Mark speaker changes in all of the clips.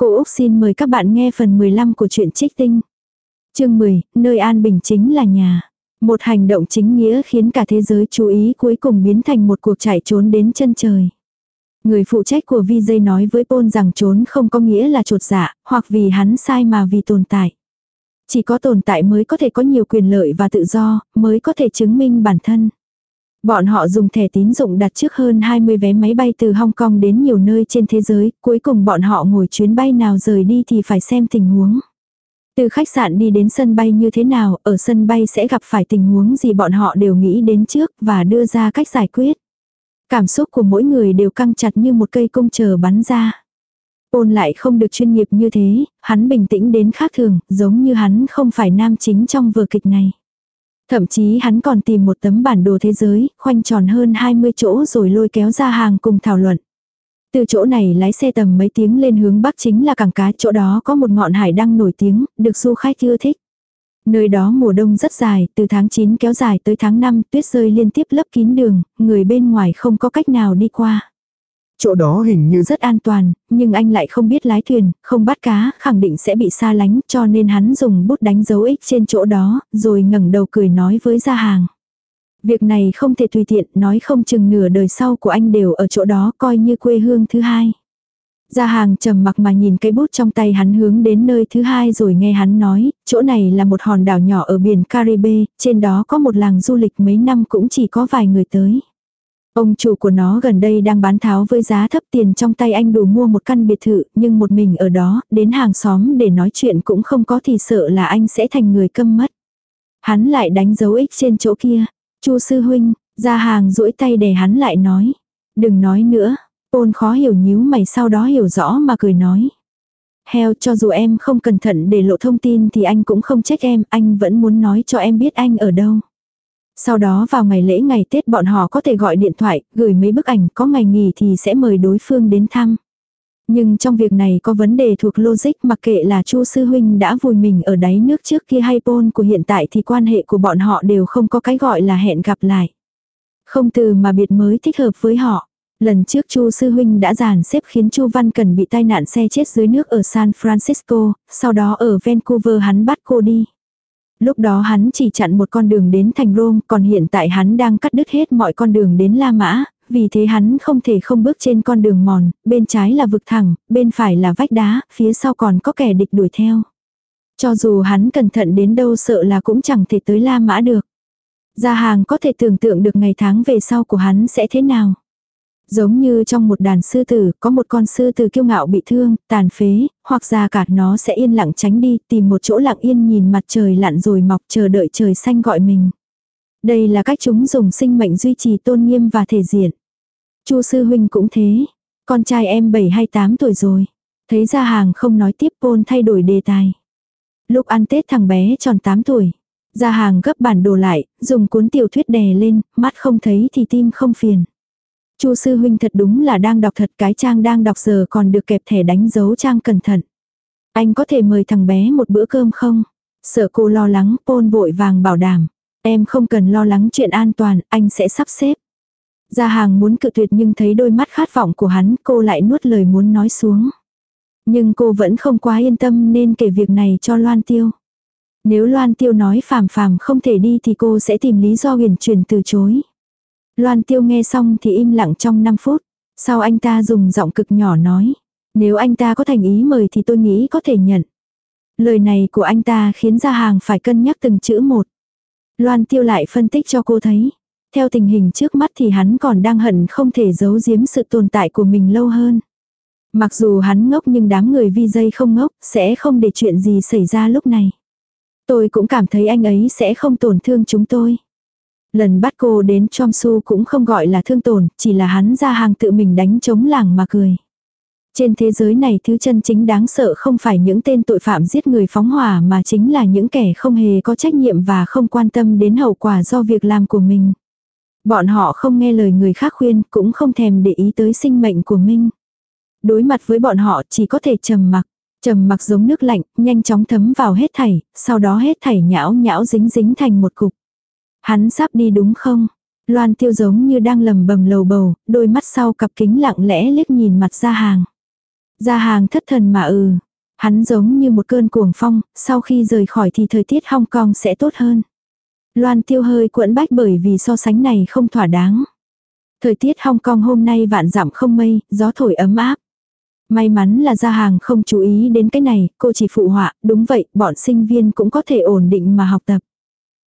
Speaker 1: Cô Úc xin mời các bạn nghe phần 15 của truyện Trích Tinh. Chương 10, nơi an bình chính là nhà. Một hành động chính nghĩa khiến cả thế giới chú ý cuối cùng biến thành một cuộc chạy trốn đến chân trời. Người phụ trách của VJ nói với Paul rằng trốn không có nghĩa là trột dạ, hoặc vì hắn sai mà vì tồn tại. Chỉ có tồn tại mới có thể có nhiều quyền lợi và tự do, mới có thể chứng minh bản thân. Bọn họ dùng thẻ tín dụng đặt trước hơn 20 vé máy bay từ Hong Kong đến nhiều nơi trên thế giới, cuối cùng bọn họ ngồi chuyến bay nào rời đi thì phải xem tình huống. Từ khách sạn đi đến sân bay như thế nào, ở sân bay sẽ gặp phải tình huống gì bọn họ đều nghĩ đến trước và đưa ra cách giải quyết. Cảm xúc của mỗi người đều căng chặt như một cây cung chờ bắn ra. Ôn lại không được chuyên nghiệp như thế, hắn bình tĩnh đến khác thường, giống như hắn không phải nam chính trong vở kịch này. Thậm chí hắn còn tìm một tấm bản đồ thế giới, khoanh tròn hơn 20 chỗ rồi lôi kéo ra hàng cùng thảo luận. Từ chỗ này lái xe tầm mấy tiếng lên hướng bắc chính là cảng cá, chỗ đó có một ngọn hải đăng nổi tiếng, được du khách ưa thích. Nơi đó mùa đông rất dài, từ tháng 9 kéo dài tới tháng 5, tuyết rơi liên tiếp lấp kín đường, người bên ngoài không có cách nào đi qua.
Speaker 2: Chỗ đó hình như
Speaker 1: Rất an toàn, nhưng anh lại không biết lái thuyền, không bắt cá, khẳng định sẽ bị xa lánh, cho nên hắn dùng bút đánh dấu ích trên chỗ đó, rồi ngẩng đầu cười nói với gia hàng. Việc này không thể tùy tiện, nói không chừng nửa đời sau của anh đều ở chỗ đó coi như quê hương thứ hai. Gia hàng trầm mặc mà nhìn cây bút trong tay hắn hướng đến nơi thứ hai rồi nghe hắn nói, chỗ này là một hòn đảo nhỏ ở biển Caribe, trên đó có một làng du lịch mấy năm cũng chỉ có vài người tới. Ông chủ của nó gần đây đang bán tháo với giá thấp tiền trong tay anh đủ mua một căn biệt thự, nhưng một mình ở đó, đến hàng xóm để nói chuyện cũng không có thì sợ là anh sẽ thành người câm mất. Hắn lại đánh dấu ích trên chỗ kia. Chu sư huynh, ra hàng duỗi tay để hắn lại nói. Đừng nói nữa. Ôn khó hiểu nhíu mày sau đó hiểu rõ mà cười nói. Heo cho dù em không cẩn thận để lộ thông tin thì anh cũng không trách em, anh vẫn muốn nói cho em biết anh ở đâu. Sau đó vào ngày lễ ngày Tết bọn họ có thể gọi điện thoại, gửi mấy bức ảnh, có ngày nghỉ thì sẽ mời đối phương đến thăm. Nhưng trong việc này có vấn đề thuộc logic mặc kệ là Chu sư huynh đã vùi mình ở đáy nước trước kia hay Pôn của hiện tại thì quan hệ của bọn họ đều không có cái gọi là hẹn gặp lại. Không từ mà biệt mới thích hợp với họ. Lần trước Chu sư huynh đã giàn xếp khiến Chu Văn Cần bị tai nạn xe chết dưới nước ở San Francisco, sau đó ở Vancouver hắn bắt cô đi. Lúc đó hắn chỉ chặn một con đường đến thành Rome, còn hiện tại hắn đang cắt đứt hết mọi con đường đến La Mã, vì thế hắn không thể không bước trên con đường mòn, bên trái là vực thẳng, bên phải là vách đá, phía sau còn có kẻ địch đuổi theo. Cho dù hắn cẩn thận đến đâu sợ là cũng chẳng thể tới La Mã được. Gia hàng có thể tưởng tượng được ngày tháng về sau của hắn sẽ thế nào. Giống như trong một đàn sư tử, có một con sư tử kiêu ngạo bị thương, tàn phế, hoặc ra cả nó sẽ yên lặng tránh đi, tìm một chỗ lặng yên nhìn mặt trời lặn rồi mọc chờ đợi trời xanh gọi mình. Đây là cách chúng dùng sinh mệnh duy trì tôn nghiêm và thể diện. Chu sư huynh cũng thế. Con trai em 7 hay 8 tuổi rồi. Thấy ra hàng không nói tiếp Pôn thay đổi đề tài. Lúc ăn Tết thằng bé tròn 8 tuổi. Ra hàng gấp bản đồ lại, dùng cuốn tiểu thuyết đè lên, mắt không thấy thì tim không phiền. Chu sư huynh thật đúng là đang đọc thật cái trang đang đọc giờ còn được kẹp thẻ đánh dấu trang cẩn thận. Anh có thể mời thằng bé một bữa cơm không? Sợ cô lo lắng, Paul vội vàng bảo đảm. Em không cần lo lắng chuyện an toàn, anh sẽ sắp xếp. Gia hàng muốn cự tuyệt nhưng thấy đôi mắt khát vọng của hắn, cô lại nuốt lời muốn nói xuống. Nhưng cô vẫn không quá yên tâm nên kể việc này cho Loan Tiêu. Nếu Loan Tiêu nói phàm phàm không thể đi thì cô sẽ tìm lý do huyền truyền từ chối. Loan Tiêu nghe xong thì im lặng trong 5 phút. Sau anh ta dùng giọng cực nhỏ nói. Nếu anh ta có thành ý mời thì tôi nghĩ có thể nhận. Lời này của anh ta khiến gia hàng phải cân nhắc từng chữ một. Loan Tiêu lại phân tích cho cô thấy. Theo tình hình trước mắt thì hắn còn đang hận không thể giấu giếm sự tồn tại của mình lâu hơn. Mặc dù hắn ngốc nhưng đám người vi dây không ngốc, sẽ không để chuyện gì xảy ra lúc này. Tôi cũng cảm thấy anh ấy sẽ không tổn thương chúng tôi. Lần bắt cô đến Chom Su cũng không gọi là thương tổn, chỉ là hắn ra hàng tự mình đánh chống làng mà cười. Trên thế giới này thứ chân chính đáng sợ không phải những tên tội phạm giết người phóng hỏa mà chính là những kẻ không hề có trách nhiệm và không quan tâm đến hậu quả do việc làm của mình. Bọn họ không nghe lời người khác khuyên cũng không thèm để ý tới sinh mệnh của mình. Đối mặt với bọn họ chỉ có thể trầm mặc. Trầm mặc giống nước lạnh, nhanh chóng thấm vào hết thảy, sau đó hết thảy nhão nhão dính dính thành một cục. Hắn sắp đi đúng không? Loan tiêu giống như đang lầm bầm lầu bầu, đôi mắt sau cặp kính lặng lẽ liếc nhìn mặt ra hàng. Ra hàng thất thần mà ừ. Hắn giống như một cơn cuồng phong, sau khi rời khỏi thì thời tiết Hong Kong sẽ tốt hơn. Loan tiêu hơi quẫn bách bởi vì so sánh này không thỏa đáng. Thời tiết Hong Kong hôm nay vạn dặm không mây, gió thổi ấm áp. May mắn là gia hàng không chú ý đến cái này, cô chỉ phụ họa, đúng vậy, bọn sinh viên cũng có thể ổn định mà học tập.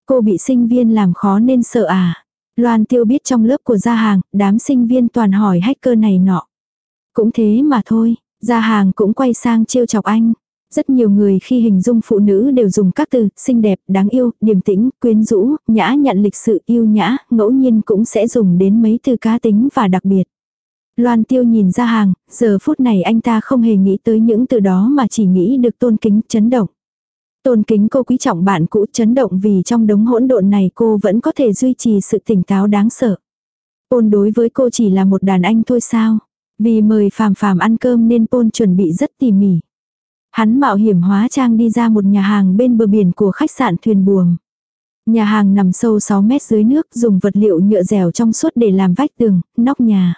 Speaker 1: Cô bị sinh viên làm khó nên sợ à. Loan tiêu biết trong lớp của gia hàng, đám sinh viên toàn hỏi hacker này nọ. Cũng thế mà thôi, gia hàng cũng quay sang trêu chọc anh. Rất nhiều người khi hình dung phụ nữ đều dùng các từ xinh đẹp, đáng yêu, điềm tĩnh, quyến rũ, nhã nhặn lịch sự, yêu nhã, ngẫu nhiên cũng sẽ dùng đến mấy từ cá tính và đặc biệt. Loan tiêu nhìn ra hàng, giờ phút này anh ta không hề nghĩ tới những từ đó mà chỉ nghĩ được tôn kính, chấn động. Tôn kính cô quý trọng bạn cũ chấn động vì trong đống hỗn độn này cô vẫn có thể duy trì sự tỉnh táo đáng sợ. Pôn đối với cô chỉ là một đàn anh thôi sao? Vì mời phàm phàm ăn cơm nên Pôn chuẩn bị rất tỉ mỉ. Hắn mạo hiểm hóa trang đi ra một nhà hàng bên bờ biển của khách sạn thuyền buồm. Nhà hàng nằm sâu 6 mét dưới nước dùng vật liệu nhựa dẻo trong suốt để làm vách tường, nóc nhà.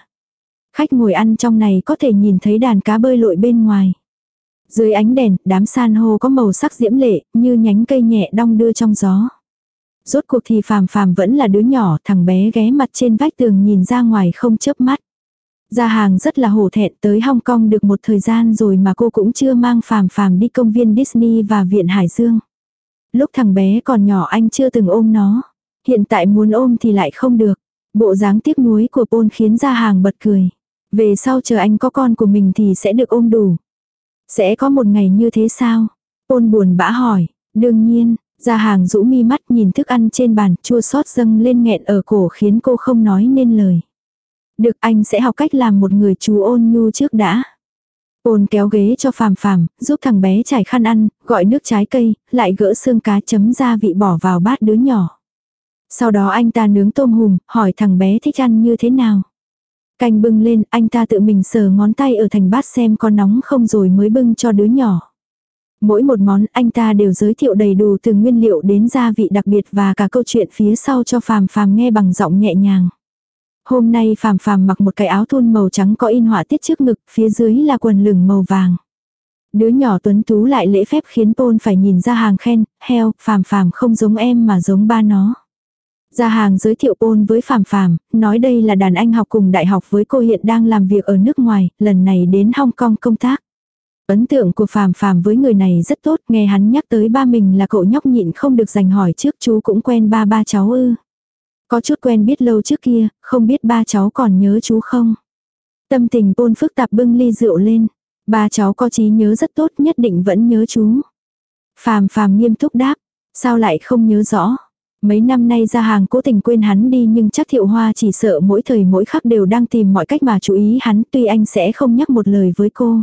Speaker 1: Khách ngồi ăn trong này có thể nhìn thấy đàn cá bơi lội bên ngoài. Dưới ánh đèn, đám san hô có màu sắc diễm lệ, như nhánh cây nhẹ đong đưa trong gió. Rốt cuộc thì phàm phàm vẫn là đứa nhỏ, thằng bé ghé mặt trên vách tường nhìn ra ngoài không chớp mắt. Gia hàng rất là hổ thẹn tới Hong Kong được một thời gian rồi mà cô cũng chưa mang phàm phàm đi công viên Disney và viện Hải Dương. Lúc thằng bé còn nhỏ anh chưa từng ôm nó. Hiện tại muốn ôm thì lại không được. Bộ dáng tiếc nuối của Paul khiến Gia hàng bật cười. Về sau chờ anh có con của mình thì sẽ được ôm đủ. Sẽ có một ngày như thế sao? Ôn buồn bã hỏi. Đương nhiên, Gia hàng rũ mi mắt nhìn thức ăn trên bàn chua xót dâng lên nghẹn ở cổ khiến cô không nói nên lời. Được anh sẽ học cách làm một người chú ôn nhu trước đã. Ôn kéo ghế cho phàm phàm, giúp thằng bé trải khăn ăn, gọi nước trái cây, lại gỡ xương cá chấm gia vị bỏ vào bát đứa nhỏ. Sau đó anh ta nướng tôm hùm, hỏi thằng bé thích ăn như thế nào. Canh bưng lên, anh ta tự mình sờ ngón tay ở thành bát xem có nóng không rồi mới bưng cho đứa nhỏ. Mỗi một món anh ta đều giới thiệu đầy đủ từ nguyên liệu đến gia vị đặc biệt và cả câu chuyện phía sau cho phàm phàm nghe bằng giọng nhẹ nhàng. Hôm nay phàm phàm mặc một cái áo thun màu trắng có in họa tiết trước ngực, phía dưới là quần lửng màu vàng. Đứa nhỏ tuấn tú lại lễ phép khiến Pôn phải nhìn ra hàng khen, heo, phàm phàm không giống em mà giống ba nó. Gia hàng giới thiệu ôn với phàm phàm, nói đây là đàn anh học cùng đại học với cô hiện đang làm việc ở nước ngoài, lần này đến Hong Kong công tác. Ấn tượng của phàm phàm với người này rất tốt, nghe hắn nhắc tới ba mình là cậu nhóc nhịn không được dành hỏi trước chú cũng quen ba ba cháu ư. Có chút quen biết lâu trước kia, không biết ba cháu còn nhớ chú không? Tâm tình bôn phức tạp bưng ly rượu lên. Ba cháu có trí nhớ rất tốt nhất định vẫn nhớ chú. Phàm phàm nghiêm túc đáp. Sao lại không nhớ rõ? Mấy năm nay ra hàng cố tình quên hắn đi nhưng chắc thiệu hoa chỉ sợ mỗi thời mỗi khắc đều đang tìm mọi cách mà chú ý hắn tuy anh sẽ không nhắc một lời với cô.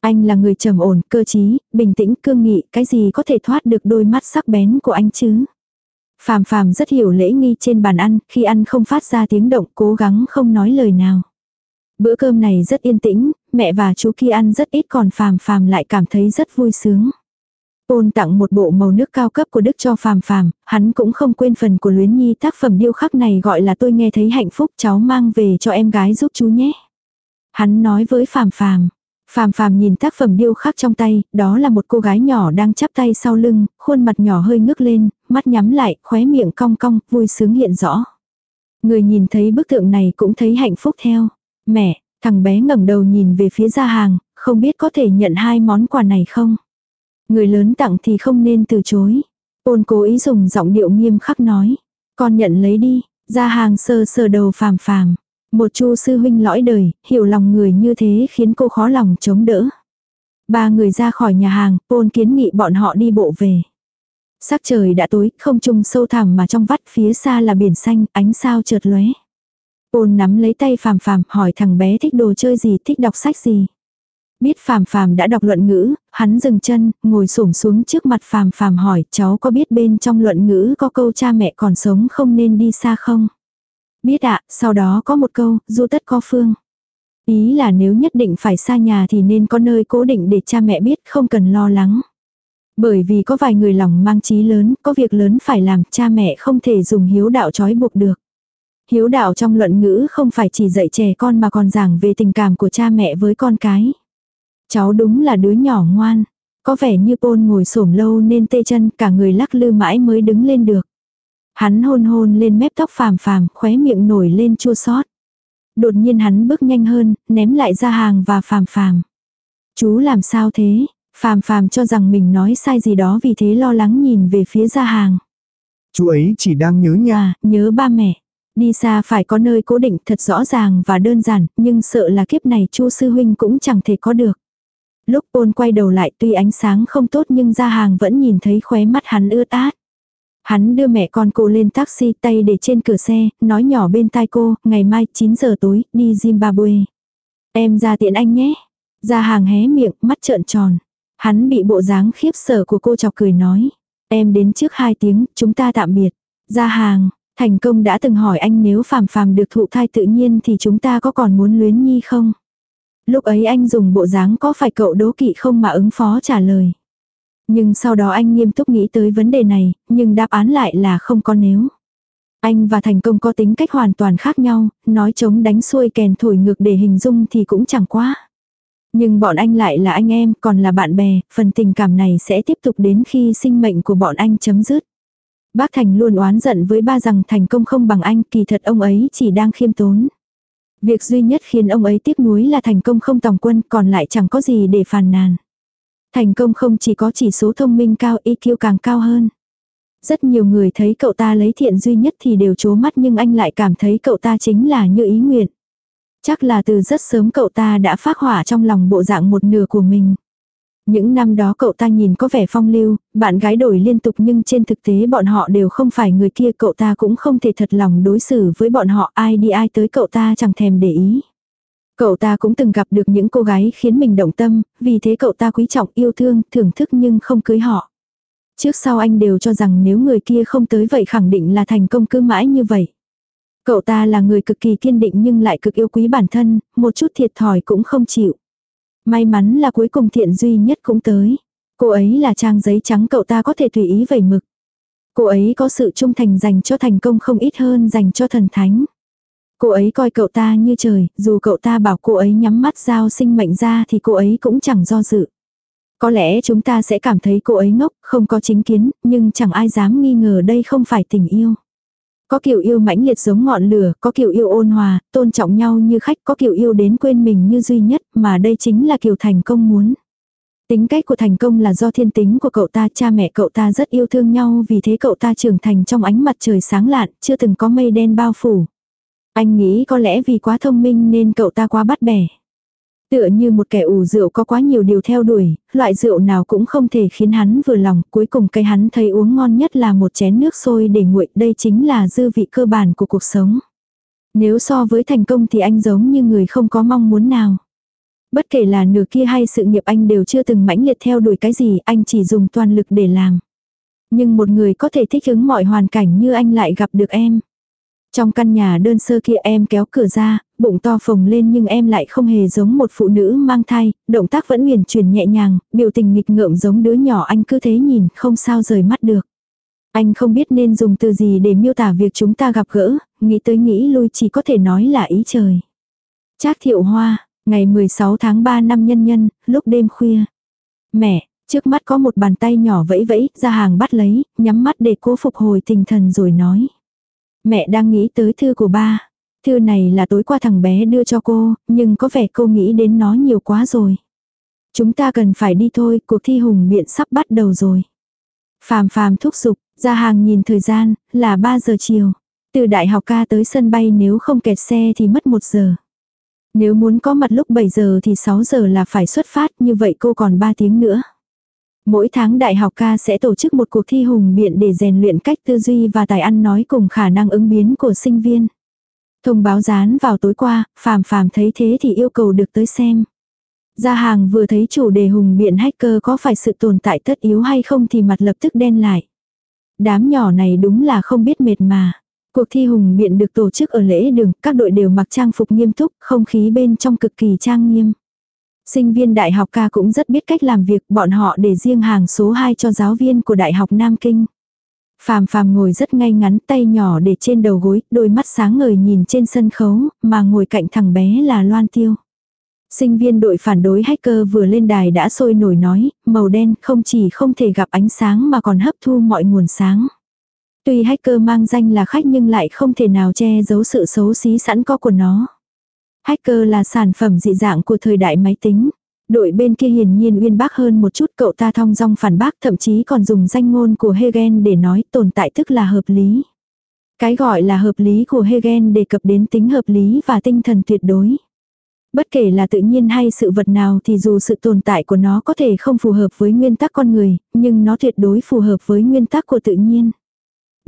Speaker 1: Anh là người trầm ổn, cơ trí, bình tĩnh, cương nghị, cái gì có thể thoát được đôi mắt sắc bén của anh chứ? Phàm phàm rất hiểu lễ nghi trên bàn ăn, khi ăn không phát ra tiếng động cố gắng không nói lời nào. Bữa cơm này rất yên tĩnh, mẹ và chú kia ăn rất ít còn phàm phàm lại cảm thấy rất vui sướng. Ôn tặng một bộ màu nước cao cấp của Đức cho phàm phàm, hắn cũng không quên phần của Luyến Nhi tác phẩm điêu khắc này gọi là tôi nghe thấy hạnh phúc cháu mang về cho em gái giúp chú nhé. Hắn nói với phàm phàm, Phàm phàm nhìn tác phẩm điêu khắc trong tay, đó là một cô gái nhỏ đang chắp tay sau lưng, khuôn mặt nhỏ hơi ngước lên, mắt nhắm lại, khóe miệng cong cong, vui sướng hiện rõ. Người nhìn thấy bức tượng này cũng thấy hạnh phúc theo. Mẹ, thằng bé ngẩng đầu nhìn về phía gia hàng, không biết có thể nhận hai món quà này không? Người lớn tặng thì không nên từ chối. Ôn cố ý dùng giọng điệu nghiêm khắc nói. Con nhận lấy đi, Ra hàng sơ sờ đầu phàm phàm. Một chu sư huynh lõi đời, hiểu lòng người như thế khiến cô khó lòng chống đỡ. Ba người ra khỏi nhà hàng, ôn kiến nghị bọn họ đi bộ về. Sắc trời đã tối, không trung sâu thẳm mà trong vắt phía xa là biển xanh, ánh sao chợt lóe. Ôn nắm lấy tay phàm phàm hỏi thằng bé thích đồ chơi gì, thích đọc sách gì. Biết phàm phàm đã đọc luận ngữ, hắn dừng chân, ngồi xổm xuống trước mặt phàm phàm hỏi cháu có biết bên trong luận ngữ có câu cha mẹ còn sống không nên đi xa không? Biết ạ, sau đó có một câu, du tất có phương. Ý là nếu nhất định phải xa nhà thì nên có nơi cố định để cha mẹ biết không cần lo lắng. Bởi vì có vài người lòng mang trí lớn, có việc lớn phải làm, cha mẹ không thể dùng hiếu đạo trói buộc được. Hiếu đạo trong luận ngữ không phải chỉ dạy trẻ con mà còn giảng về tình cảm của cha mẹ với con cái. Cháu đúng là đứa nhỏ ngoan. Có vẻ như Pôn ngồi xổm lâu nên tê chân cả người lắc lư mãi mới đứng lên được. Hắn hôn hôn lên mép tóc phàm phàm, khóe miệng nổi lên chua xót. Đột nhiên hắn bước nhanh hơn, ném lại ra hàng và phàm phàm. Chú làm sao thế? Phàm phàm cho rằng mình nói sai gì đó vì thế lo lắng nhìn về phía ra hàng.
Speaker 2: Chú ấy chỉ đang nhớ nhà.
Speaker 1: À, nhớ ba mẹ. Đi xa phải có nơi cố định thật rõ ràng và đơn giản, nhưng sợ là kiếp này chu sư huynh cũng chẳng thể có được. Lúc Pôn quay đầu lại tuy ánh sáng không tốt nhưng ra hàng vẫn nhìn thấy khóe mắt hắn ướt át. Hắn đưa mẹ con cô lên taxi tay để trên cửa xe, nói nhỏ bên tai cô, ngày mai 9 giờ tối, đi Zimbabwe. Em ra tiện anh nhé. Ra hàng hé miệng, mắt trợn tròn. Hắn bị bộ dáng khiếp sợ của cô chọc cười nói. Em đến trước 2 tiếng, chúng ta tạm biệt. Ra hàng, thành công đã từng hỏi anh nếu phàm phàm được thụ thai tự nhiên thì chúng ta có còn muốn luyến nhi không? Lúc ấy anh dùng bộ dáng có phải cậu đố kỵ không mà ứng phó trả lời. Nhưng sau đó anh nghiêm túc nghĩ tới vấn đề này, nhưng đáp án lại là không có nếu. Anh và thành công có tính cách hoàn toàn khác nhau, nói chống đánh xuôi kèn thổi ngược để hình dung thì cũng chẳng quá. Nhưng bọn anh lại là anh em, còn là bạn bè, phần tình cảm này sẽ tiếp tục đến khi sinh mệnh của bọn anh chấm dứt. Bác Thành luôn oán giận với ba rằng thành công không bằng anh, kỳ thật ông ấy chỉ đang khiêm tốn. Việc duy nhất khiến ông ấy tiếc nuối là thành công không tòng quân, còn lại chẳng có gì để phàn nàn. Thành công không chỉ có chỉ số thông minh cao IQ càng cao hơn. Rất nhiều người thấy cậu ta lấy thiện duy nhất thì đều chố mắt nhưng anh lại cảm thấy cậu ta chính là như ý nguyện. Chắc là từ rất sớm cậu ta đã phát hỏa trong lòng bộ dạng một nửa của mình. Những năm đó cậu ta nhìn có vẻ phong lưu, bạn gái đổi liên tục nhưng trên thực tế bọn họ đều không phải người kia cậu ta cũng không thể thật lòng đối xử với bọn họ ai đi ai tới cậu ta chẳng thèm để ý. Cậu ta cũng từng gặp được những cô gái khiến mình động tâm, vì thế cậu ta quý trọng yêu thương, thưởng thức nhưng không cưới họ. Trước sau anh đều cho rằng nếu người kia không tới vậy khẳng định là thành công cứ mãi như vậy. Cậu ta là người cực kỳ kiên định nhưng lại cực yêu quý bản thân, một chút thiệt thòi cũng không chịu. May mắn là cuối cùng thiện duy nhất cũng tới. Cô ấy là trang giấy trắng cậu ta có thể tùy ý vẩy mực. Cô ấy có sự trung thành dành cho thành công không ít hơn dành cho thần thánh. Cô ấy coi cậu ta như trời, dù cậu ta bảo cô ấy nhắm mắt giao sinh mệnh ra thì cô ấy cũng chẳng do dự. Có lẽ chúng ta sẽ cảm thấy cô ấy ngốc, không có chính kiến, nhưng chẳng ai dám nghi ngờ đây không phải tình yêu. Có kiểu yêu mãnh liệt giống ngọn lửa, có kiểu yêu ôn hòa, tôn trọng nhau như khách, có kiểu yêu đến quên mình như duy nhất, mà đây chính là kiểu thành công muốn. Tính cách của thành công là do thiên tính của cậu ta, cha mẹ cậu ta rất yêu thương nhau vì thế cậu ta trưởng thành trong ánh mặt trời sáng lạn, chưa từng có mây đen bao phủ. Anh nghĩ có lẽ vì quá thông minh nên cậu ta quá bắt bẻ. Tựa như một kẻ ủ rượu có quá nhiều điều theo đuổi, loại rượu nào cũng không thể khiến hắn vừa lòng, cuối cùng cái hắn thấy uống ngon nhất là một chén nước sôi để nguội, đây chính là dư vị cơ bản của cuộc sống. Nếu so với thành công thì anh giống như người không có mong muốn nào. Bất kể là nửa kia hay sự nghiệp anh đều chưa từng mãnh liệt theo đuổi cái gì, anh chỉ dùng toàn lực để làm. Nhưng một người có thể thích ứng mọi hoàn cảnh như anh lại gặp được em. Trong căn nhà đơn sơ kia em kéo cửa ra, bụng to phồng lên nhưng em lại không hề giống một phụ nữ mang thai, động tác vẫn huyền chuyển nhẹ nhàng, biểu tình nghịch ngợm giống đứa nhỏ anh cứ thế nhìn, không sao rời mắt được. Anh không biết nên dùng từ gì để miêu tả việc chúng ta gặp gỡ, nghĩ tới nghĩ lui chỉ có thể nói là ý trời. Trác thiệu hoa, ngày 16 tháng 3 năm nhân nhân, lúc đêm khuya. Mẹ, trước mắt có một bàn tay nhỏ vẫy vẫy, ra hàng bắt lấy, nhắm mắt để cố phục hồi tinh thần rồi nói. Mẹ đang nghĩ tới thư của ba. Thư này là tối qua thằng bé đưa cho cô, nhưng có vẻ cô nghĩ đến nó nhiều quá rồi. Chúng ta cần phải đi thôi, cuộc thi hùng biện sắp bắt đầu rồi. Phàm phàm thúc giục, ra hàng nhìn thời gian, là 3 giờ chiều. Từ đại học ca tới sân bay nếu không kẹt xe thì mất 1 giờ. Nếu muốn có mặt lúc 7 giờ thì 6 giờ là phải xuất phát, như vậy cô còn 3 tiếng nữa. Mỗi tháng đại học ca sẽ tổ chức một cuộc thi hùng biện để rèn luyện cách tư duy và tài ăn nói cùng khả năng ứng biến của sinh viên. Thông báo dán vào tối qua, phàm phàm thấy thế thì yêu cầu được tới xem. Gia hàng vừa thấy chủ đề hùng biện hacker có phải sự tồn tại tất yếu hay không thì mặt lập tức đen lại. Đám nhỏ này đúng là không biết mệt mà. Cuộc thi hùng biện được tổ chức ở lễ đường, các đội đều mặc trang phục nghiêm túc, không khí bên trong cực kỳ trang nghiêm. Sinh viên đại học ca cũng rất biết cách làm việc, bọn họ để riêng hàng số 2 cho giáo viên của Đại học Nam Kinh. Phàm phàm ngồi rất ngay ngắn tay nhỏ để trên đầu gối, đôi mắt sáng ngời nhìn trên sân khấu, mà ngồi cạnh thằng bé là Loan Tiêu. Sinh viên đội phản đối hacker vừa lên đài đã sôi nổi nói, màu đen không chỉ không thể gặp ánh sáng mà còn hấp thu mọi nguồn sáng. Tuy hacker mang danh là khách nhưng lại không thể nào che giấu sự xấu xí sẵn có của nó. Hacker là sản phẩm dị dạng của thời đại máy tính. Đội bên kia hiển nhiên uyên bác hơn một chút cậu ta thong dong phản bác thậm chí còn dùng danh ngôn của Hegel để nói tồn tại tức là hợp lý. Cái gọi là hợp lý của Hegel đề cập đến tính hợp lý và tinh thần tuyệt đối. Bất kể là tự nhiên hay sự vật nào thì dù sự tồn tại của nó có thể không phù hợp với nguyên tắc con người, nhưng nó tuyệt đối phù hợp với nguyên tắc của tự nhiên.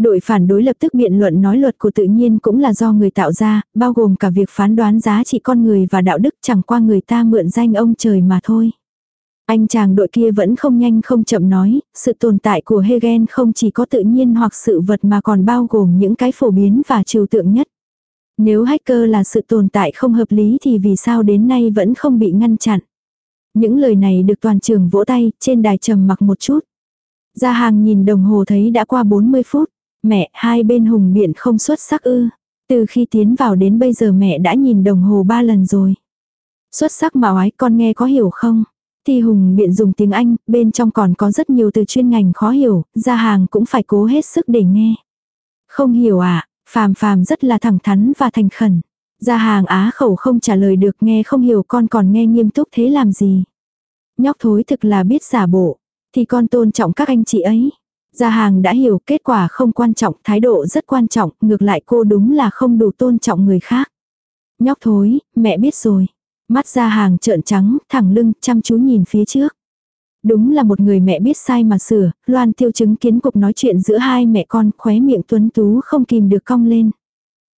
Speaker 1: Đội phản đối lập tức biện luận nói luật của tự nhiên cũng là do người tạo ra, bao gồm cả việc phán đoán giá trị con người và đạo đức chẳng qua người ta mượn danh ông trời mà thôi. Anh chàng đội kia vẫn không nhanh không chậm nói, sự tồn tại của Hegel không chỉ có tự nhiên hoặc sự vật mà còn bao gồm những cái phổ biến và trừu tượng nhất. Nếu hacker là sự tồn tại không hợp lý thì vì sao đến nay vẫn không bị ngăn chặn. Những lời này được toàn trường vỗ tay, trên đài trầm mặc một chút. Gia hàng nhìn đồng hồ thấy đã qua 40 phút. Mẹ, hai bên hùng biện không xuất sắc ư. Từ khi tiến vào đến bây giờ mẹ đã nhìn đồng hồ ba lần rồi. Xuất sắc mà oái con nghe có hiểu không? Thì hùng biện dùng tiếng Anh, bên trong còn có rất nhiều từ chuyên ngành khó hiểu, ra hàng cũng phải cố hết sức để nghe. Không hiểu à, phàm phàm rất là thẳng thắn và thành khẩn. Ra hàng á khẩu không trả lời được nghe không hiểu con còn nghe nghiêm túc thế làm gì. Nhóc thối thực là biết giả bộ, thì con tôn trọng các anh chị ấy. Gia hàng đã hiểu kết quả không quan trọng, thái độ rất quan trọng, ngược lại cô đúng là không đủ tôn trọng người khác. Nhóc thối, mẹ biết rồi. Mắt gia hàng trợn trắng, thẳng lưng, chăm chú nhìn phía trước. Đúng là một người mẹ biết sai mà sửa, loan tiêu chứng kiến cuộc nói chuyện giữa hai mẹ con, khóe miệng tuấn tú không kìm được cong lên.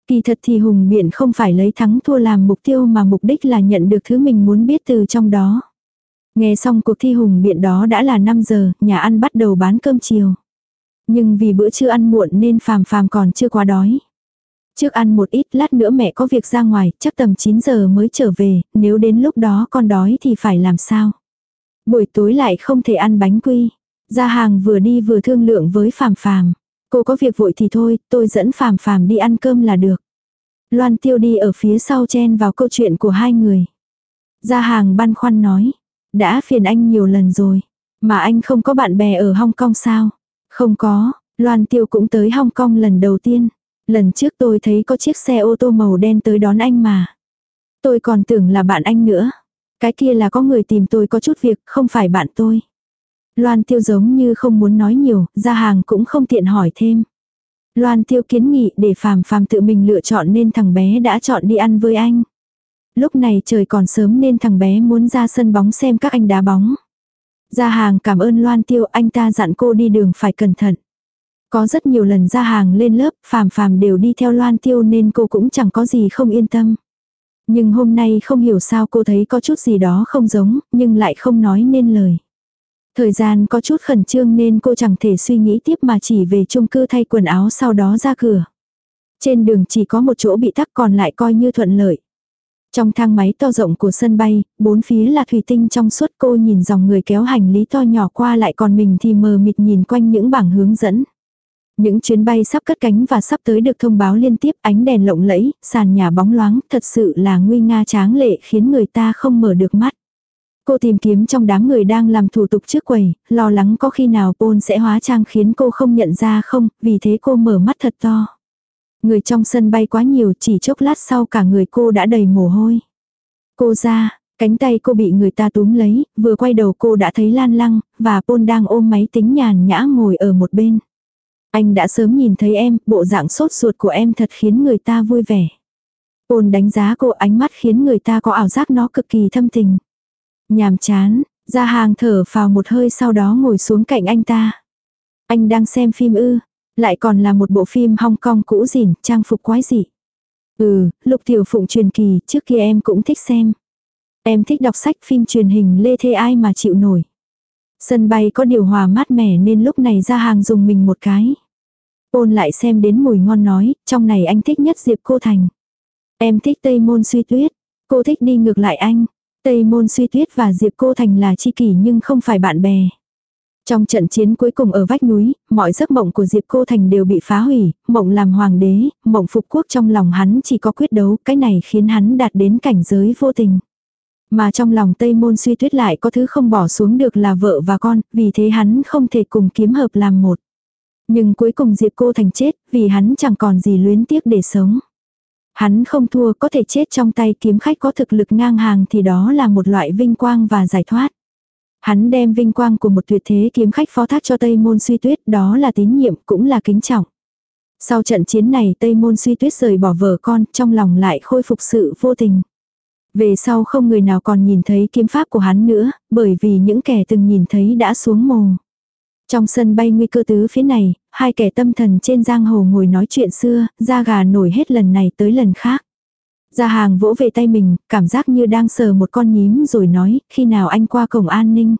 Speaker 1: Kỳ thật thì hùng biện không phải lấy thắng thua làm mục tiêu mà mục đích là nhận được thứ mình muốn biết từ trong đó. Nghe xong cuộc thi hùng biện đó đã là 5 giờ, nhà ăn bắt đầu bán cơm chiều. Nhưng vì bữa trưa ăn muộn nên phàm phàm còn chưa quá đói. Trước ăn một ít lát nữa mẹ có việc ra ngoài, chắc tầm 9 giờ mới trở về, nếu đến lúc đó con đói thì phải làm sao? Buổi tối lại không thể ăn bánh quy. Ra hàng vừa đi vừa thương lượng với phàm phàm. Cô có việc vội thì thôi, tôi dẫn phàm phàm đi ăn cơm là được. Loan tiêu đi ở phía sau chen vào câu chuyện của hai người. Ra hàng băn khoăn nói. Đã phiền anh nhiều lần rồi. Mà anh không có bạn bè ở Hong Kong sao? Không có, Loan Tiêu cũng tới Hong Kong lần đầu tiên. Lần trước tôi thấy có chiếc xe ô tô màu đen tới đón anh mà. Tôi còn tưởng là bạn anh nữa. Cái kia là có người tìm tôi có chút việc, không phải bạn tôi. Loan Tiêu giống như không muốn nói nhiều, ra hàng cũng không tiện hỏi thêm. Loan Tiêu kiến nghị để phàm phàm tự mình lựa chọn nên thằng bé đã chọn đi ăn với anh. Lúc này trời còn sớm nên thằng bé muốn ra sân bóng xem các anh đá bóng. Gia hàng cảm ơn Loan Tiêu anh ta dặn cô đi đường phải cẩn thận. Có rất nhiều lần ra hàng lên lớp, phàm phàm đều đi theo Loan Tiêu nên cô cũng chẳng có gì không yên tâm. Nhưng hôm nay không hiểu sao cô thấy có chút gì đó không giống, nhưng lại không nói nên lời. Thời gian có chút khẩn trương nên cô chẳng thể suy nghĩ tiếp mà chỉ về chung cư thay quần áo sau đó ra cửa. Trên đường chỉ có một chỗ bị tắc còn lại coi như thuận lợi. Trong thang máy to rộng của sân bay, bốn phía là thủy tinh trong suốt cô nhìn dòng người kéo hành lý to nhỏ qua lại còn mình thì mờ mịt nhìn quanh những bảng hướng dẫn. Những chuyến bay sắp cất cánh và sắp tới được thông báo liên tiếp ánh đèn lộng lẫy, sàn nhà bóng loáng, thật sự là nguy nga tráng lệ khiến người ta không mở được mắt. Cô tìm kiếm trong đám người đang làm thủ tục trước quầy, lo lắng có khi nào Paul sẽ hóa trang khiến cô không nhận ra không, vì thế cô mở mắt thật to. Người trong sân bay quá nhiều chỉ chốc lát sau cả người cô đã đầy mồ hôi. Cô ra, cánh tay cô bị người ta túm lấy, vừa quay đầu cô đã thấy Lan Lăng, và Pôn đang ôm máy tính nhàn nhã ngồi ở một bên. Anh đã sớm nhìn thấy em, bộ dạng sốt ruột của em thật khiến người ta vui vẻ. Pôn đánh giá cô ánh mắt khiến người ta có ảo giác nó cực kỳ thâm tình. Nhàm chán, ra hàng thở vào một hơi sau đó ngồi xuống cạnh anh ta. Anh đang xem phim ư, lại còn là một bộ phim Hong Kong cũ dỉn, trang phục quái dị. Ừ, Lục Tiểu Phụng truyền kỳ, trước kia em cũng thích xem. Em thích đọc sách phim truyền hình lê thê ai mà chịu nổi. Sân bay có điều hòa mát mẻ nên lúc này ra hàng dùng mình một cái. Ôn lại xem đến mùi ngon nói, trong này anh thích nhất Diệp Cô Thành. Em thích Tây Môn Suy Tuyết. Cô thích đi ngược lại anh. Tây Môn Suy Tuyết và Diệp Cô Thành là chi kỷ nhưng không phải bạn bè. Trong trận chiến cuối cùng ở vách núi, mọi giấc mộng của Diệp Cô Thành đều bị phá hủy, mộng làm hoàng đế, mộng phục quốc trong lòng hắn chỉ có quyết đấu, cái này khiến hắn đạt đến cảnh giới vô tình. Mà trong lòng Tây Môn suy tuyết lại có thứ không bỏ xuống được là vợ và con, vì thế hắn không thể cùng kiếm hợp làm một. Nhưng cuối cùng Diệp cô thành chết, vì hắn chẳng còn gì luyến tiếc để sống. Hắn không thua có thể chết trong tay kiếm khách có thực lực ngang hàng thì đó là một loại vinh quang và giải thoát. Hắn đem vinh quang của một tuyệt thế kiếm khách phó thác cho Tây Môn Suy Tuyết đó là tín nhiệm cũng là kính trọng. Sau trận chiến này Tây Môn Suy Tuyết rời bỏ vợ con trong lòng lại khôi phục sự vô tình. Về sau không người nào còn nhìn thấy kiếm pháp của hắn nữa, bởi vì những kẻ từng nhìn thấy đã xuống mồ. Trong sân bay nguy cơ tứ phía này, hai kẻ tâm thần trên giang hồ ngồi nói chuyện xưa, da gà nổi hết lần này tới lần khác. Gia hàng vỗ về tay mình, cảm giác như đang sờ một con nhím rồi nói, khi nào anh qua cổng an ninh.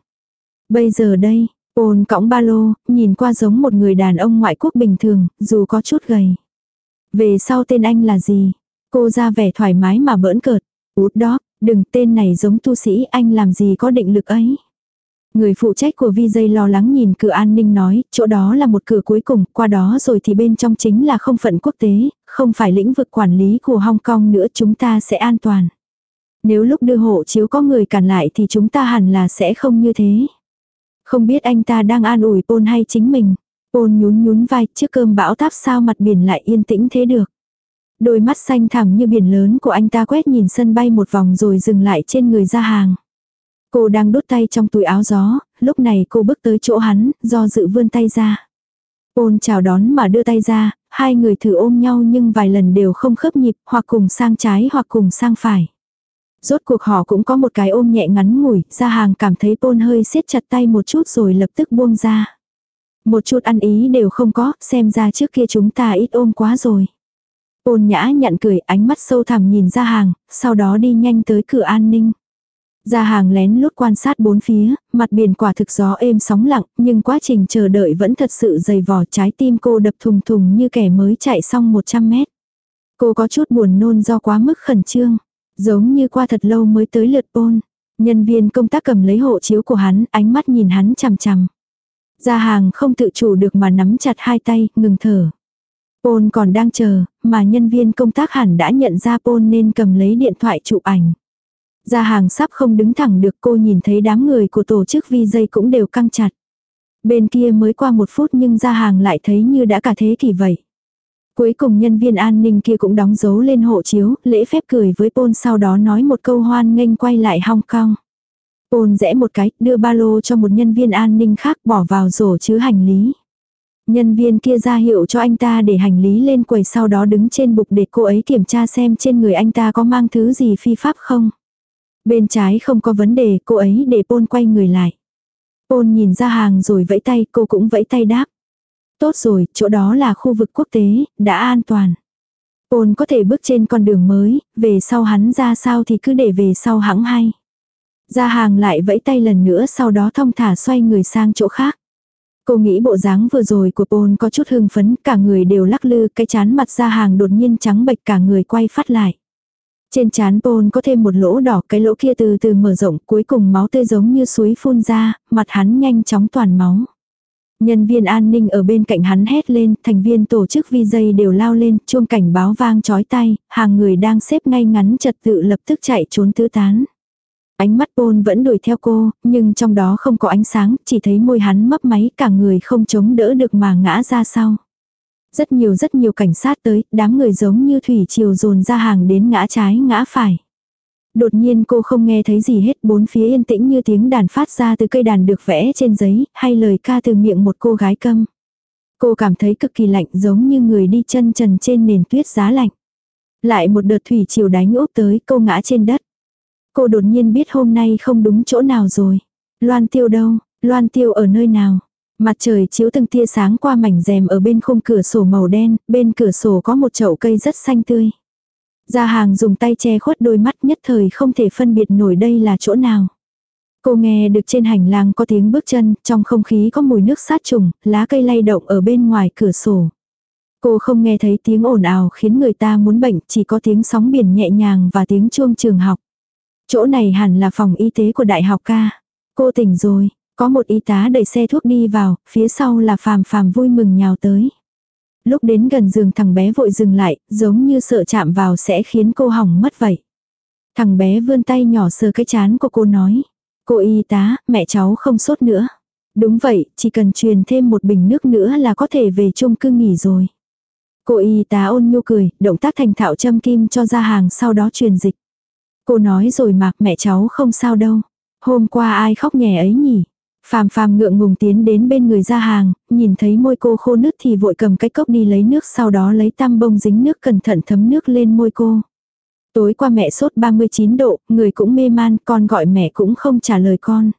Speaker 1: Bây giờ đây, ôn cõng ba lô, nhìn qua giống một người đàn ông ngoại quốc bình thường, dù có chút gầy. Về sau tên anh là gì? Cô ra vẻ thoải mái mà bỡn cợt. Út đó, đừng tên này giống tu sĩ anh làm gì có định lực ấy. Người phụ trách của VJ lo lắng nhìn cửa an ninh nói, chỗ đó là một cửa cuối cùng, qua đó rồi thì bên trong chính là không phận quốc tế, không phải lĩnh vực quản lý của Hong Kong nữa chúng ta sẽ an toàn. Nếu lúc đưa hộ chiếu có người cản lại thì chúng ta hẳn là sẽ không như thế. Không biết anh ta đang an ủi Pôn hay chính mình. Pôn nhún nhún vai trước cơm bão táp sao mặt biển lại yên tĩnh thế được. Đôi mắt xanh thẳm như biển lớn của anh ta quét nhìn sân bay một vòng rồi dừng lại trên người ra hàng. Cô đang đút tay trong túi áo gió, lúc này cô bước tới chỗ hắn, do dự vươn tay ra. Ôn chào đón mà đưa tay ra, hai người thử ôm nhau nhưng vài lần đều không khớp nhịp, hoặc cùng sang trái hoặc cùng sang phải. Rốt cuộc họ cũng có một cái ôm nhẹ ngắn ngủi, ra hàng cảm thấy Paul hơi siết chặt tay một chút rồi lập tức buông ra. Một chút ăn ý đều không có, xem ra trước kia chúng ta ít ôm quá rồi. Pôn nhã nhận cười ánh mắt sâu thẳm nhìn ra hàng, sau đó đi nhanh tới cửa an ninh. Ra hàng lén lút quan sát bốn phía, mặt biển quả thực gió êm sóng lặng, nhưng quá trình chờ đợi vẫn thật sự dày vò trái tim cô đập thùng thùng như kẻ mới chạy xong 100 mét. Cô có chút buồn nôn do quá mức khẩn trương, giống như qua thật lâu mới tới lượt ôn. Nhân viên công tác cầm lấy hộ chiếu của hắn, ánh mắt nhìn hắn chằm chằm. gia hàng không tự chủ được mà nắm chặt hai tay, ngừng thở. Pôn còn đang chờ, mà nhân viên công tác hẳn đã nhận ra Pôn nên cầm lấy điện thoại chụp ảnh. Ra hàng sắp không đứng thẳng được cô nhìn thấy đám người của tổ chức vi dây cũng đều căng chặt. Bên kia mới qua một phút nhưng ra hàng lại thấy như đã cả thế kỷ vậy. Cuối cùng nhân viên an ninh kia cũng đóng dấu lên hộ chiếu, lễ phép cười với Pôn sau đó nói một câu hoan nghênh quay lại Hong Kong. Pôn rẽ một cái, đưa ba lô cho một nhân viên an ninh khác bỏ vào rổ chứa hành lý. Nhân viên kia ra hiệu cho anh ta để hành lý lên quầy sau đó đứng trên bục để cô ấy kiểm tra xem trên người anh ta có mang thứ gì phi pháp không. Bên trái không có vấn đề, cô ấy để Pôn quay người lại. Pôn nhìn ra hàng rồi vẫy tay, cô cũng vẫy tay đáp. Tốt rồi, chỗ đó là khu vực quốc tế, đã an toàn. Pôn có thể bước trên con đường mới, về sau hắn ra sao thì cứ để về sau hãng hay. Ra hàng lại vẫy tay lần nữa sau đó thong thả xoay người sang chỗ khác. Cô nghĩ bộ dáng vừa rồi của Pôn có chút hưng phấn, cả người đều lắc lư, cái chán mặt ra hàng đột nhiên trắng bệch cả người quay phát lại. Trên chán Paul có thêm một lỗ đỏ, cái lỗ kia từ từ mở rộng, cuối cùng máu tươi giống như suối phun ra, mặt hắn nhanh chóng toàn máu. Nhân viên an ninh ở bên cạnh hắn hét lên, thành viên tổ chức vi dây đều lao lên, chuông cảnh báo vang chói tay, hàng người đang xếp ngay ngắn trật tự lập tức chạy trốn tứ tán. Ánh mắt Paul vẫn đuổi theo cô, nhưng trong đó không có ánh sáng, chỉ thấy môi hắn mấp máy cả người không chống đỡ được mà ngã ra sau. Rất nhiều rất nhiều cảnh sát tới, đám người giống như thủy triều dồn ra hàng đến ngã trái ngã phải. Đột nhiên cô không nghe thấy gì hết, bốn phía yên tĩnh như tiếng đàn phát ra từ cây đàn được vẽ trên giấy, hay lời ca từ miệng một cô gái câm. Cô cảm thấy cực kỳ lạnh giống như người đi chân trần trên nền tuyết giá lạnh. Lại một đợt thủy chiều đánh úp tới cô ngã trên đất. Cô đột nhiên biết hôm nay không đúng chỗ nào rồi. Loan tiêu đâu, loan tiêu ở nơi nào. Mặt trời chiếu từng tia sáng qua mảnh rèm ở bên khung cửa sổ màu đen, bên cửa sổ có một chậu cây rất xanh tươi. Gia hàng dùng tay che khuất đôi mắt nhất thời không thể phân biệt nổi đây là chỗ nào. Cô nghe được trên hành lang có tiếng bước chân, trong không khí có mùi nước sát trùng, lá cây lay động ở bên ngoài cửa sổ. Cô không nghe thấy tiếng ồn ào khiến người ta muốn bệnh, chỉ có tiếng sóng biển nhẹ nhàng và tiếng chuông trường học. Chỗ này hẳn là phòng y tế của đại học ca. Cô tỉnh rồi, có một y tá đẩy xe thuốc đi vào, phía sau là phàm phàm vui mừng nhào tới. Lúc đến gần giường thằng bé vội dừng lại, giống như sợ chạm vào sẽ khiến cô hỏng mất vậy. Thằng bé vươn tay nhỏ sờ cái chán của cô nói. Cô y tá, mẹ cháu không sốt nữa. Đúng vậy, chỉ cần truyền thêm một bình nước nữa là có thể về chung cư nghỉ rồi. Cô y tá ôn nhu cười, động tác thành thạo châm kim cho ra hàng sau đó truyền dịch. Cô nói rồi mà, mẹ cháu không sao đâu. Hôm qua ai khóc nhè ấy nhỉ? Phàm phàm ngượng ngùng tiến đến bên người ra hàng, nhìn thấy môi cô khô nứt thì vội cầm cái cốc đi lấy nước sau đó lấy tăm bông dính nước cẩn thận thấm nước lên môi cô. Tối qua mẹ sốt 39 độ, người cũng mê man, con gọi mẹ cũng không trả lời con.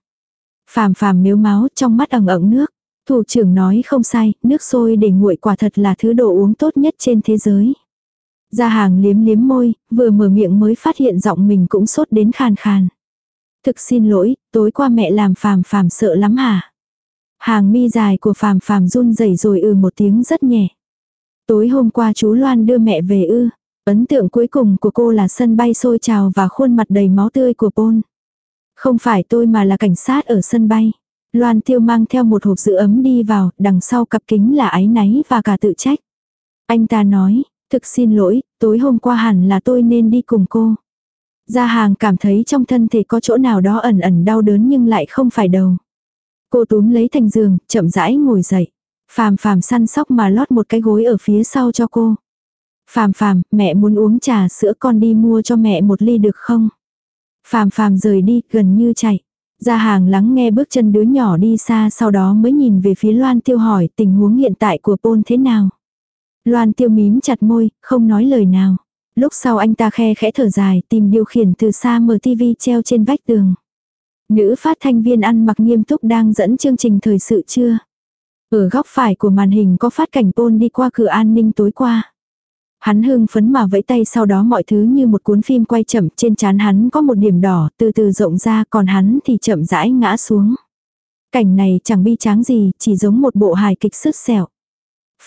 Speaker 1: Phàm phàm miếu máu trong mắt ẩn ẩn nước. Thủ trưởng nói không sai, nước sôi để nguội quả thật là thứ đồ uống tốt nhất trên thế giới. Gia hàng liếm liếm môi, vừa mở miệng mới phát hiện giọng mình cũng sốt đến khàn khàn. Thực xin lỗi, tối qua mẹ làm phàm phàm sợ lắm hả? Hàng mi dài của phàm phàm run rẩy rồi ừ một tiếng rất nhẹ. Tối hôm qua chú Loan đưa mẹ về ư. Ấn tượng cuối cùng của cô là sân bay sôi trào và khuôn mặt đầy máu tươi của Pôn. Không phải tôi mà là cảnh sát ở sân bay. Loan tiêu mang theo một hộp giữ ấm đi vào, đằng sau cặp kính là áy náy và cả tự trách. Anh ta nói, thực xin lỗi, tối hôm qua hẳn là tôi nên đi cùng cô. Gia hàng cảm thấy trong thân thể có chỗ nào đó ẩn ẩn đau đớn nhưng lại không phải đầu. Cô túm lấy thành giường, chậm rãi ngồi dậy. Phàm phàm săn sóc mà lót một cái gối ở phía sau cho cô. Phàm phàm, mẹ muốn uống trà sữa con đi mua cho mẹ một ly được không? Phàm phàm rời đi, gần như chạy. Gia hàng lắng nghe bước chân đứa nhỏ đi xa sau đó mới nhìn về phía Loan Tiêu hỏi tình huống hiện tại của Pôn thế nào. Loan Tiêu mím chặt môi, không nói lời nào. Lúc sau anh ta khe khẽ thở dài tìm điều khiển từ xa mở tivi treo trên vách tường. Nữ phát thanh viên ăn mặc nghiêm túc đang dẫn chương trình thời sự chưa. Ở góc phải của màn hình có phát cảnh Paul đi qua cửa an ninh tối qua. Hắn hưng phấn mà vẫy tay sau đó mọi thứ như một cuốn phim quay chậm trên trán hắn có một điểm đỏ từ từ rộng ra còn hắn thì chậm rãi ngã xuống. Cảnh này chẳng bi tráng gì, chỉ giống một bộ hài kịch sứt sẹo.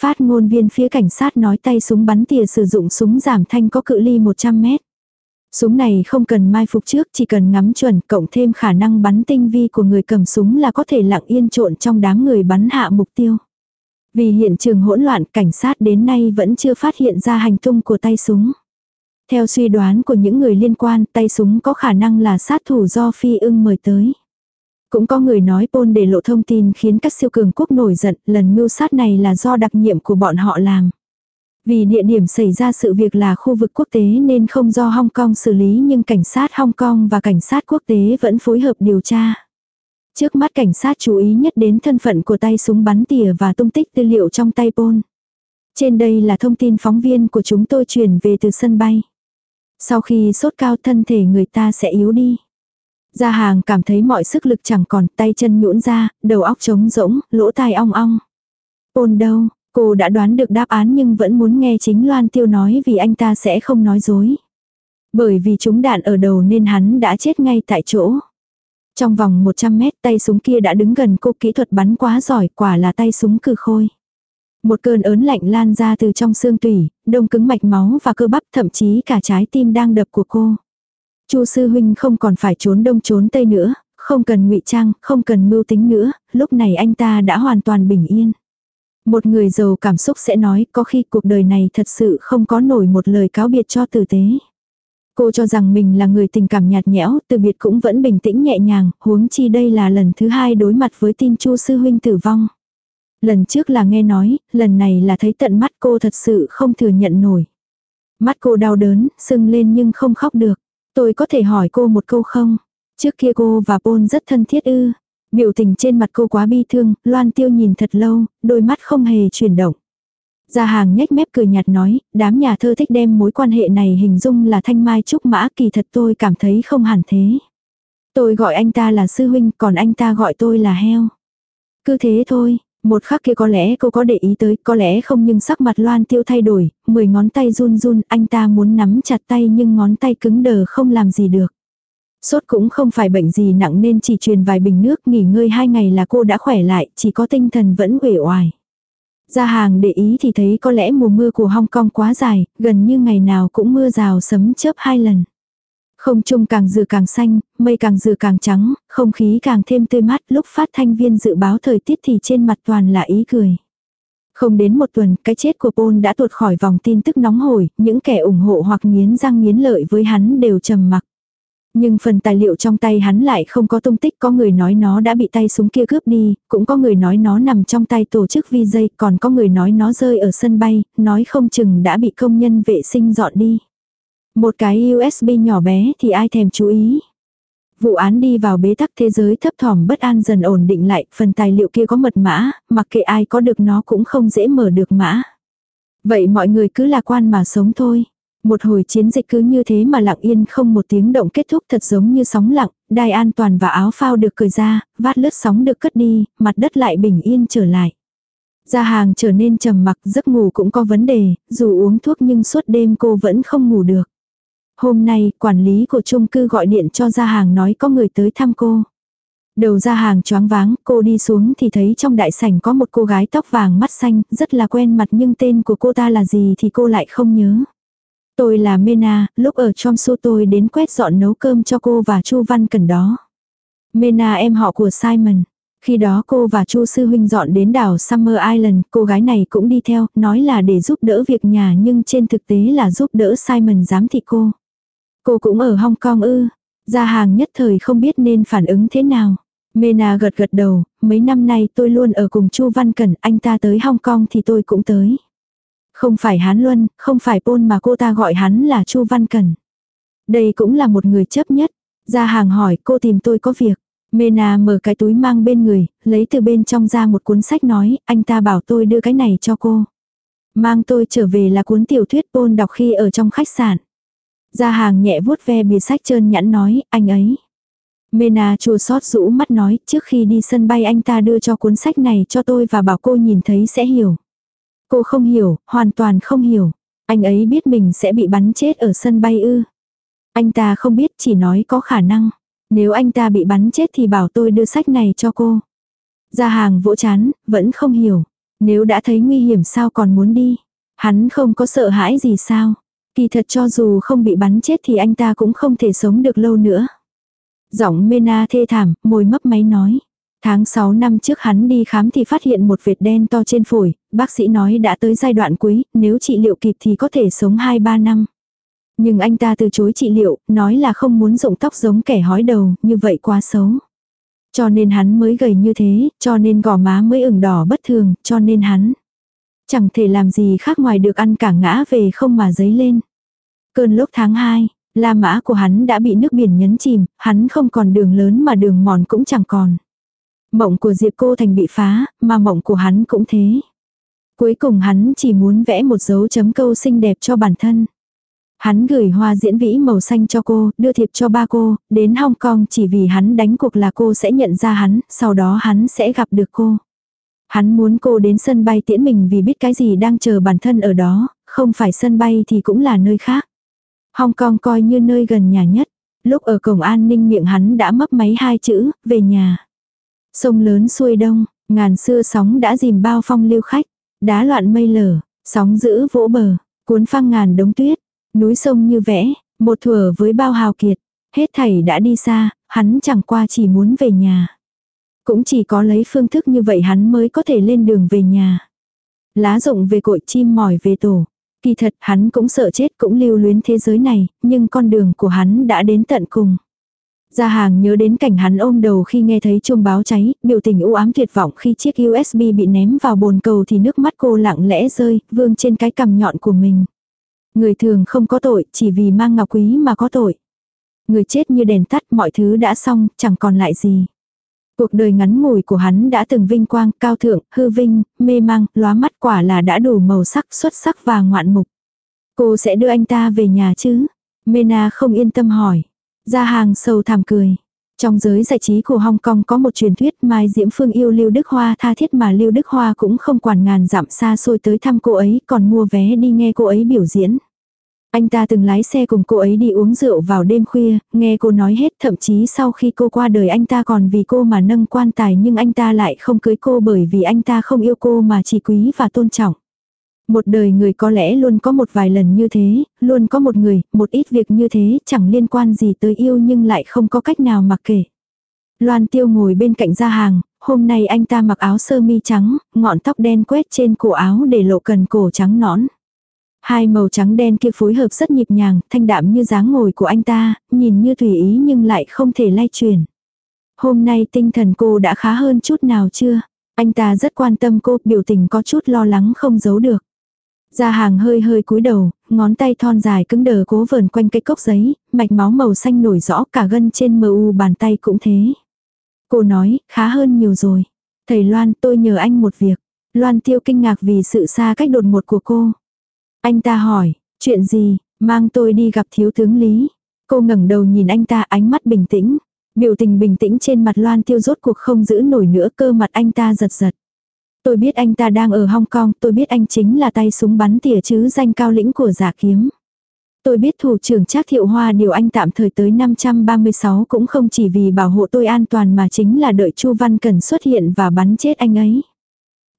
Speaker 1: Phát ngôn viên phía cảnh sát nói tay súng bắn tỉa sử dụng súng giảm thanh có cự ly 100 mét. Súng này không cần mai phục trước, chỉ cần ngắm chuẩn, cộng thêm khả năng bắn tinh vi của người cầm súng là có thể lặng yên trộn trong đám người bắn hạ mục tiêu. Vì hiện trường hỗn loạn, cảnh sát đến nay vẫn chưa phát hiện ra hành tung của tay súng. Theo suy đoán của những người liên quan, tay súng có khả năng là sát thủ do phi ưng mời tới. Cũng có người nói Pol để lộ thông tin khiến các siêu cường quốc nổi giận, lần mưu sát này là do đặc nhiệm của bọn họ làm. Vì địa điểm xảy ra sự việc là khu vực quốc tế nên không do Hong Kong xử lý nhưng cảnh sát Hong Kong và cảnh sát quốc tế vẫn phối hợp điều tra. Trước mắt cảnh sát chú ý nhất đến thân phận của tay súng bắn tỉa và tung tích tư liệu trong tay Pol. Trên đây là thông tin phóng viên của chúng tôi truyền về từ sân bay. Sau khi sốt cao thân thể người ta sẽ yếu đi. Gia hàng cảm thấy mọi sức lực chẳng còn, tay chân nhũn ra, đầu óc trống rỗng, lỗ tai ong ong. Ôn đâu, cô đã đoán được đáp án nhưng vẫn muốn nghe chính Loan Tiêu nói vì anh ta sẽ không nói dối. Bởi vì chúng đạn ở đầu nên hắn đã chết ngay tại chỗ. Trong vòng 100 mét tay súng kia đã đứng gần cô kỹ thuật bắn quá giỏi quả là tay súng cử khôi. Một cơn ớn lạnh lan ra từ trong xương tủy, đông cứng mạch máu và cơ bắp thậm chí cả trái tim đang đập của cô. Chu sư huynh không còn phải trốn đông trốn tây nữa, không cần ngụy trang, không cần mưu tính nữa, lúc này anh ta đã hoàn toàn bình yên. Một người giàu cảm xúc sẽ nói có khi cuộc đời này thật sự không có nổi một lời cáo biệt cho tử tế. Cô cho rằng mình là người tình cảm nhạt nhẽo, từ biệt cũng vẫn bình tĩnh nhẹ nhàng, huống chi đây là lần thứ hai đối mặt với tin Chu sư huynh tử vong. Lần trước là nghe nói, lần này là thấy tận mắt cô thật sự không thừa nhận nổi. Mắt cô đau đớn, sưng lên nhưng không khóc được. Tôi có thể hỏi cô một câu không? Trước kia cô và Paul rất thân thiết ư. Biểu tình trên mặt cô quá bi thương, Loan Tiêu nhìn thật lâu, đôi mắt không hề chuyển động. Gia hàng nhếch mép cười nhạt nói, đám nhà thơ thích đem mối quan hệ này hình dung là thanh mai trúc mã kỳ thật tôi cảm thấy không hẳn thế. Tôi gọi anh ta là sư huynh còn anh ta gọi tôi là heo. Cứ thế thôi, một khắc kia có lẽ cô có để ý tới, có lẽ không nhưng sắc mặt loan tiêu thay đổi, mười ngón tay run run, anh ta muốn nắm chặt tay nhưng ngón tay cứng đờ không làm gì được. Sốt cũng không phải bệnh gì nặng nên chỉ truyền vài bình nước nghỉ ngơi hai ngày là cô đã khỏe lại, chỉ có tinh thần vẫn uể oải. Ra hàng để ý thì thấy có lẽ mùa mưa của Hong Kong quá dài, gần như ngày nào cũng mưa rào sấm chớp hai lần. Không trung càng dừa càng xanh, mây càng dừa càng trắng, không khí càng thêm tươi mát lúc phát thanh viên dự báo thời tiết thì trên mặt toàn là ý cười. Không đến một tuần, cái chết của Paul đã tuột khỏi vòng tin tức nóng hổi, những kẻ ủng hộ hoặc nghiến răng nghiến lợi với hắn đều trầm mặc. Nhưng phần tài liệu trong tay hắn lại không có tung tích, có người nói nó đã bị tay súng kia cướp đi, cũng có người nói nó nằm trong tay tổ chức vi dây, còn có người nói nó rơi ở sân bay, nói không chừng đã bị công nhân vệ sinh dọn đi. Một cái USB nhỏ bé thì ai thèm chú ý. Vụ án đi vào bế tắc thế giới thấp thỏm bất an dần ổn định lại, phần tài liệu kia có mật mã, mặc kệ ai có được nó cũng không dễ mở được mã. Vậy mọi người cứ lạc quan mà sống thôi. Một hồi chiến dịch cứ như thế mà lặng yên không một tiếng động kết thúc thật giống như sóng lặng, đai an toàn và áo phao được cởi ra, vát lướt sóng được cất đi, mặt đất lại bình yên trở lại. Gia hàng trở nên trầm mặc giấc ngủ cũng có vấn đề, dù uống thuốc nhưng suốt đêm cô vẫn không ngủ được. Hôm nay, quản lý của chung cư gọi điện cho gia hàng nói có người tới thăm cô. Đầu ra hàng choáng váng, cô đi xuống thì thấy trong đại sảnh có một cô gái tóc vàng mắt xanh, rất là quen mặt nhưng tên của cô ta là gì thì cô lại không nhớ. Tôi là Mena, lúc ở trong su tôi đến quét dọn nấu cơm cho cô và Chu Văn cần đó. Mena em họ của Simon. Khi đó cô và Chu sư huynh dọn đến đảo Summer Island, cô gái này cũng đi theo, nói là để giúp đỡ việc nhà nhưng trên thực tế là giúp đỡ Simon giám thị cô. Cô cũng ở Hong Kong ư. Gia hàng nhất thời không biết nên phản ứng thế nào. Mena gật gật đầu, mấy năm nay tôi luôn ở cùng Chu Văn Cẩn, anh ta tới Hong Kong thì tôi cũng tới. Không phải Hán Luân, không phải Pôn mà cô ta gọi hắn là Chu Văn Cẩn. Đây cũng là một người chấp nhất. gia hàng hỏi cô tìm tôi có việc. Mena mở cái túi mang bên người, lấy từ bên trong ra một cuốn sách nói, anh ta bảo tôi đưa cái này cho cô. Mang tôi trở về là cuốn tiểu thuyết Pôn đọc khi ở trong khách sạn gia hàng nhẹ vuốt ve bìa sách trơn nhẵn nói, anh ấy. Mena chua xót rũ mắt nói, trước khi đi sân bay anh ta đưa cho cuốn sách này cho tôi và bảo cô nhìn thấy sẽ hiểu. Cô không hiểu, hoàn toàn không hiểu. Anh ấy biết mình sẽ bị bắn chết ở sân bay ư. Anh ta không biết chỉ nói có khả năng. Nếu anh ta bị bắn chết thì bảo tôi đưa sách này cho cô. gia hàng vỗ chán, vẫn không hiểu. Nếu đã thấy nguy hiểm sao còn muốn đi. Hắn không có sợ hãi gì sao. Kỳ thật cho dù không bị bắn chết thì anh ta cũng không thể sống được lâu nữa. Giọng Mena thê thảm, môi mấp máy nói. Tháng 6 năm trước hắn đi khám thì phát hiện một vệt đen to trên phổi, bác sĩ nói đã tới giai đoạn cuối, nếu trị liệu kịp thì có thể sống 2-3 năm. Nhưng anh ta từ chối trị liệu, nói là không muốn rụng tóc giống kẻ hói đầu, như vậy quá xấu. Cho nên hắn mới gầy như thế, cho nên gò má mới ửng đỏ bất thường, cho nên hắn chẳng thể làm gì khác ngoài được ăn cả ngã về không mà giấy lên. Cơn lốc tháng 2, La mã của hắn đã bị nước biển nhấn chìm, hắn không còn đường lớn mà đường mòn cũng chẳng còn. Mộng của Diệp Cô Thành bị phá, mà mộng của hắn cũng thế. Cuối cùng hắn chỉ muốn vẽ một dấu chấm câu xinh đẹp cho bản thân. Hắn gửi hoa diễn vĩ màu xanh cho cô, đưa thiệp cho ba cô, đến Hong Kong chỉ vì hắn đánh cuộc là cô sẽ nhận ra hắn, sau đó hắn sẽ gặp được cô. Hắn muốn cô đến sân bay tiễn mình vì biết cái gì đang chờ bản thân ở đó, không phải sân bay thì cũng là nơi khác. Hong Kong coi như nơi gần nhà nhất. Lúc ở cổng an ninh miệng hắn đã mấp máy hai chữ, về nhà. Sông lớn xuôi đông, ngàn xưa sóng đã dìm bao phong lưu khách. Đá loạn mây lở, sóng giữ vỗ bờ, cuốn phăng ngàn đống tuyết. Núi sông như vẽ, một thuở với bao hào kiệt. Hết thảy đã đi xa, hắn chẳng qua chỉ muốn về nhà. Cũng chỉ có lấy phương thức như vậy hắn mới có thể lên đường về nhà. Lá rụng về cội chim mỏi về tổ. Kỳ thật hắn cũng sợ chết cũng lưu luyến thế giới này, nhưng con đường của hắn đã đến tận cùng. Gia hàng nhớ đến cảnh hắn ôm đầu khi nghe thấy chuông báo cháy, biểu tình u ám tuyệt vọng khi chiếc USB bị ném vào bồn cầu thì nước mắt cô lặng lẽ rơi, vương trên cái cằm nhọn của mình. Người thường không có tội, chỉ vì mang ngọc quý mà có tội. Người chết như đèn tắt, mọi thứ đã xong, chẳng còn lại gì. Cuộc đời ngắn ngủi của hắn đã từng vinh quang, cao thượng, hư vinh, mê mang, lóa mắt quả là đã đủ màu sắc, xuất sắc và ngoạn mục. Cô sẽ đưa anh ta về nhà chứ? Mena không yên tâm hỏi. gia hàng sâu thảm cười. Trong giới giải trí của Hong Kong có một truyền thuyết Mai Diễm Phương yêu Lưu Đức Hoa tha thiết mà Lưu Đức Hoa cũng không quản ngàn dặm xa xôi tới thăm cô ấy còn mua vé đi nghe cô ấy biểu diễn. Anh ta từng lái xe cùng cô ấy đi uống rượu vào đêm khuya, nghe cô nói hết thậm chí sau khi cô qua đời anh ta còn vì cô mà nâng quan tài nhưng anh ta lại không cưới cô bởi vì anh ta không yêu cô mà chỉ quý và tôn trọng. Một đời người có lẽ luôn có một vài lần như thế, luôn có một người, một ít việc như thế chẳng liên quan gì tới yêu nhưng lại không có cách nào mặc kể. Loan tiêu ngồi bên cạnh gia hàng, hôm nay anh ta mặc áo sơ mi trắng, ngọn tóc đen quét trên cổ áo để lộ cần cổ trắng nõn. Hai màu trắng đen kia phối hợp rất nhịp nhàng, thanh đạm như dáng ngồi của anh ta, nhìn như tùy ý nhưng lại không thể lay chuyển. Hôm nay tinh thần cô đã khá hơn chút nào chưa? Anh ta rất quan tâm cô, biểu tình có chút lo lắng không giấu được. Gia hàng hơi hơi cúi đầu, ngón tay thon dài cứng đờ cố vờn quanh cái cốc giấy, mạch máu màu xanh nổi rõ cả gân trên mờ u bàn tay cũng thế. Cô nói, khá hơn nhiều rồi. Thầy Loan, tôi nhờ anh một việc. Loan tiêu kinh ngạc vì sự xa cách đột ngột của cô. Anh ta hỏi, chuyện gì, mang tôi đi gặp thiếu tướng Lý. Cô ngẩng đầu nhìn anh ta ánh mắt bình tĩnh. Biểu tình bình tĩnh trên mặt Loan tiêu rốt cuộc không giữ nổi nữa cơ mặt anh ta giật giật. Tôi biết anh ta đang ở Hong Kong, tôi biết anh chính là tay súng bắn tỉa chứ danh cao lĩnh của giả kiếm. Tôi biết thủ trưởng Trác Thiệu Hoa điều anh tạm thời tới 536 cũng không chỉ vì bảo hộ tôi an toàn mà chính là đợi Chu Văn Cần xuất hiện và bắn chết anh ấy.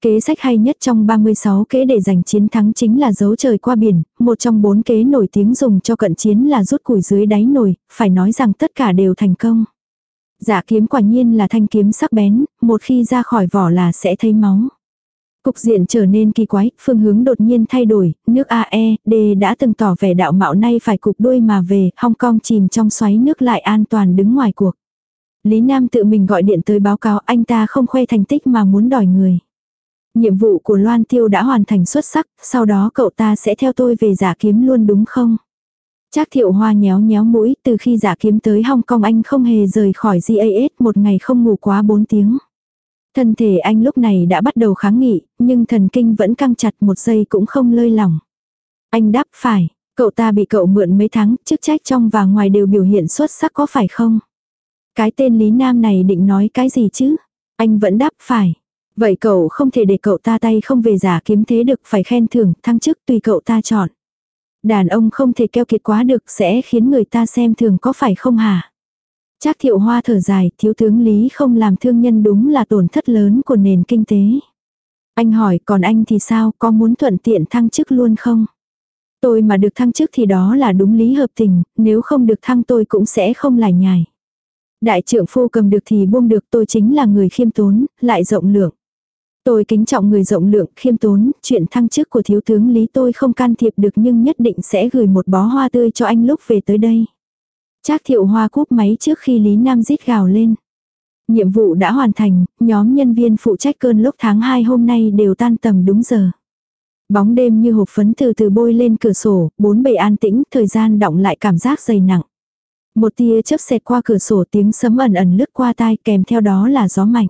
Speaker 1: Kế sách hay nhất trong 36 kế để giành chiến thắng chính là dấu trời qua biển, một trong bốn kế nổi tiếng dùng cho cận chiến là rút củi dưới đáy nồi, phải nói rằng tất cả đều thành công. Giả kiếm quả nhiên là thanh kiếm sắc bén, một khi ra khỏi vỏ là sẽ thấy máu. Cục diện trở nên kỳ quái, phương hướng đột nhiên thay đổi, nước AE, D đã từng tỏ vẻ đạo mạo nay phải cục đuôi mà về, Hong Kong chìm trong xoáy nước lại an toàn đứng ngoài cuộc. Lý Nam tự mình gọi điện tới báo cáo anh ta không khoe thành tích mà muốn đòi người. Nhiệm vụ của Loan Tiêu đã hoàn thành xuất sắc, sau đó cậu ta sẽ theo tôi về giả kiếm luôn đúng không? Trác thiệu hoa nhéo nhéo mũi, từ khi giả kiếm tới Hong Kong anh không hề rời khỏi GAS một ngày không ngủ quá 4 tiếng. Thân thể anh lúc này đã bắt đầu kháng nghị, nhưng thần kinh vẫn căng chặt một giây cũng không lơi lỏng. Anh đáp phải, cậu ta bị cậu mượn mấy tháng, chức trách trong và ngoài đều biểu hiện xuất sắc có phải không? Cái tên Lý Nam này định nói cái gì chứ? Anh vẫn đáp phải. Vậy cậu không thể để cậu ta tay không về giả kiếm thế được phải khen thưởng, thăng chức tùy cậu ta chọn. Đàn ông không thể keo kiệt quá được sẽ khiến người ta xem thường có phải không hả? Trác thiệu hoa thở dài, thiếu tướng Lý không làm thương nhân đúng là tổn thất lớn của nền kinh tế. Anh hỏi còn anh thì sao, có muốn thuận tiện thăng chức luôn không? Tôi mà được thăng chức thì đó là đúng lý hợp tình, nếu không được thăng tôi cũng sẽ không lải nhải. Đại trưởng phu cầm được thì buông được tôi chính là người khiêm tốn, lại rộng lượng. Tôi kính trọng người rộng lượng, khiêm tốn, chuyện thăng chức của thiếu tướng Lý tôi không can thiệp được nhưng nhất định sẽ gửi một bó hoa tươi cho anh lúc về tới đây. Trác thiệu hoa cúp máy trước khi Lý Nam rít gào lên. Nhiệm vụ đã hoàn thành, nhóm nhân viên phụ trách cơn lốc tháng 2 hôm nay đều tan tầm đúng giờ. Bóng đêm như hộp phấn từ từ bôi lên cửa sổ, bốn bề an tĩnh, thời gian động lại cảm giác dày nặng. Một tia chớp xẹt qua cửa sổ tiếng sấm ẩn ẩn lướt qua tai kèm theo đó là gió mạnh.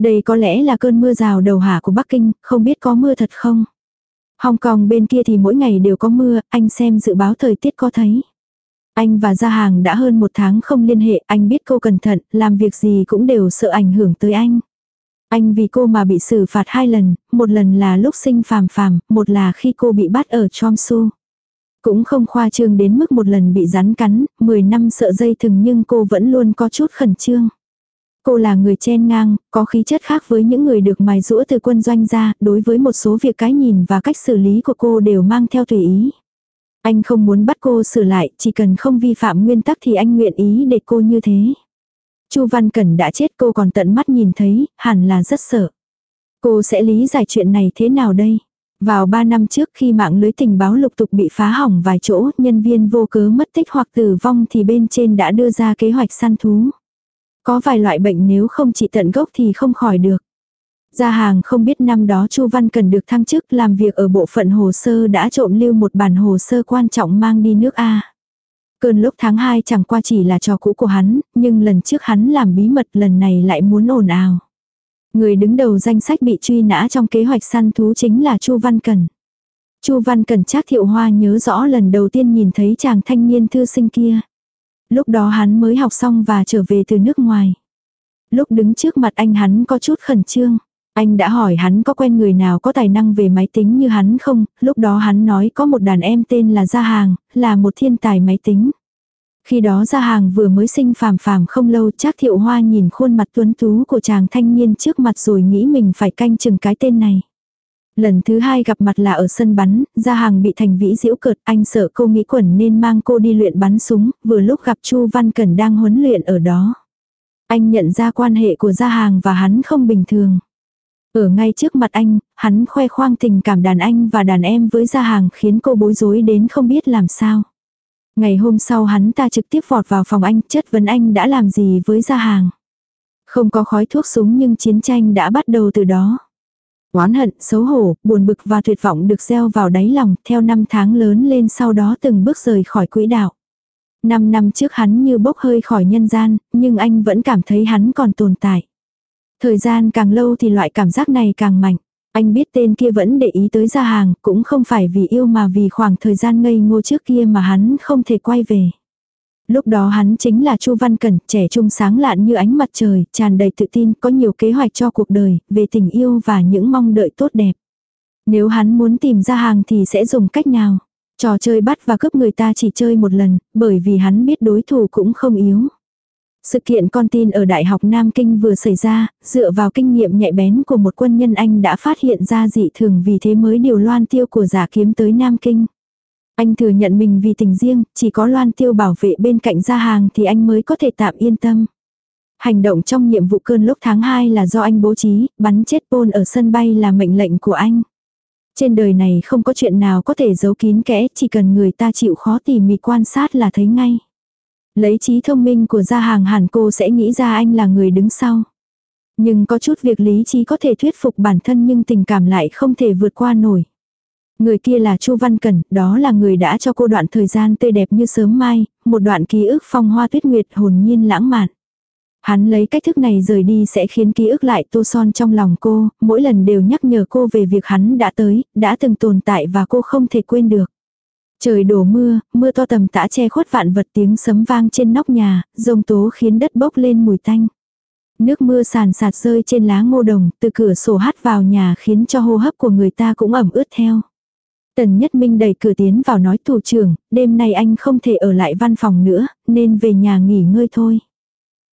Speaker 1: Đây có lẽ là cơn mưa rào đầu hạ của Bắc Kinh, không biết có mưa thật không? Hong Kong bên kia thì mỗi ngày đều có mưa, anh xem dự báo thời tiết có thấy. Anh và Gia Hàng đã hơn một tháng không liên hệ, anh biết cô cẩn thận, làm việc gì cũng đều sợ ảnh hưởng tới anh. Anh vì cô mà bị xử phạt hai lần, một lần là lúc sinh phàm phàm, một là khi cô bị bắt ở Chomsu. Cũng không khoa trương đến mức một lần bị rắn cắn, 10 năm sợ dây thừng nhưng cô vẫn luôn có chút khẩn trương. Cô là người chen ngang, có khí chất khác với những người được mài rũa từ quân doanh ra, đối với một số việc cái nhìn và cách xử lý của cô đều mang theo tùy ý. Anh không muốn bắt cô sửa lại, chỉ cần không vi phạm nguyên tắc thì anh nguyện ý để cô như thế. Chu Văn Cẩn đã chết cô còn tận mắt nhìn thấy, hẳn là rất sợ. Cô sẽ lý giải chuyện này thế nào đây? Vào 3 năm trước khi mạng lưới tình báo lục tục bị phá hỏng vài chỗ, nhân viên vô cớ mất tích hoặc tử vong thì bên trên đã đưa ra kế hoạch săn thú. Có vài loại bệnh nếu không trị tận gốc thì không khỏi được. Gia hàng không biết năm đó Chu Văn cần được thăng chức làm việc ở bộ phận hồ sơ đã trộm lưu một bản hồ sơ quan trọng mang đi nước A. Cơn lúc tháng 2 chẳng qua chỉ là trò cũ của hắn, nhưng lần trước hắn làm bí mật lần này lại muốn ồn ào. Người đứng đầu danh sách bị truy nã trong kế hoạch săn thú chính là Chu Văn Cần. Chu Văn Cần chắc thiệu hoa nhớ rõ lần đầu tiên nhìn thấy chàng thanh niên thư sinh kia. Lúc đó hắn mới học xong và trở về từ nước ngoài. Lúc đứng trước mặt anh hắn có chút khẩn trương. Anh đã hỏi hắn có quen người nào có tài năng về máy tính như hắn không, lúc đó hắn nói có một đàn em tên là Gia Hàng, là một thiên tài máy tính. Khi đó Gia Hàng vừa mới sinh phàm phàm không lâu chắc thiệu hoa nhìn khuôn mặt tuấn tú của chàng thanh niên trước mặt rồi nghĩ mình phải canh chừng cái tên này. Lần thứ hai gặp mặt là ở sân bắn, Gia Hàng bị thành vĩ diễu cợt, anh sợ cô nghĩ quẩn nên mang cô đi luyện bắn súng, vừa lúc gặp Chu Văn Cẩn đang huấn luyện ở đó. Anh nhận ra quan hệ của Gia Hàng và hắn không bình thường. Ở ngay trước mặt anh, hắn khoe khoang tình cảm đàn anh và đàn em với gia hàng khiến cô bối rối đến không biết làm sao. Ngày hôm sau hắn ta trực tiếp vọt vào phòng anh chất vấn anh đã làm gì với gia hàng. Không có khói thuốc súng nhưng chiến tranh đã bắt đầu từ đó. Oán hận, xấu hổ, buồn bực và tuyệt vọng được gieo vào đáy lòng theo năm tháng lớn lên sau đó từng bước rời khỏi quỹ đạo. Năm năm trước hắn như bốc hơi khỏi nhân gian, nhưng anh vẫn cảm thấy hắn còn tồn tại. Thời gian càng lâu thì loại cảm giác này càng mạnh. Anh biết tên kia vẫn để ý tới gia hàng, cũng không phải vì yêu mà vì khoảng thời gian ngây ngô trước kia mà hắn không thể quay về. Lúc đó hắn chính là Chu Văn Cẩn, trẻ trung sáng lạn như ánh mặt trời, tràn đầy tự tin, có nhiều kế hoạch cho cuộc đời, về tình yêu và những mong đợi tốt đẹp. Nếu hắn muốn tìm ra hàng thì sẽ dùng cách nào? Trò chơi bắt và cướp người ta chỉ chơi một lần, bởi vì hắn biết đối thủ cũng không yếu. Sự kiện con tin ở Đại học Nam Kinh vừa xảy ra, dựa vào kinh nghiệm nhạy bén của một quân nhân Anh đã phát hiện ra dị thường vì thế mới điều loan tiêu của giả kiếm tới Nam Kinh. Anh thừa nhận mình vì tình riêng, chỉ có loan tiêu bảo vệ bên cạnh Ra hàng thì anh mới có thể tạm yên tâm. Hành động trong nhiệm vụ cơn lốc tháng 2 là do anh bố trí, bắn chết Paul ở sân bay là mệnh lệnh của anh. Trên đời này không có chuyện nào có thể giấu kín kẽ, chỉ cần người ta chịu khó tỉ mỉ quan sát là thấy ngay. Lấy trí thông minh của gia hàng hẳn cô sẽ nghĩ ra anh là người đứng sau. Nhưng có chút việc lý trí có thể thuyết phục bản thân nhưng tình cảm lại không thể vượt qua nổi. Người kia là Chu Văn Cẩn, đó là người đã cho cô đoạn thời gian tươi đẹp như sớm mai, một đoạn ký ức phong hoa tuyết nguyệt hồn nhiên lãng mạn. Hắn lấy cách thức này rời đi sẽ khiến ký ức lại tô son trong lòng cô, mỗi lần đều nhắc nhở cô về việc hắn đã tới, đã từng tồn tại và cô không thể quên được. Trời đổ mưa, mưa to tầm tã che khuất vạn vật tiếng sấm vang trên nóc nhà, rông tố khiến đất bốc lên mùi tanh. Nước mưa sàn sạt rơi trên lá ngô đồng, từ cửa sổ hát vào nhà khiến cho hô hấp của người ta cũng ẩm ướt theo. Tần Nhất Minh đẩy cửa tiến vào nói thủ trưởng, đêm nay anh không thể ở lại văn phòng nữa, nên về nhà nghỉ ngơi thôi.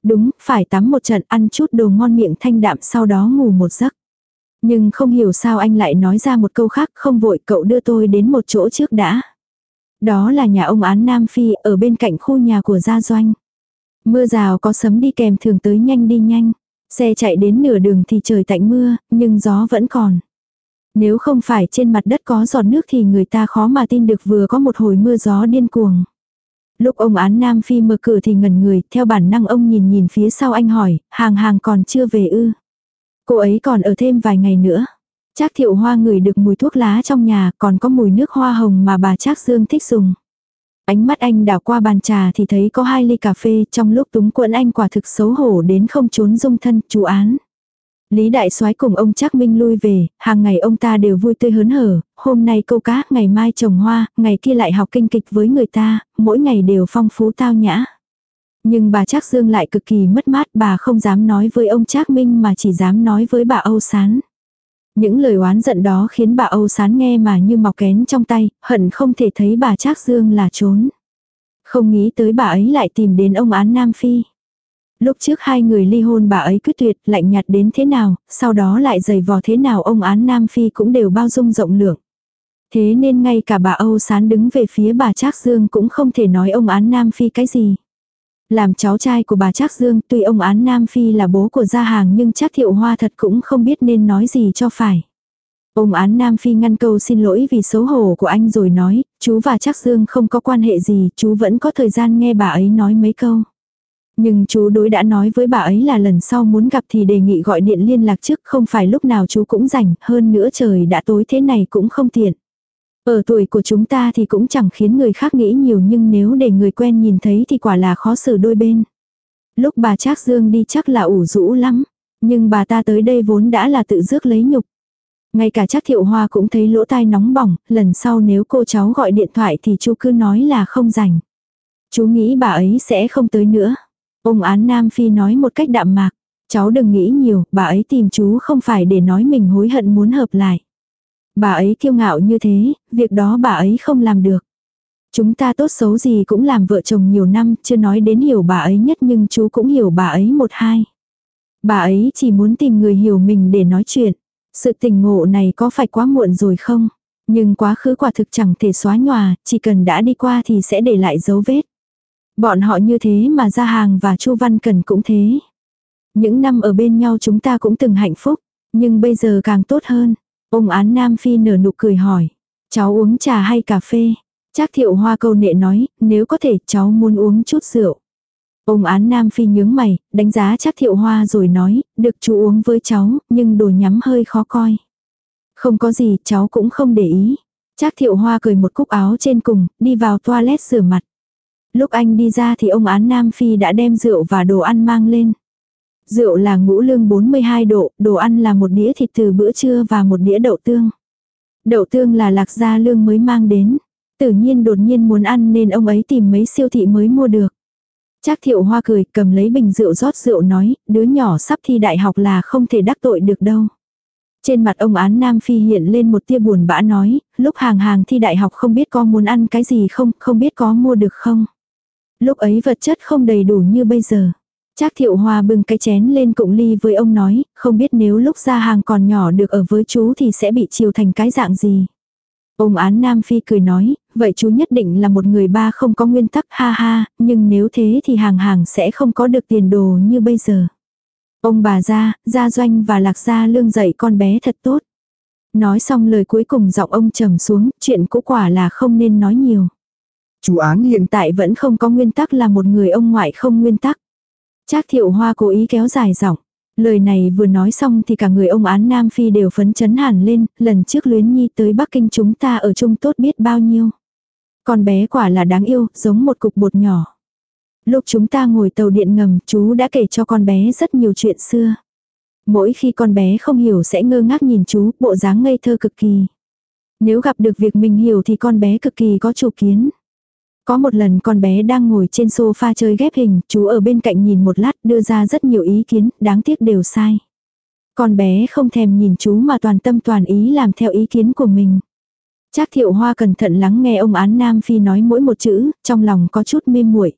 Speaker 1: Đúng, phải tắm một trận ăn chút đồ ngon miệng thanh đạm sau đó ngủ một giấc. Nhưng không hiểu sao anh lại nói ra một câu khác không vội cậu đưa tôi đến một chỗ trước đã. Đó là nhà ông án Nam Phi ở bên cạnh khu nhà của gia doanh. Mưa rào có sấm đi kèm thường tới nhanh đi nhanh. Xe chạy đến nửa đường thì trời tạnh mưa, nhưng gió vẫn còn. Nếu không phải trên mặt đất có giọt nước thì người ta khó mà tin được vừa có một hồi mưa gió điên cuồng. Lúc ông án Nam Phi mở cửa thì ngẩn người, theo bản năng ông nhìn nhìn phía sau anh hỏi, hàng hàng còn chưa về ư. Cô ấy còn ở thêm vài ngày nữa. Trác thiệu hoa ngửi được mùi thuốc lá trong nhà còn có mùi nước hoa hồng mà bà Trác Dương thích dùng. Ánh mắt anh đảo qua bàn trà thì thấy có hai ly cà phê trong lúc túng quẫn anh quả thực xấu hổ đến không trốn dung thân chú án. Lý Đại soái cùng ông Trác Minh lui về, hàng ngày ông ta đều vui tươi hớn hở, hôm nay câu cá, ngày mai trồng hoa, ngày kia lại học kinh kịch với người ta, mỗi ngày đều phong phú tao nhã. Nhưng bà Trác Dương lại cực kỳ mất mát, bà không dám nói với ông Trác Minh mà chỉ dám nói với bà Âu Sán. Những lời oán giận đó khiến bà Âu Sán nghe mà như mọc kén trong tay, hận không thể thấy bà Trác Dương là trốn. Không nghĩ tới bà ấy lại tìm đến ông án Nam Phi. Lúc trước hai người ly hôn bà ấy quyết tuyệt, lạnh nhạt đến thế nào, sau đó lại giày vò thế nào ông án Nam Phi cũng đều bao dung rộng lượng. Thế nên ngay cả bà Âu Sán đứng về phía bà Trác Dương cũng không thể nói ông án Nam Phi cái gì. Làm cháu trai của bà Trác Dương, tuy ông án Nam Phi là bố của gia hàng nhưng Trác Thiệu Hoa thật cũng không biết nên nói gì cho phải. Ông án Nam Phi ngăn câu xin lỗi vì xấu hổ của anh rồi nói, chú và Trác Dương không có quan hệ gì, chú vẫn có thời gian nghe bà ấy nói mấy câu. Nhưng chú đối đã nói với bà ấy là lần sau muốn gặp thì đề nghị gọi điện liên lạc trước không phải lúc nào chú cũng rảnh, hơn nữa trời đã tối thế này cũng không tiện. Ở tuổi của chúng ta thì cũng chẳng khiến người khác nghĩ nhiều nhưng nếu để người quen nhìn thấy thì quả là khó xử đôi bên. Lúc bà Trác Dương đi chắc là ủ rũ lắm, nhưng bà ta tới đây vốn đã là tự rước lấy nhục. Ngay cả Trác thiệu hoa cũng thấy lỗ tai nóng bỏng, lần sau nếu cô cháu gọi điện thoại thì chú cứ nói là không rảnh. Chú nghĩ bà ấy sẽ không tới nữa. Ông án Nam Phi nói một cách đạm mạc. Cháu đừng nghĩ nhiều, bà ấy tìm chú không phải để nói mình hối hận muốn hợp lại. Bà ấy kiêu ngạo như thế, việc đó bà ấy không làm được. Chúng ta tốt xấu gì cũng làm vợ chồng nhiều năm, chưa nói đến hiểu bà ấy nhất nhưng chú cũng hiểu bà ấy một hai. Bà ấy chỉ muốn tìm người hiểu mình để nói chuyện. Sự tình ngộ này có phải quá muộn rồi không? Nhưng quá khứ quả thực chẳng thể xóa nhòa, chỉ cần đã đi qua thì sẽ để lại dấu vết. Bọn họ như thế mà ra hàng và Chu Văn Cần cũng thế. Những năm ở bên nhau chúng ta cũng từng hạnh phúc. Nhưng bây giờ càng tốt hơn. Ông án Nam Phi nở nụ cười hỏi. Cháu uống trà hay cà phê? Trác thiệu hoa câu nệ nói, nếu có thể cháu muốn uống chút rượu. Ông án Nam Phi nhướng mày, đánh giá Trác thiệu hoa rồi nói, được chú uống với cháu, nhưng đồ nhắm hơi khó coi. Không có gì, cháu cũng không để ý. Trác thiệu hoa cười một cúc áo trên cùng, đi vào toilet rửa mặt. Lúc anh đi ra thì ông án Nam Phi đã đem rượu và đồ ăn mang lên. Rượu là ngũ lương 42 độ, đồ ăn là một đĩa thịt từ bữa trưa và một đĩa đậu tương. Đậu tương là lạc gia lương mới mang đến. Tự nhiên đột nhiên muốn ăn nên ông ấy tìm mấy siêu thị mới mua được. Trác thiệu hoa cười cầm lấy bình rượu rót rượu nói, đứa nhỏ sắp thi đại học là không thể đắc tội được đâu. Trên mặt ông án Nam Phi hiện lên một tia buồn bã nói, lúc hàng hàng thi đại học không biết có muốn ăn cái gì không, không biết có mua được không. Lúc ấy vật chất không đầy đủ như bây giờ. Trác thiệu hòa bưng cái chén lên cụng ly với ông nói, không biết nếu lúc ra hàng còn nhỏ được ở với chú thì sẽ bị chiều thành cái dạng gì. Ông án Nam Phi cười nói, vậy chú nhất định là một người ba không có nguyên tắc ha ha, nhưng nếu thế thì hàng hàng sẽ không có được tiền đồ như bây giờ. Ông bà gia, gia doanh và lạc gia lương dạy con bé thật tốt. Nói xong lời cuối cùng giọng ông trầm xuống, chuyện cũ quả là không nên nói nhiều.
Speaker 2: Chú án hiện
Speaker 1: tại vẫn không có nguyên tắc là một người ông ngoại không nguyên tắc. Trác thiệu hoa cố ý kéo dài giọng. Lời này vừa nói xong thì cả người ông án Nam Phi đều phấn chấn hẳn lên, lần trước luyến nhi tới Bắc Kinh chúng ta ở chung tốt biết bao nhiêu. Con bé quả là đáng yêu, giống một cục bột nhỏ. Lúc chúng ta ngồi tàu điện ngầm, chú đã kể cho con bé rất nhiều chuyện xưa. Mỗi khi con bé không hiểu sẽ ngơ ngác nhìn chú, bộ dáng ngây thơ cực kỳ. Nếu gặp được việc mình hiểu thì con bé cực kỳ có chủ kiến. Có một lần con bé đang ngồi trên sofa chơi ghép hình, chú ở bên cạnh nhìn một lát đưa ra rất nhiều ý kiến, đáng tiếc đều sai. Con bé không thèm nhìn chú mà toàn tâm toàn ý làm theo ý kiến của mình. Trác thiệu hoa cẩn thận lắng nghe ông án Nam Phi nói mỗi một chữ, trong lòng có chút mê muội.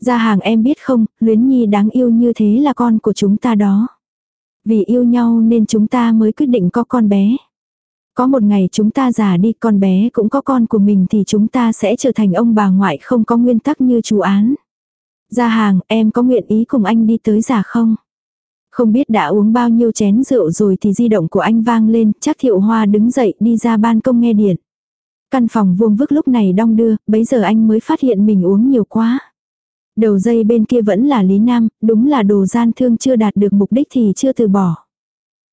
Speaker 1: Ra hàng em biết không, luyến nhi đáng yêu như thế là con của chúng ta đó. Vì yêu nhau nên chúng ta mới quyết định có con bé. Có một ngày chúng ta già đi con bé cũng có con của mình thì chúng ta sẽ trở thành ông bà ngoại không có nguyên tắc như chú án. Ra hàng, em có nguyện ý cùng anh đi tới già không? Không biết đã uống bao nhiêu chén rượu rồi thì di động của anh vang lên, chắc thiệu hoa đứng dậy đi ra ban công nghe điện. Căn phòng vuông vức lúc này đong đưa, bấy giờ anh mới phát hiện mình uống nhiều quá. Đầu dây bên kia vẫn là Lý Nam, đúng là đồ gian thương chưa đạt được mục đích thì chưa từ bỏ.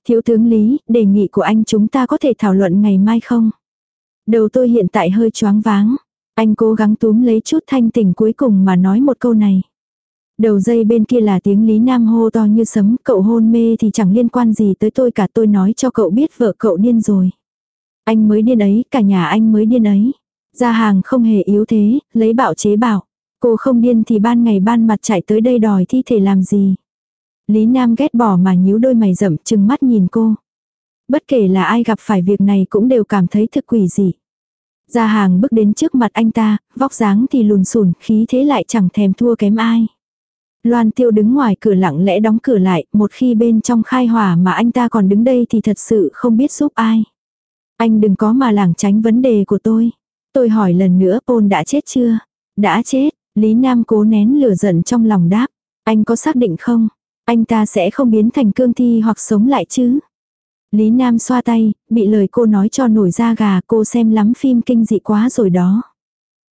Speaker 1: Thiếu tướng Lý, đề nghị của anh chúng ta có thể thảo luận ngày mai không? Đầu tôi hiện tại hơi choáng váng. Anh cố gắng túm lấy chút thanh tỉnh cuối cùng mà nói một câu này. Đầu dây bên kia là tiếng Lý Nam hô to như sấm, cậu hôn mê thì chẳng liên quan gì tới tôi cả tôi nói cho cậu biết vợ cậu điên rồi. Anh mới điên ấy, cả nhà anh mới điên ấy. Gia hàng không hề yếu thế, lấy bạo chế bảo. Cô không điên thì ban ngày ban mặt chạy tới đây đòi thi thể làm gì. Lý Nam ghét bỏ mà nhíu đôi mày rậm chừng mắt nhìn cô. Bất kể là ai gặp phải việc này cũng đều cảm thấy thực quỷ dị. Gia hàng bước đến trước mặt anh ta, vóc dáng thì lùn xùn, khí thế lại chẳng thèm thua kém ai. Loan tiêu đứng ngoài cửa lặng lẽ đóng cửa lại, một khi bên trong khai hỏa mà anh ta còn đứng đây thì thật sự không biết giúp ai. Anh đừng có mà lảng tránh vấn đề của tôi. Tôi hỏi lần nữa Paul đã chết chưa? Đã chết, Lý Nam cố nén lửa giận trong lòng đáp. Anh có xác định không? Anh ta sẽ không biến thành cương thi hoặc sống lại chứ? Lý Nam xoa tay, bị lời cô nói cho nổi da gà cô xem lắm phim kinh dị quá rồi đó.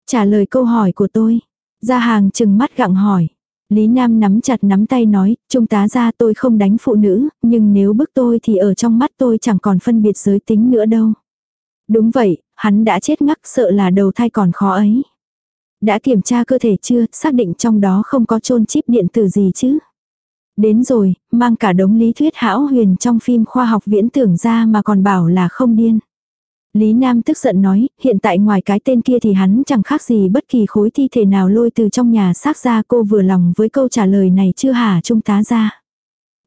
Speaker 1: Trả lời câu hỏi của tôi. Gia hàng chừng mắt gặng hỏi. Lý Nam nắm chặt nắm tay nói, trung tá ra tôi không đánh phụ nữ, nhưng nếu bức tôi thì ở trong mắt tôi chẳng còn phân biệt giới tính nữa đâu. Đúng vậy, hắn đã chết ngắc sợ là đầu thai còn khó ấy. Đã kiểm tra cơ thể chưa, xác định trong đó không có chôn chip điện tử gì chứ. Đến rồi, mang cả đống lý thuyết hão huyền trong phim khoa học viễn tưởng ra mà còn bảo là không điên. Lý Nam tức giận nói, hiện tại ngoài cái tên kia thì hắn chẳng khác gì bất kỳ khối thi thể nào lôi từ trong nhà xác ra cô vừa lòng với câu trả lời này chưa hả trung tá ra.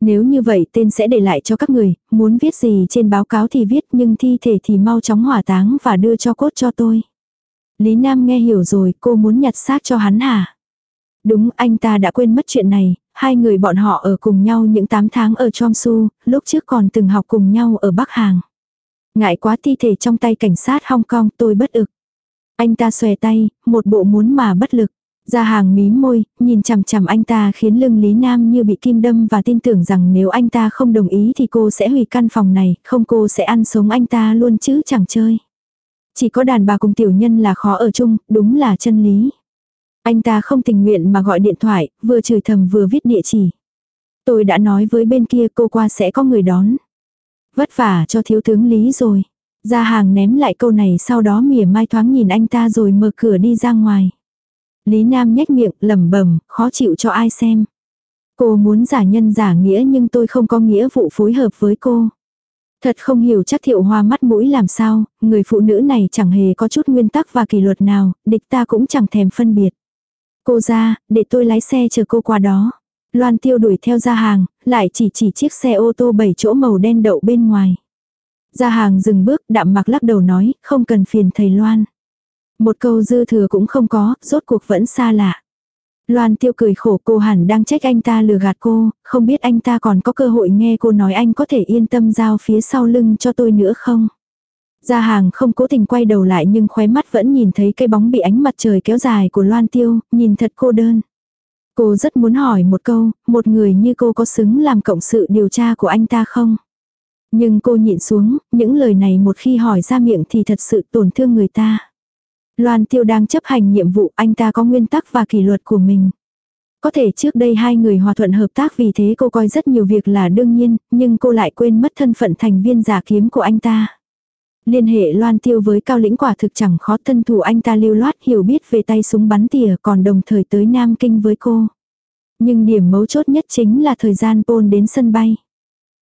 Speaker 1: Nếu như vậy tên sẽ để lại cho các người, muốn viết gì trên báo cáo thì viết nhưng thi thể thì mau chóng hỏa táng và đưa cho cốt cho tôi. Lý Nam nghe hiểu rồi, cô muốn nhặt xác cho hắn hả? Đúng, anh ta đã quên mất chuyện này, hai người bọn họ ở cùng nhau những 8 tháng ở Chomsu, lúc trước còn từng học cùng nhau ở Bắc Hàng. Ngại quá thi thể trong tay cảnh sát Hong Kong tôi bất ực. Anh ta xòe tay, một bộ muốn mà bất lực. Ra hàng mí môi, nhìn chằm chằm anh ta khiến lưng Lý Nam như bị kim đâm và tin tưởng rằng nếu anh ta không đồng ý thì cô sẽ hủy căn phòng này, không cô sẽ ăn sống anh ta luôn chứ chẳng chơi. Chỉ có đàn bà cùng tiểu nhân là khó ở chung, đúng là chân lý. Anh ta không tình nguyện mà gọi điện thoại, vừa chửi thầm vừa viết địa chỉ. Tôi đã nói với bên kia cô qua sẽ có người đón. Vất vả cho thiếu tướng Lý rồi. Gia hàng ném lại câu này sau đó mỉa mai thoáng nhìn anh ta rồi mở cửa đi ra ngoài. Lý Nam nhếch miệng, lẩm bẩm, khó chịu cho ai xem. Cô muốn giả nhân giả nghĩa nhưng tôi không có nghĩa vụ phối hợp với cô. Thật không hiểu chắc thiệu hoa mắt mũi làm sao, người phụ nữ này chẳng hề có chút nguyên tắc và kỷ luật nào, địch ta cũng chẳng thèm phân biệt. Cô ra, để tôi lái xe chờ cô qua đó. Loan tiêu đuổi theo ra hàng, lại chỉ chỉ chiếc xe ô tô 7 chỗ màu đen đậu bên ngoài. Ra hàng dừng bước, đạm mặc lắc đầu nói, không cần phiền thầy Loan. Một câu dư thừa cũng không có, rốt cuộc vẫn xa lạ. Loan tiêu cười khổ cô hẳn đang trách anh ta lừa gạt cô, không biết anh ta còn có cơ hội nghe cô nói anh có thể yên tâm giao phía sau lưng cho tôi nữa không. Gia hàng không cố tình quay đầu lại nhưng khóe mắt vẫn nhìn thấy cây bóng bị ánh mặt trời kéo dài của Loan tiêu, nhìn thật cô đơn. Cô rất muốn hỏi một câu, một người như cô có xứng làm cộng sự điều tra của anh ta không? Nhưng cô nhịn xuống, những lời này một khi hỏi ra miệng thì thật sự tổn thương người ta. Loan Tiêu đang chấp hành nhiệm vụ, anh ta có nguyên tắc và kỷ luật của mình. Có thể trước đây hai người hòa thuận hợp tác vì thế cô coi rất nhiều việc là đương nhiên, nhưng cô lại quên mất thân phận thành viên giả kiếm của anh ta. Liên hệ Loan Tiêu với Cao Lĩnh quả thực chẳng khó thân thủ anh ta lưu loát hiểu biết về tay súng bắn tỉa còn đồng thời tới Nam Kinh với cô. Nhưng điểm mấu chốt nhất chính là thời gian Paul đến sân bay.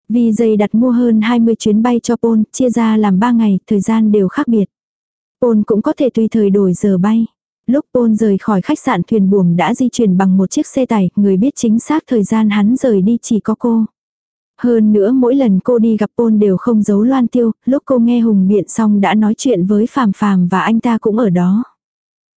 Speaker 1: Vì dây đặt mua hơn 20 chuyến bay cho Paul, chia ra làm 3 ngày, thời gian đều khác biệt. Paul cũng có thể tùy thời đổi giờ bay. Lúc Paul rời khỏi khách sạn thuyền buồm đã di chuyển bằng một chiếc xe tải, người biết chính xác thời gian hắn rời đi chỉ có cô. Hơn nữa mỗi lần cô đi gặp ôn đều không giấu loan tiêu, lúc cô nghe Hùng biện xong đã nói chuyện với Phàm Phàm và anh ta cũng ở đó.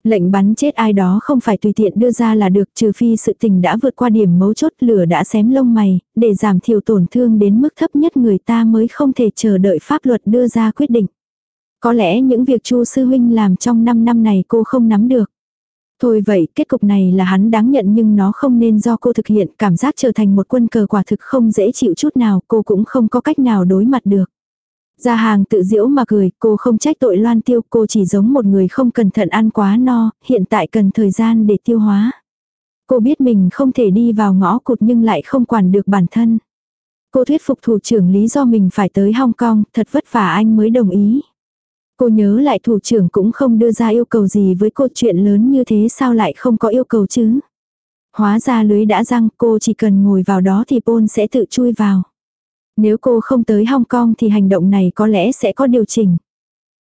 Speaker 1: Lệnh bắn chết ai đó không phải tùy tiện đưa ra là được trừ phi sự tình đã vượt qua điểm mấu chốt lửa đã xém lông mày, để giảm thiểu tổn thương đến mức thấp nhất người ta mới không thể chờ đợi pháp luật đưa ra quyết định. Có lẽ những việc Chu sư huynh làm trong 5 năm này cô không nắm được. Thôi vậy, kết cục này là hắn đáng nhận nhưng nó không nên do cô thực hiện, cảm giác trở thành một quân cờ quả thực không dễ chịu chút nào, cô cũng không có cách nào đối mặt được. Gia hàng tự diễu mà cười, cô không trách tội loan tiêu, cô chỉ giống một người không cẩn thận ăn quá no, hiện tại cần thời gian để tiêu hóa. Cô biết mình không thể đi vào ngõ cụt nhưng lại không quản được bản thân. Cô thuyết phục thủ trưởng lý do mình phải tới Hong Kong, thật vất vả anh mới đồng ý. Cô nhớ lại thủ trưởng cũng không đưa ra yêu cầu gì với cô chuyện lớn như thế sao lại không có yêu cầu chứ. Hóa ra lưới đã răng cô chỉ cần ngồi vào đó thì Paul sẽ tự chui vào. Nếu cô không tới Hong Kong thì hành động này có lẽ sẽ có điều chỉnh.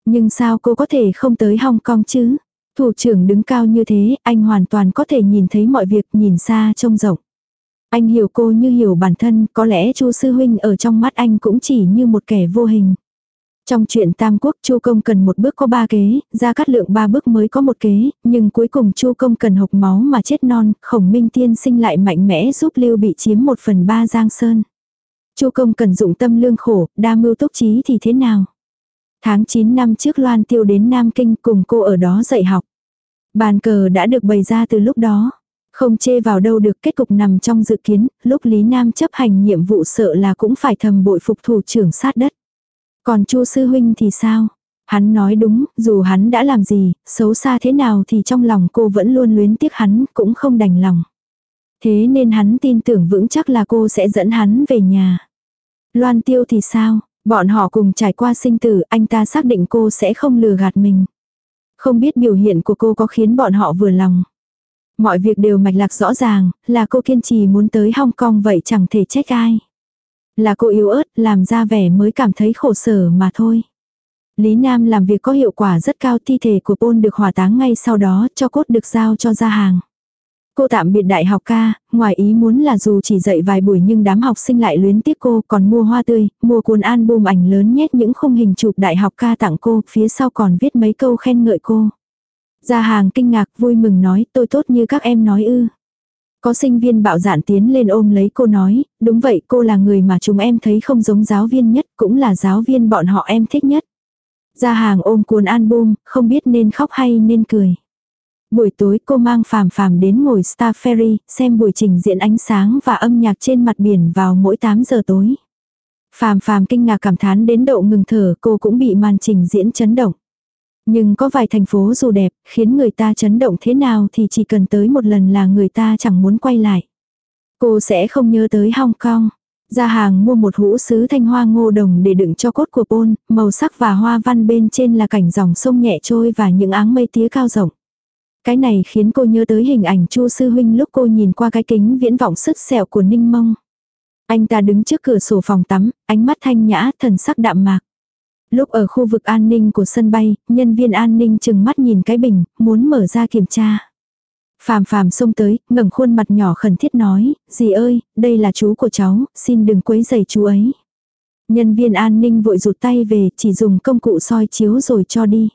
Speaker 1: Nhưng sao cô có thể không tới Hong Kong chứ? Thủ trưởng đứng cao như thế, anh hoàn toàn có thể nhìn thấy mọi việc nhìn xa trông rộng. Anh hiểu cô như hiểu bản thân, có lẽ Chu sư huynh ở trong mắt anh cũng chỉ như một kẻ vô hình. Trong chuyện Tam Quốc Chu Công cần một bước có ba kế, ra cắt lượng ba bước mới có một kế, nhưng cuối cùng Chu Công cần hộc máu mà chết non, khổng minh tiên sinh lại mạnh mẽ giúp Lưu bị chiếm một phần ba Giang Sơn. Chu Công cần dụng tâm lương khổ, đa mưu túc trí thì thế nào? Tháng 9 năm trước Loan Tiêu đến Nam Kinh cùng cô ở đó dạy học. Bàn cờ đã được bày ra từ lúc đó. Không chê vào đâu được kết cục nằm trong dự kiến, lúc Lý Nam chấp hành nhiệm vụ sợ là cũng phải thầm bội phục thủ trưởng sát đất. Còn Chu sư huynh thì sao? Hắn nói đúng, dù hắn đã làm gì, xấu xa thế nào thì trong lòng cô vẫn luôn luyến tiếc hắn, cũng không đành lòng. Thế nên hắn tin tưởng vững chắc là cô sẽ dẫn hắn về nhà. Loan tiêu thì sao? Bọn họ cùng trải qua sinh tử, anh ta xác định cô sẽ không lừa gạt mình. Không biết biểu hiện của cô có khiến bọn họ vừa lòng. Mọi việc đều mạch lạc rõ ràng, là cô kiên trì muốn tới Hong Kong vậy chẳng thể trách ai. Là cô yếu ớt, làm ra vẻ mới cảm thấy khổ sở mà thôi. Lý Nam làm việc có hiệu quả rất cao thi thể của Paul được hỏa táng ngay sau đó cho cốt được giao cho ra hàng. Cô tạm biệt đại học ca, ngoài ý muốn là dù chỉ dạy vài buổi nhưng đám học sinh lại luyến tiếc cô còn mua hoa tươi, mua cuốn album ảnh lớn nhét những khung hình chụp đại học ca tặng cô, phía sau còn viết mấy câu khen ngợi cô. Gia hàng kinh ngạc vui mừng nói tôi tốt như các em nói ư. Có sinh viên bạo dạn tiến lên ôm lấy cô nói, đúng vậy cô là người mà chúng em thấy không giống giáo viên nhất, cũng là giáo viên bọn họ em thích nhất. ra hàng ôm cuốn album, không biết nên khóc hay nên cười. Buổi tối cô mang phàm phàm đến ngồi Star Ferry, xem buổi trình diễn ánh sáng và âm nhạc trên mặt biển vào mỗi 8 giờ tối. Phàm phàm kinh ngạc cảm thán đến độ ngừng thở cô cũng bị màn trình diễn chấn động. Nhưng có vài thành phố dù đẹp, khiến người ta chấn động thế nào thì chỉ cần tới một lần là người ta chẳng muốn quay lại. Cô sẽ không nhớ tới Hong Kong. Ra hàng mua một hũ sứ thanh hoa ngô đồng để đựng cho cốt của Pôn, màu sắc và hoa văn bên trên là cảnh dòng sông nhẹ trôi và những áng mây tía cao rộng. Cái này khiến cô nhớ tới hình ảnh Chu sư huynh lúc cô nhìn qua cái kính viễn vọng sứt sẹo của Ninh Mông. Anh ta đứng trước cửa sổ phòng tắm, ánh mắt thanh nhã, thần sắc đạm mạc. Lúc ở khu vực an ninh của sân bay, nhân viên an ninh chừng mắt nhìn cái bình, muốn mở ra kiểm tra. Phàm phàm xông tới, ngẩng khuôn mặt nhỏ khẩn thiết nói, dì ơi, đây là chú của cháu, xin đừng quấy giày chú ấy. Nhân viên an ninh vội rụt tay về, chỉ dùng công cụ soi chiếu rồi cho đi.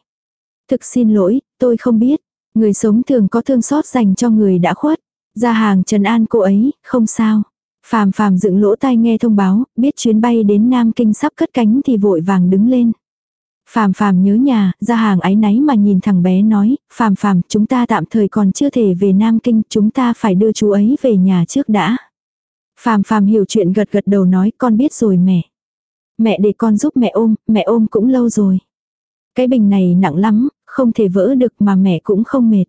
Speaker 1: Thực xin lỗi, tôi không biết. Người sống thường có thương xót dành cho người đã khuất. Ra hàng trần an cô ấy, không sao. Phàm phàm dựng lỗ tai nghe thông báo, biết chuyến bay đến Nam Kinh sắp cất cánh thì vội vàng đứng lên. Phàm phàm nhớ nhà, ra hàng ái náy mà nhìn thằng bé nói, phàm phàm chúng ta tạm thời còn chưa thể về Nam Kinh, chúng ta phải đưa chú ấy về nhà trước đã. Phàm phàm hiểu chuyện gật gật đầu nói con biết rồi mẹ. Mẹ để con giúp mẹ ôm, mẹ ôm cũng lâu rồi. Cái bình này nặng lắm, không thể vỡ được mà mẹ cũng không mệt.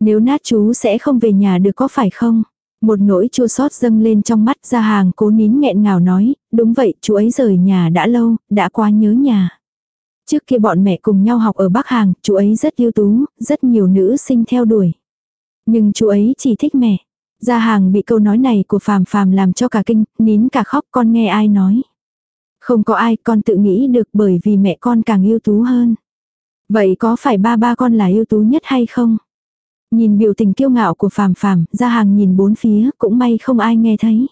Speaker 1: Nếu nát chú sẽ không về nhà được có phải không? Một nỗi chua xót dâng lên trong mắt ra hàng cố nín nghẹn ngào nói, đúng vậy chú ấy rời nhà đã lâu, đã quá nhớ nhà. Trước kia bọn mẹ cùng nhau học ở Bắc Hàng, chú ấy rất ưu tú, rất nhiều nữ sinh theo đuổi. Nhưng chú ấy chỉ thích mẹ. Gia hàng bị câu nói này của phàm phàm làm cho cả kinh, nín cả khóc con nghe ai nói. Không có ai con tự nghĩ được bởi vì mẹ con càng ưu tú hơn. Vậy có phải ba ba con là ưu tú nhất hay không? Nhìn biểu tình kiêu ngạo của phàm phàm, gia hàng nhìn bốn phía, cũng may không ai nghe thấy.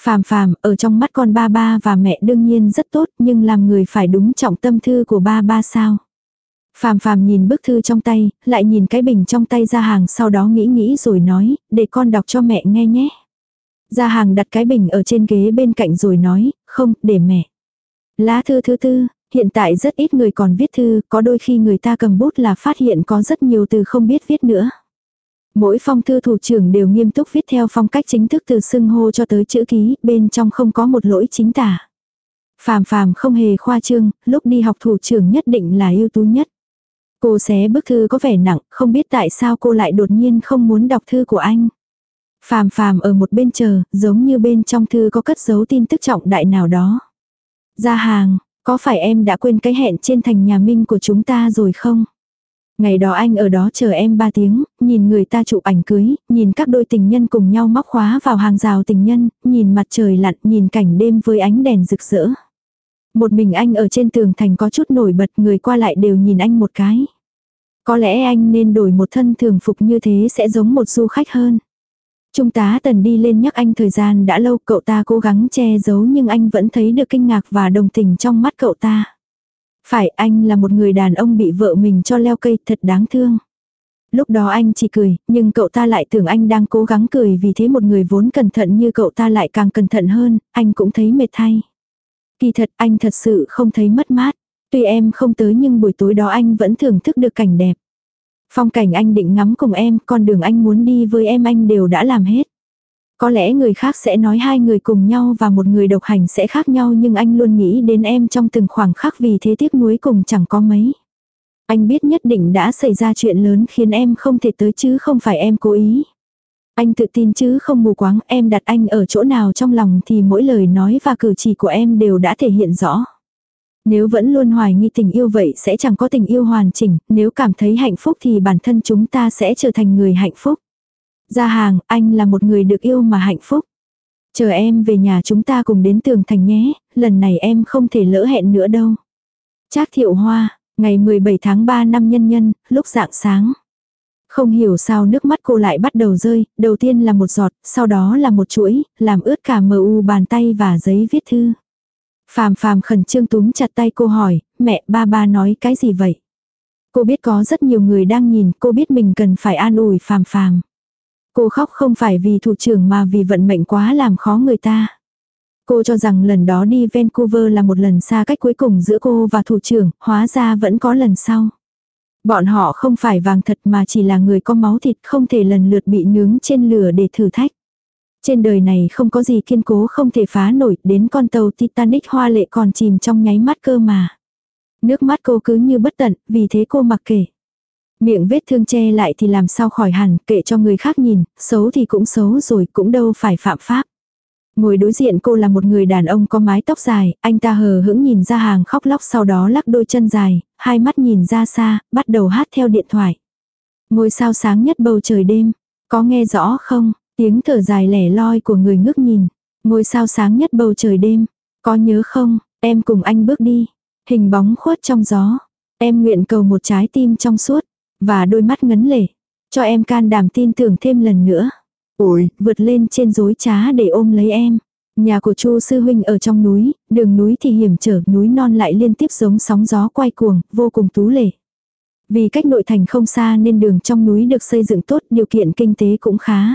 Speaker 1: Phàm phàm, ở trong mắt con ba ba và mẹ đương nhiên rất tốt, nhưng làm người phải đúng trọng tâm thư của ba ba sao. Phàm phàm nhìn bức thư trong tay, lại nhìn cái bình trong tay ra hàng sau đó nghĩ nghĩ rồi nói, để con đọc cho mẹ nghe nhé. Gia hàng đặt cái bình ở trên ghế bên cạnh rồi nói, không, để mẹ. Lá thư thứ tư, hiện tại rất ít người còn viết thư, có đôi khi người ta cầm bút là phát hiện có rất nhiều từ không biết viết nữa. Mỗi phong thư thủ trưởng đều nghiêm túc viết theo phong cách chính thức từ xưng hô cho tới chữ ký, bên trong không có một lỗi chính tả. Phàm phàm không hề khoa trương, lúc đi học thủ trưởng nhất định là ưu tú nhất. Cô xé bức thư có vẻ nặng, không biết tại sao cô lại đột nhiên không muốn đọc thư của anh. Phàm phàm ở một bên chờ, giống như bên trong thư có cất giấu tin tức trọng đại nào đó. Ra hàng, có phải em đã quên cái hẹn trên thành nhà Minh của chúng ta rồi không? Ngày đó anh ở đó chờ em 3 tiếng, nhìn người ta chụp ảnh cưới, nhìn các đôi tình nhân cùng nhau móc khóa vào hàng rào tình nhân, nhìn mặt trời lặn, nhìn cảnh đêm với ánh đèn rực rỡ. Một mình anh ở trên tường thành có chút nổi bật người qua lại đều nhìn anh một cái. Có lẽ anh nên đổi một thân thường phục như thế sẽ giống một du khách hơn. Trung tá tần đi lên nhắc anh thời gian đã lâu cậu ta cố gắng che giấu nhưng anh vẫn thấy được kinh ngạc và đồng tình trong mắt cậu ta. Phải anh là một người đàn ông bị vợ mình cho leo cây thật đáng thương. Lúc đó anh chỉ cười, nhưng cậu ta lại tưởng anh đang cố gắng cười vì thế một người vốn cẩn thận như cậu ta lại càng cẩn thận hơn, anh cũng thấy mệt thay. Kỳ thật anh thật sự không thấy mất mát. Tuy em không tới nhưng buổi tối đó anh vẫn thưởng thức được cảnh đẹp. Phong cảnh anh định ngắm cùng em, con đường anh muốn đi với em anh đều đã làm hết. Có lẽ người khác sẽ nói hai người cùng nhau và một người độc hành sẽ khác nhau nhưng anh luôn nghĩ đến em trong từng khoảng khắc vì thế tiếc nuối cùng chẳng có mấy. Anh biết nhất định đã xảy ra chuyện lớn khiến em không thể tới chứ không phải em cố ý. Anh tự tin chứ không mù quáng em đặt anh ở chỗ nào trong lòng thì mỗi lời nói và cử chỉ của em đều đã thể hiện rõ. Nếu vẫn luôn hoài nghi tình yêu vậy sẽ chẳng có tình yêu hoàn chỉnh, nếu cảm thấy hạnh phúc thì bản thân chúng ta sẽ trở thành người hạnh phúc. gia hàng, anh là một người được yêu mà hạnh phúc. Chờ em về nhà chúng ta cùng đến tường thành nhé, lần này em không thể lỡ hẹn nữa đâu. Trác thiệu hoa, ngày 17 tháng 3 năm nhân nhân, lúc dạng sáng. Không hiểu sao nước mắt cô lại bắt đầu rơi, đầu tiên là một giọt, sau đó là một chuỗi, làm ướt cả mờ u bàn tay và giấy viết thư. Phàm phàm khẩn trương túm chặt tay cô hỏi, mẹ ba ba nói cái gì vậy? Cô biết có rất nhiều người đang nhìn, cô biết mình cần phải an ủi phàm phàm. Cô khóc không phải vì thủ trưởng mà vì vận mệnh quá làm khó người ta. Cô cho rằng lần đó đi Vancouver là một lần xa cách cuối cùng giữa cô và thủ trưởng, hóa ra vẫn có lần sau. Bọn họ không phải vàng thật mà chỉ là người có máu thịt không thể lần lượt bị nướng trên lửa để thử thách. Trên đời này không có gì kiên cố không thể phá nổi, đến con tàu Titanic hoa lệ còn chìm trong nháy mắt cơ mà. Nước mắt cô cứ như bất tận, vì thế cô mặc kệ. Miệng vết thương che lại thì làm sao khỏi hẳn, kệ cho người khác nhìn, xấu thì cũng xấu rồi, cũng đâu phải phạm pháp. Ngồi đối diện cô là một người đàn ông có mái tóc dài, anh ta hờ hững nhìn ra hàng khóc lóc sau đó lắc đôi chân dài, hai mắt nhìn ra xa, bắt đầu hát theo điện thoại. Ngôi sao sáng nhất bầu trời đêm, có nghe rõ không, tiếng thở dài lẻ loi của người ngước nhìn. Ngôi sao sáng nhất bầu trời đêm, có nhớ không, em cùng anh bước đi. Hình bóng khuất trong gió, em nguyện cầu một trái tim trong suốt, và đôi mắt ngấn lệ. Cho em can đảm tin tưởng thêm lần nữa.
Speaker 2: Ôi,
Speaker 1: vượt lên trên dối trá để ôm lấy em. Nhà của Chu sư huynh ở trong núi, đường núi thì hiểm trở, núi non lại liên tiếp giống sóng gió quay cuồng, vô cùng tú lệ. Vì cách nội thành không xa nên đường trong núi được xây dựng tốt, điều kiện kinh tế cũng khá.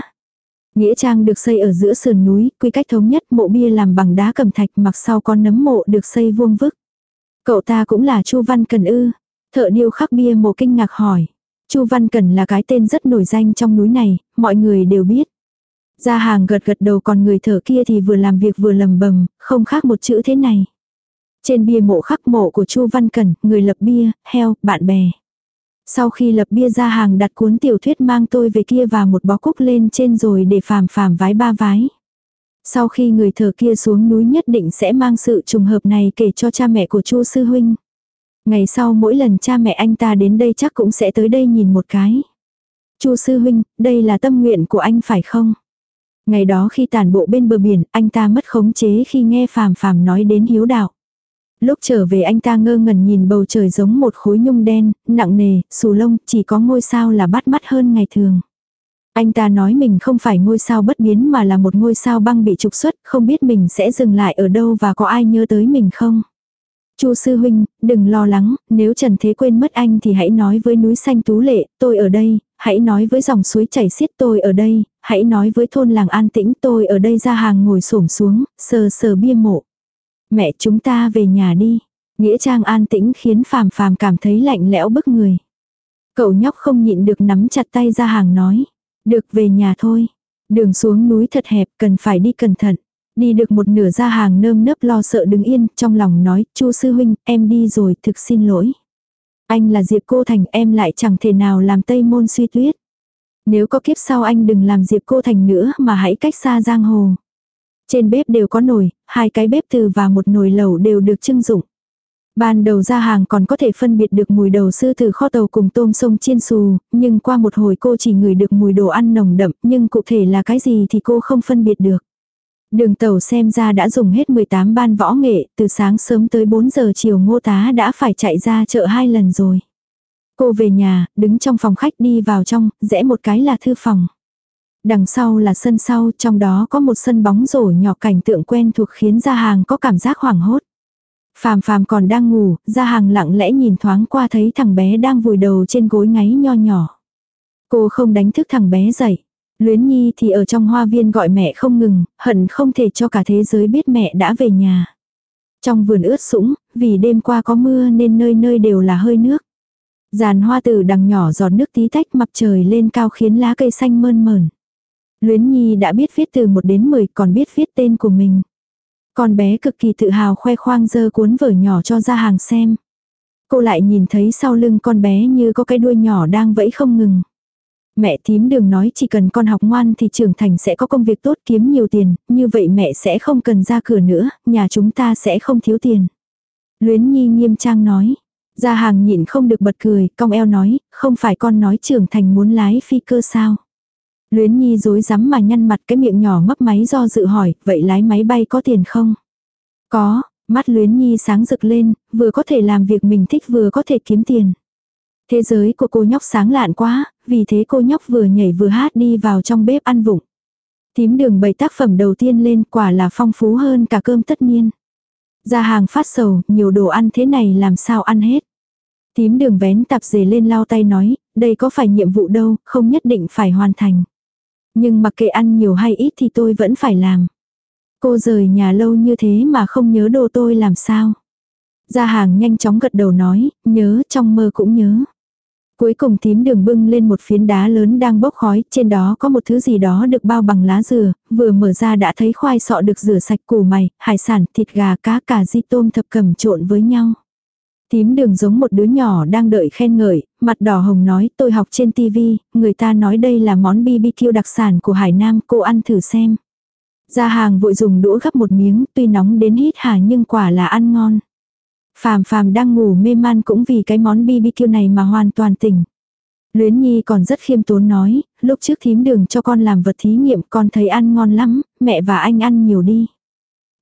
Speaker 1: Nghĩa trang được xây ở giữa sườn núi, quy cách thống nhất mộ bia làm bằng đá cẩm thạch mặc sau con nấm mộ được xây vuông vức. Cậu ta cũng là Chu Văn Cần ư. Thợ điêu khắc bia mộ kinh ngạc hỏi. Chu Văn Cần là cái tên rất nổi danh trong núi này, mọi người đều biết. Gia hàng gật gật đầu còn người thợ kia thì vừa làm việc vừa lầm bầm, không khác một chữ thế này. Trên bia mộ khắc mộ của Chu Văn Cần, người lập bia, heo, bạn bè. Sau khi lập bia ra hàng đặt cuốn tiểu thuyết mang tôi về kia và một bó cúc lên trên rồi để phàm phàm vái ba vái. Sau khi người thợ kia xuống núi nhất định sẽ mang sự trùng hợp này kể cho cha mẹ của Chu sư huynh. Ngày sau mỗi lần cha mẹ anh ta đến đây chắc cũng sẽ tới đây nhìn một cái. Chu sư huynh, đây là tâm nguyện của anh phải không? Ngày đó khi tàn bộ bên bờ biển, anh ta mất khống chế khi nghe phàm phàm nói đến hiếu đạo. Lúc trở về anh ta ngơ ngẩn nhìn bầu trời giống một khối nhung đen, nặng nề, xù lông, chỉ có ngôi sao là bắt mắt hơn ngày thường. Anh ta nói mình không phải ngôi sao bất biến mà là một ngôi sao băng bị trục xuất, không biết mình sẽ dừng lại ở đâu và có ai nhớ tới mình không. Chu sư huynh, đừng lo lắng, nếu Trần Thế quên mất anh thì hãy nói với núi xanh tú lệ, tôi ở đây, hãy nói với dòng suối chảy xiết tôi ở đây, hãy nói với thôn làng an tĩnh tôi ở đây ra hàng ngồi xổm xuống, sờ sờ bia mộ. Mẹ chúng ta về nhà đi. Nghĩa trang an tĩnh khiến phàm phàm cảm thấy lạnh lẽo bức người. Cậu nhóc không nhịn được nắm chặt tay ra hàng nói. Được về nhà thôi. Đường xuống núi thật hẹp cần phải đi cẩn thận. Đi được một nửa ra hàng nơm nớp lo sợ đứng yên, trong lòng nói, chu sư huynh, em đi rồi, thực xin lỗi. Anh là Diệp Cô Thành, em lại chẳng thể nào làm tây môn suy tuyết. Nếu có kiếp sau anh đừng làm Diệp Cô Thành nữa mà hãy cách xa giang hồ. Trên bếp đều có nồi, hai cái bếp từ và một nồi lẩu đều được trưng dụng. Ban đầu ra hàng còn có thể phân biệt được mùi đầu sư từ kho tàu cùng tôm sông chiên xù, nhưng qua một hồi cô chỉ ngửi được mùi đồ ăn nồng đậm, nhưng cụ thể là cái gì thì cô không phân biệt được. Đường tàu xem ra đã dùng hết 18 ban võ nghệ, từ sáng sớm tới 4 giờ chiều ngô tá đã phải chạy ra chợ hai lần rồi. Cô về nhà, đứng trong phòng khách đi vào trong, rẽ một cái là thư phòng. Đằng sau là sân sau, trong đó có một sân bóng rổ nhỏ cảnh tượng quen thuộc khiến gia hàng có cảm giác hoảng hốt. Phàm phàm còn đang ngủ, gia hàng lặng lẽ nhìn thoáng qua thấy thằng bé đang vùi đầu trên gối ngáy nho nhỏ. Cô không đánh thức thằng bé dậy. Luyến Nhi thì ở trong hoa viên gọi mẹ không ngừng, hận không thể cho cả thế giới biết mẹ đã về nhà. Trong vườn ướt sũng, vì đêm qua có mưa nên nơi nơi đều là hơi nước. Giàn hoa từ đằng nhỏ giọt nước tí tách mặt trời lên cao khiến lá cây xanh mơn mờn. Luyến Nhi đã biết viết từ 1 đến 10 còn biết viết tên của mình. Con bé cực kỳ tự hào khoe khoang dơ cuốn vở nhỏ cho ra hàng xem. Cô lại nhìn thấy sau lưng con bé như có cái đuôi nhỏ đang vẫy không ngừng. Mẹ thím đường nói chỉ cần con học ngoan thì trưởng thành sẽ có công việc tốt kiếm nhiều tiền, như vậy mẹ sẽ không cần ra cửa nữa, nhà chúng ta sẽ không thiếu tiền. Luyến Nhi nghiêm trang nói. Gia hàng nhịn không được bật cười, cong eo nói, không phải con nói trưởng thành muốn lái phi cơ sao. Luyến Nhi dối rắm mà nhăn mặt cái miệng nhỏ mấp máy do dự hỏi, vậy lái máy bay có tiền không? Có, mắt Luyến Nhi sáng rực lên, vừa có thể làm việc mình thích vừa có thể kiếm tiền. Thế giới của cô nhóc sáng lạn quá, vì thế cô nhóc vừa nhảy vừa hát đi vào trong bếp ăn vụng. Tím đường bày tác phẩm đầu tiên lên quả là phong phú hơn cả cơm tất niên. Ra hàng phát sầu, nhiều đồ ăn thế này làm sao ăn hết. Tím đường vén tạp dề lên lau tay nói, đây có phải nhiệm vụ đâu, không nhất định phải hoàn thành. Nhưng mặc kệ ăn nhiều hay ít thì tôi vẫn phải làm. Cô rời nhà lâu như thế mà không nhớ đồ tôi làm sao. Gia hàng nhanh chóng gật đầu nói, nhớ trong mơ cũng nhớ. Cuối cùng tím đường bưng lên một phiến đá lớn đang bốc khói, trên đó có một thứ gì đó được bao bằng lá dừa, vừa mở ra đã thấy khoai sọ được rửa sạch củ mày, hải sản, thịt gà, cá, cả di tôm thập cẩm trộn với nhau. Tím đường giống một đứa nhỏ đang đợi khen ngợi, mặt đỏ hồng nói tôi học trên tivi, người ta nói đây là món BBQ đặc sản của Hải Nam, cô ăn thử xem. Gia hàng vội dùng đũa gắp một miếng, tuy nóng đến hít hà nhưng quả là ăn ngon. Phàm phàm đang ngủ mê man cũng vì cái món BBQ này mà hoàn toàn tỉnh. Luyến Nhi còn rất khiêm tốn nói, lúc trước thím đường cho con làm vật thí nghiệm con thấy ăn ngon lắm, mẹ và anh ăn nhiều đi.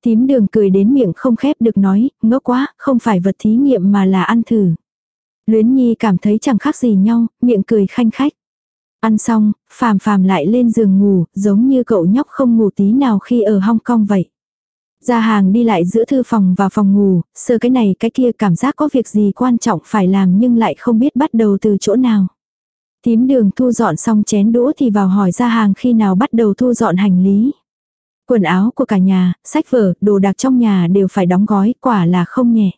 Speaker 1: Thím đường cười đến miệng không khép được nói, ngốc quá, không phải vật thí nghiệm mà là ăn thử. Luyến Nhi cảm thấy chẳng khác gì nhau, miệng cười khanh khách. Ăn xong, phàm phàm lại lên giường ngủ, giống như cậu nhóc không ngủ tí nào khi ở Hong Kong vậy. Ra hàng đi lại giữa thư phòng và phòng ngủ, sờ cái này cái kia cảm giác có việc gì quan trọng phải làm nhưng lại không biết bắt đầu từ chỗ nào. Tím đường thu dọn xong chén đũa thì vào hỏi ra hàng khi nào bắt đầu thu dọn hành lý. Quần áo của cả nhà, sách vở, đồ đạc trong nhà đều phải đóng gói, quả là không nhẹ.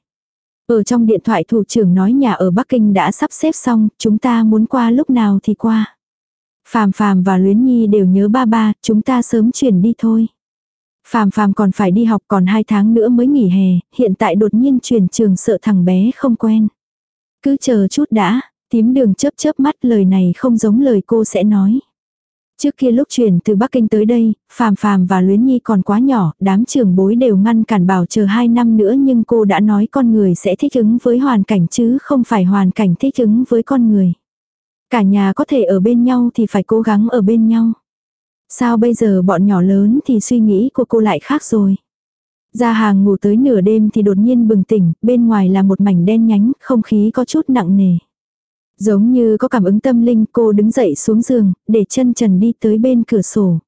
Speaker 1: Ở trong điện thoại thủ trưởng nói nhà ở Bắc Kinh đã sắp xếp xong, chúng ta muốn qua lúc nào thì qua. Phàm Phàm và Luyến Nhi đều nhớ ba ba, chúng ta sớm chuyển đi thôi. Phàm Phàm còn phải đi học còn hai tháng nữa mới nghỉ hè, hiện tại đột nhiên chuyển trường sợ thằng bé không quen. Cứ chờ chút đã, tím đường chớp chớp mắt lời này không giống lời cô sẽ nói. Trước kia lúc chuyển từ Bắc Kinh tới đây, Phàm Phàm và Luyến Nhi còn quá nhỏ, đám trưởng bối đều ngăn cản bảo chờ 2 năm nữa nhưng cô đã nói con người sẽ thích ứng với hoàn cảnh chứ không phải hoàn cảnh thích ứng với con người. Cả nhà có thể ở bên nhau thì phải cố gắng ở bên nhau. Sao bây giờ bọn nhỏ lớn thì suy nghĩ của cô lại khác rồi. Ra hàng ngủ tới nửa đêm thì đột nhiên bừng tỉnh, bên ngoài là một mảnh đen nhánh, không khí có chút nặng nề. Giống như có cảm ứng tâm linh cô đứng dậy xuống giường, để chân trần đi tới bên cửa sổ.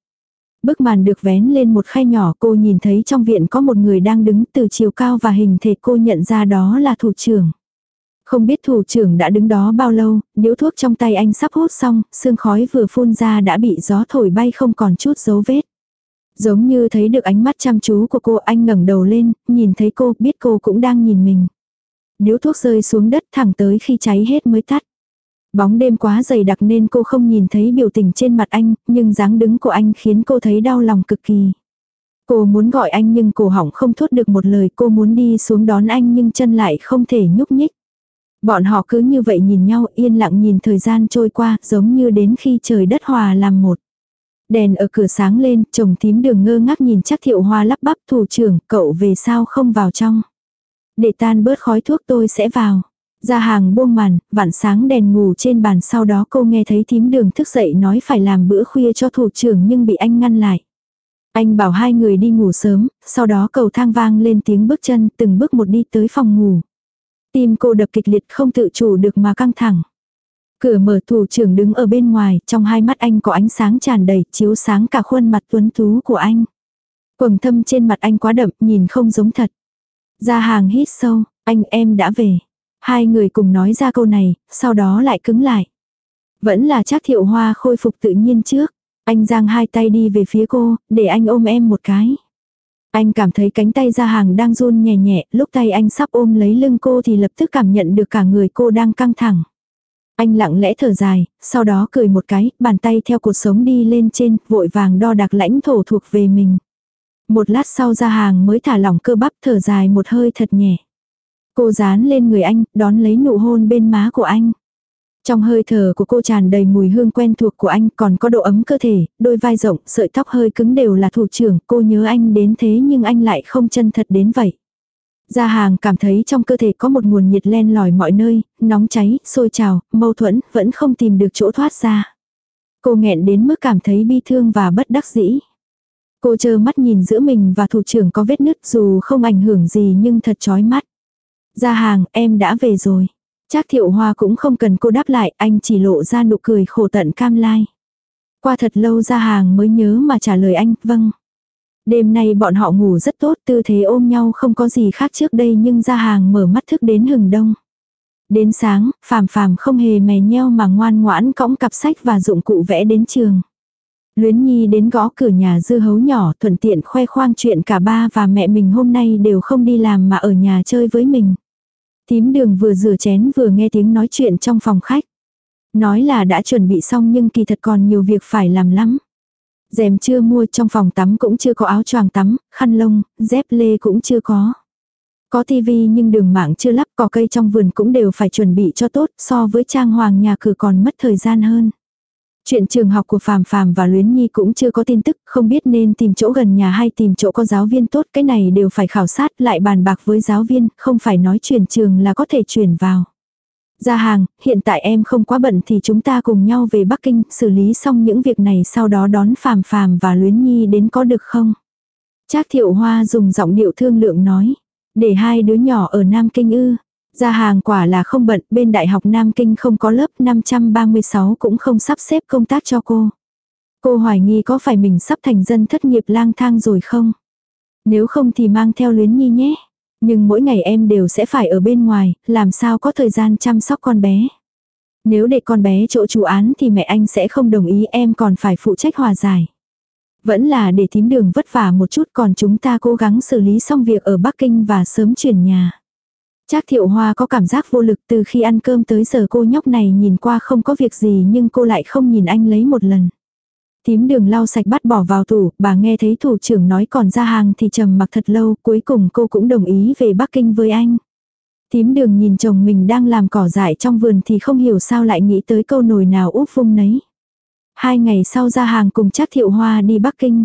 Speaker 1: Bức màn được vén lên một khay nhỏ cô nhìn thấy trong viện có một người đang đứng từ chiều cao và hình thể cô nhận ra đó là thủ trưởng. Không biết thủ trưởng đã đứng đó bao lâu, điếu thuốc trong tay anh sắp hút xong, sương khói vừa phun ra đã bị gió thổi bay không còn chút dấu vết. Giống như thấy được ánh mắt chăm chú của cô anh ngẩng đầu lên, nhìn thấy cô, biết cô cũng đang nhìn mình. Điếu thuốc rơi xuống đất thẳng tới khi cháy hết mới tắt. Bóng đêm quá dày đặc nên cô không nhìn thấy biểu tình trên mặt anh, nhưng dáng đứng của anh khiến cô thấy đau lòng cực kỳ. Cô muốn gọi anh nhưng cổ họng không thốt được một lời cô muốn đi xuống đón anh nhưng chân lại không thể nhúc nhích. Bọn họ cứ như vậy nhìn nhau yên lặng nhìn thời gian trôi qua giống như đến khi trời đất hòa làm một. Đèn ở cửa sáng lên, chồng tím đường ngơ ngác nhìn chắc thiệu hoa lắp bắp thủ trưởng, cậu về sao không vào trong. Để tan bớt khói thuốc tôi sẽ vào. Ra hàng buông màn, vặn sáng đèn ngủ trên bàn sau đó cô nghe thấy thím đường thức dậy nói phải làm bữa khuya cho thủ trưởng nhưng bị anh ngăn lại. Anh bảo hai người đi ngủ sớm, sau đó cầu thang vang lên tiếng bước chân từng bước một đi tới phòng ngủ. Tim cô đập kịch liệt không tự chủ được mà căng thẳng. Cửa mở thủ trưởng đứng ở bên ngoài, trong hai mắt anh có ánh sáng tràn đầy, chiếu sáng cả khuôn mặt tuấn tú của anh. Quầng thâm trên mặt anh quá đậm, nhìn không giống thật. Ra hàng hít sâu, anh em đã về. Hai người cùng nói ra câu này, sau đó lại cứng lại. Vẫn là chắc thiệu hoa khôi phục tự nhiên trước. Anh giang hai tay đi về phía cô, để anh ôm em một cái. Anh cảm thấy cánh tay ra hàng đang run nhẹ nhẹ, lúc tay anh sắp ôm lấy lưng cô thì lập tức cảm nhận được cả người cô đang căng thẳng. Anh lặng lẽ thở dài, sau đó cười một cái, bàn tay theo cuộc sống đi lên trên, vội vàng đo đạc lãnh thổ thuộc về mình. Một lát sau ra hàng mới thả lỏng cơ bắp thở dài một hơi thật nhẹ. Cô dán lên người anh, đón lấy nụ hôn bên má của anh. Trong hơi thở của cô tràn đầy mùi hương quen thuộc của anh còn có độ ấm cơ thể, đôi vai rộng, sợi tóc hơi cứng đều là thủ trưởng, cô nhớ anh đến thế nhưng anh lại không chân thật đến vậy. Gia hàng cảm thấy trong cơ thể có một nguồn nhiệt len lỏi mọi nơi, nóng cháy, sôi trào, mâu thuẫn, vẫn không tìm được chỗ thoát ra. Cô nghẹn đến mức cảm thấy bi thương và bất đắc dĩ. Cô chờ mắt nhìn giữa mình và thủ trưởng có vết nứt dù không ảnh hưởng gì nhưng thật chói mắt. Gia hàng, em đã về rồi. Trác thiệu hoa cũng không cần cô đáp lại, anh chỉ lộ ra nụ cười khổ tận cam lai. Qua thật lâu ra hàng mới nhớ mà trả lời anh, vâng. Đêm nay bọn họ ngủ rất tốt, tư thế ôm nhau không có gì khác trước đây nhưng ra hàng mở mắt thức đến hừng đông. Đến sáng, phàm phàm không hề mè nheo mà ngoan ngoãn cõng cặp sách và dụng cụ vẽ đến trường. Luyến Nhi đến gõ cửa nhà dư hấu nhỏ thuận tiện khoe khoang chuyện cả ba và mẹ mình hôm nay đều không đi làm mà ở nhà chơi với mình. Tím đường vừa rửa chén vừa nghe tiếng nói chuyện trong phòng khách. Nói là đã chuẩn bị xong nhưng kỳ thật còn nhiều việc phải làm lắm. Rèm chưa mua trong phòng tắm cũng chưa có áo choàng tắm, khăn lông, dép lê cũng chưa có. Có tivi nhưng đường mạng chưa lắp cỏ cây trong vườn cũng đều phải chuẩn bị cho tốt so với trang hoàng nhà cửa còn mất thời gian hơn. Chuyện trường học của Phàm Phàm và Luyến Nhi cũng chưa có tin tức, không biết nên tìm chỗ gần nhà hay tìm chỗ có giáo viên tốt, cái này đều phải khảo sát lại bàn bạc với giáo viên, không phải nói chuyển trường là có thể chuyển vào. Ra hàng, hiện tại em không quá bận thì chúng ta cùng nhau về Bắc Kinh, xử lý xong những việc này sau đó đón Phàm Phàm và Luyến Nhi đến có được không? Trác Thiệu Hoa dùng giọng điệu thương lượng nói, để hai đứa nhỏ ở Nam Kinh ư. Ra hàng quả là không bận, bên Đại học Nam Kinh không có lớp 536 cũng không sắp xếp công tác cho cô. Cô hoài nghi có phải mình sắp thành dân thất nghiệp lang thang rồi không? Nếu không thì mang theo luyến nhi nhé. Nhưng mỗi ngày em đều sẽ phải ở bên ngoài, làm sao có thời gian chăm sóc con bé. Nếu để con bé chỗ chủ án thì mẹ anh sẽ không đồng ý em còn phải phụ trách hòa giải. Vẫn là để thím đường vất vả một chút còn chúng ta cố gắng xử lý xong việc ở Bắc Kinh và sớm chuyển nhà. Trác thiệu hoa có cảm giác vô lực từ khi ăn cơm tới giờ cô nhóc này nhìn qua không có việc gì nhưng cô lại không nhìn anh lấy một lần. Tím đường lau sạch bắt bỏ vào tủ, bà nghe thấy thủ trưởng nói còn ra hàng thì trầm mặc thật lâu, cuối cùng cô cũng đồng ý về Bắc Kinh với anh. Tím đường nhìn chồng mình đang làm cỏ dại trong vườn thì không hiểu sao lại nghĩ tới câu nồi nào úp vung nấy. Hai ngày sau ra hàng cùng chắc thiệu hoa đi Bắc Kinh.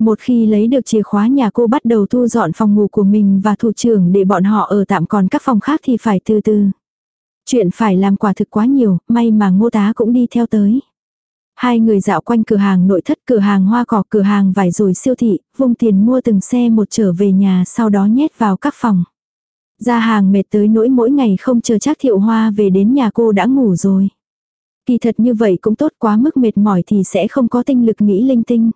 Speaker 1: Một khi lấy được chìa khóa nhà cô bắt đầu thu dọn phòng ngủ của mình và thủ trưởng để bọn họ ở tạm còn các phòng khác thì phải từ từ. Chuyện phải làm quả thực quá nhiều, may mà ngô tá cũng đi theo tới. Hai người dạo quanh cửa hàng nội thất cửa hàng hoa cỏ cửa hàng vải rồi siêu thị, vung tiền mua từng xe một trở về nhà sau đó nhét vào các phòng. Ra hàng mệt tới nỗi mỗi ngày không chờ chắc thiệu hoa về đến nhà cô đã ngủ rồi. Kỳ thật như vậy cũng tốt quá mức mệt mỏi thì sẽ không có tinh lực nghĩ linh tinh.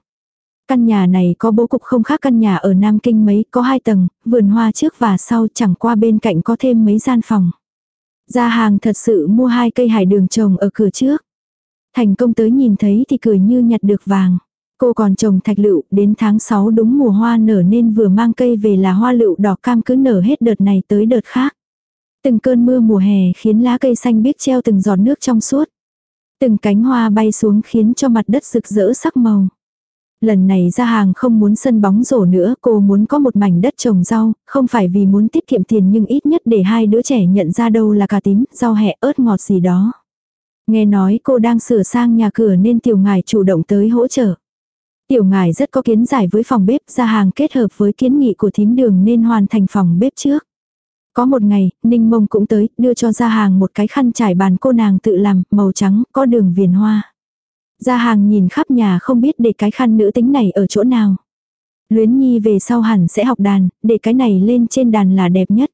Speaker 1: Căn nhà này có bố cục không khác căn nhà ở Nam Kinh mấy, có hai tầng, vườn hoa trước và sau chẳng qua bên cạnh có thêm mấy gian phòng. Gia hàng thật sự mua hai cây hải đường trồng ở cửa trước. Thành công tới nhìn thấy thì cười như nhặt được vàng. Cô còn trồng thạch lựu, đến tháng 6 đúng mùa hoa nở nên vừa mang cây về là hoa lựu đỏ cam cứ nở hết đợt này tới đợt khác. Từng cơn mưa mùa hè khiến lá cây xanh biếc treo từng giọt nước trong suốt. Từng cánh hoa bay xuống khiến cho mặt đất rực rỡ sắc màu. Lần này ra hàng không muốn sân bóng rổ nữa, cô muốn có một mảnh đất trồng rau, không phải vì muốn tiết kiệm tiền nhưng ít nhất để hai đứa trẻ nhận ra đâu là cà tím, rau hẹ, ớt ngọt gì đó. Nghe nói cô đang sửa sang nhà cửa nên tiểu ngài chủ động tới hỗ trợ. Tiểu ngài rất có kiến giải với phòng bếp ra hàng kết hợp với kiến nghị của thím đường nên hoàn thành phòng bếp trước. Có một ngày, Ninh Mông cũng tới, đưa cho ra hàng một cái khăn trải bàn cô nàng tự làm, màu trắng, có đường viền hoa. Ra hàng nhìn khắp nhà không biết để cái khăn nữ tính này ở chỗ nào. Luyến Nhi về sau hẳn sẽ học đàn, để cái này lên trên đàn là đẹp nhất.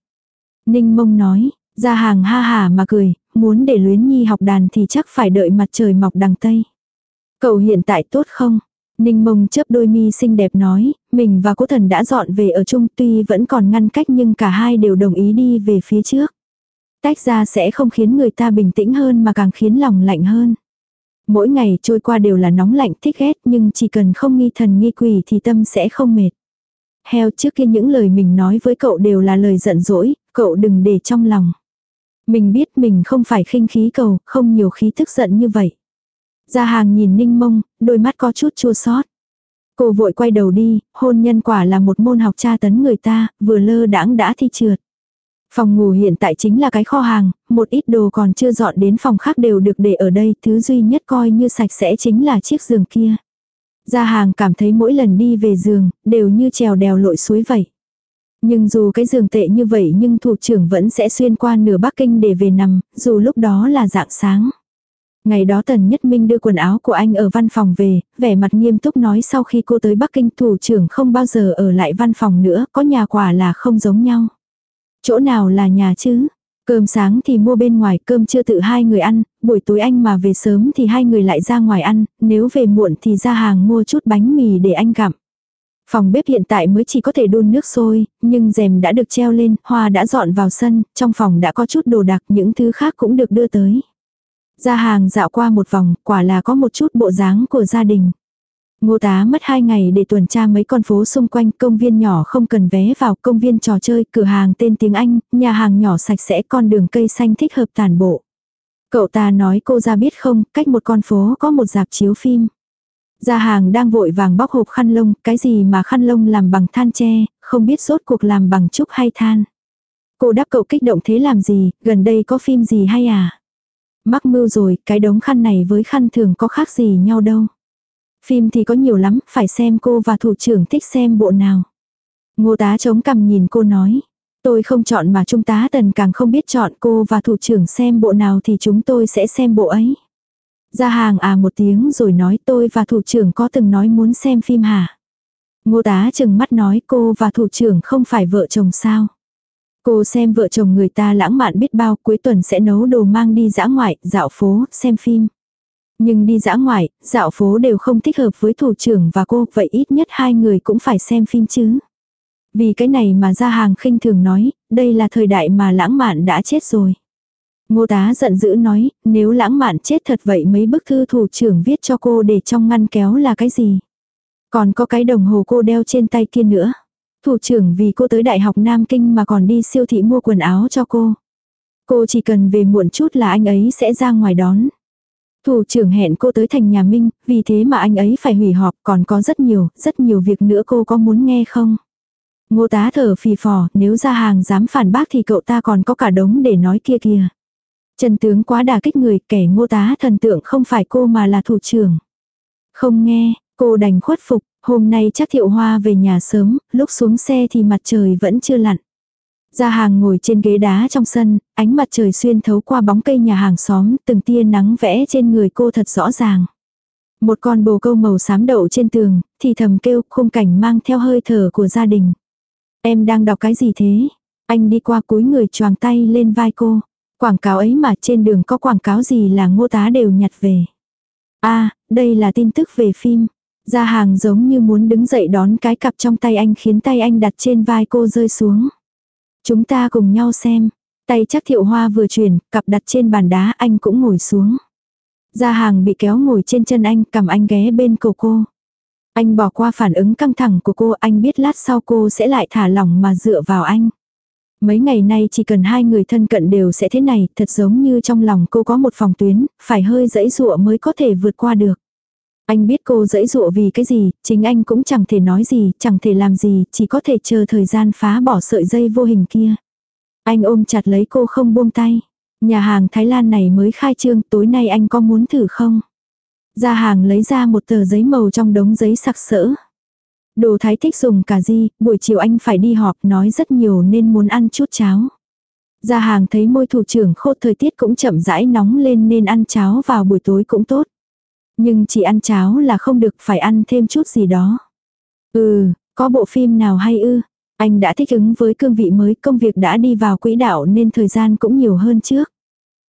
Speaker 1: Ninh Mông nói, ra hàng ha hà mà cười, muốn để Luyến Nhi học đàn thì chắc phải đợi mặt trời mọc đằng Tây. Cậu hiện tại tốt không? Ninh mông chớp đôi mi xinh đẹp nói, mình và cố thần đã dọn về ở chung tuy vẫn còn ngăn cách nhưng cả hai đều đồng ý đi về phía trước. Tách ra sẽ không khiến người ta bình tĩnh hơn mà càng khiến lòng lạnh hơn. Mỗi ngày trôi qua đều là nóng lạnh thích ghét nhưng chỉ cần không nghi thần nghi quỷ thì tâm sẽ không mệt. Heo trước kia những lời mình nói với cậu đều là lời giận dỗi, cậu đừng để trong lòng. Mình biết mình không phải khinh khí cầu, không nhiều khí tức giận như vậy. Gia hàng nhìn ninh mông, đôi mắt có chút chua xót. Cô vội quay đầu đi, hôn nhân quả là một môn học tra tấn người ta, vừa lơ đãng đã thi trượt. Phòng ngủ hiện tại chính là cái kho hàng, một ít đồ còn chưa dọn đến phòng khác đều được để ở đây, thứ duy nhất coi như sạch sẽ chính là chiếc giường kia. Gia hàng cảm thấy mỗi lần đi về giường, đều như trèo đèo lội suối vậy. Nhưng dù cái giường tệ như vậy nhưng thủ trưởng vẫn sẽ xuyên qua nửa Bắc Kinh để về nằm, dù lúc đó là dạng sáng. Ngày đó Tần Nhất Minh đưa quần áo của anh ở văn phòng về, vẻ mặt nghiêm túc nói sau khi cô tới Bắc Kinh thủ trưởng không bao giờ ở lại văn phòng nữa, có nhà quả là không giống nhau. Chỗ nào là nhà chứ? Cơm sáng thì mua bên ngoài, cơm chưa tự hai người ăn, buổi tối anh mà về sớm thì hai người lại ra ngoài ăn, nếu về muộn thì ra hàng mua chút bánh mì để anh gặm. Phòng bếp hiện tại mới chỉ có thể đun nước sôi, nhưng rèm đã được treo lên, hoa đã dọn vào sân, trong phòng đã có chút đồ đặc, những thứ khác cũng được đưa tới. Ra hàng dạo qua một vòng, quả là có một chút bộ dáng của gia đình. Ngô tá mất hai ngày để tuần tra mấy con phố xung quanh công viên nhỏ không cần vé vào công viên trò chơi, cửa hàng tên tiếng Anh, nhà hàng nhỏ sạch sẽ con đường cây xanh thích hợp tàn bộ. Cậu ta nói cô ra biết không, cách một con phố có một dạp chiếu phim. Gia hàng đang vội vàng bóc hộp khăn lông, cái gì mà khăn lông làm bằng than tre, không biết rốt cuộc làm bằng trúc hay than. Cô đáp cậu kích động thế làm gì, gần đây có phim gì hay à? Mắc mưu rồi, cái đống khăn này với khăn thường có khác gì nhau đâu. Phim thì có nhiều lắm, phải xem cô và thủ trưởng thích xem bộ nào. Ngô tá chống cằm nhìn cô nói. Tôi không chọn mà trung tá tần càng không biết chọn cô và thủ trưởng xem bộ nào thì chúng tôi sẽ xem bộ ấy. Ra hàng à một tiếng rồi nói tôi và thủ trưởng có từng nói muốn xem phim hả? Ngô tá chừng mắt nói cô và thủ trưởng không phải vợ chồng sao? Cô xem vợ chồng người ta lãng mạn biết bao cuối tuần sẽ nấu đồ mang đi dã ngoại, dạo phố, xem phim. Nhưng đi dã ngoại, dạo phố đều không thích hợp với thủ trưởng và cô, vậy ít nhất hai người cũng phải xem phim chứ. Vì cái này mà ra hàng khinh thường nói, đây là thời đại mà lãng mạn đã chết rồi. Ngô tá giận dữ nói, nếu lãng mạn chết thật vậy mấy bức thư thủ trưởng viết cho cô để trong ngăn kéo là cái gì? Còn có cái đồng hồ cô đeo trên tay kia nữa. Thủ trưởng vì cô tới Đại học Nam Kinh mà còn đi siêu thị mua quần áo cho cô. Cô chỉ cần về muộn chút là anh ấy sẽ ra ngoài đón. Thủ trưởng hẹn cô tới thành nhà Minh, vì thế mà anh ấy phải hủy họp còn có rất nhiều, rất nhiều việc nữa cô có muốn nghe không? Ngô tá thở phì phò, nếu ra hàng dám phản bác thì cậu ta còn có cả đống để nói kia kìa. Trần tướng quá đà kích người, kẻ ngô tá thần tượng không phải cô mà là thủ trưởng. Không nghe, cô đành khuất phục, hôm nay chắc thiệu hoa về nhà sớm, lúc xuống xe thì mặt trời vẫn chưa lặn gia hàng ngồi trên ghế đá trong sân, ánh mặt trời xuyên thấu qua bóng cây nhà hàng xóm, từng tia nắng vẽ trên người cô thật rõ ràng. Một con bồ câu màu xám đậu trên tường, thì thầm kêu khung cảnh mang theo hơi thở của gia đình. Em đang đọc cái gì thế? Anh đi qua cúi người choàng tay lên vai cô. Quảng cáo ấy mà trên đường có quảng cáo gì là ngô tá đều nhặt về. a đây là tin tức về phim. gia hàng giống như muốn đứng dậy đón cái cặp trong tay anh khiến tay anh đặt trên vai cô rơi xuống. Chúng ta cùng nhau xem. Tay chắc thiệu hoa vừa chuyển, cặp đặt trên bàn đá anh cũng ngồi xuống. gia hàng bị kéo ngồi trên chân anh, cầm anh ghé bên cổ cô. Anh bỏ qua phản ứng căng thẳng của cô, anh biết lát sau cô sẽ lại thả lỏng mà dựa vào anh. Mấy ngày nay chỉ cần hai người thân cận đều sẽ thế này, thật giống như trong lòng cô có một phòng tuyến, phải hơi dẫy dụa mới có thể vượt qua được. Anh biết cô dẫy dụa vì cái gì, chính anh cũng chẳng thể nói gì, chẳng thể làm gì, chỉ có thể chờ thời gian phá bỏ sợi dây vô hình kia. Anh ôm chặt lấy cô không buông tay. Nhà hàng Thái Lan này mới khai trương, tối nay anh có muốn thử không? Ra hàng lấy ra một tờ giấy màu trong đống giấy sặc sỡ. Đồ thái thích dùng cả gì buổi chiều anh phải đi họp nói rất nhiều nên muốn ăn chút cháo. Ra hàng thấy môi thủ trưởng khô thời tiết cũng chậm rãi nóng lên nên ăn cháo vào buổi tối cũng tốt. Nhưng chỉ ăn cháo là không được phải ăn thêm chút gì đó. Ừ, có bộ phim nào hay ư? Anh đã thích ứng với cương vị mới công việc đã đi vào quỹ đạo nên thời gian cũng nhiều hơn trước.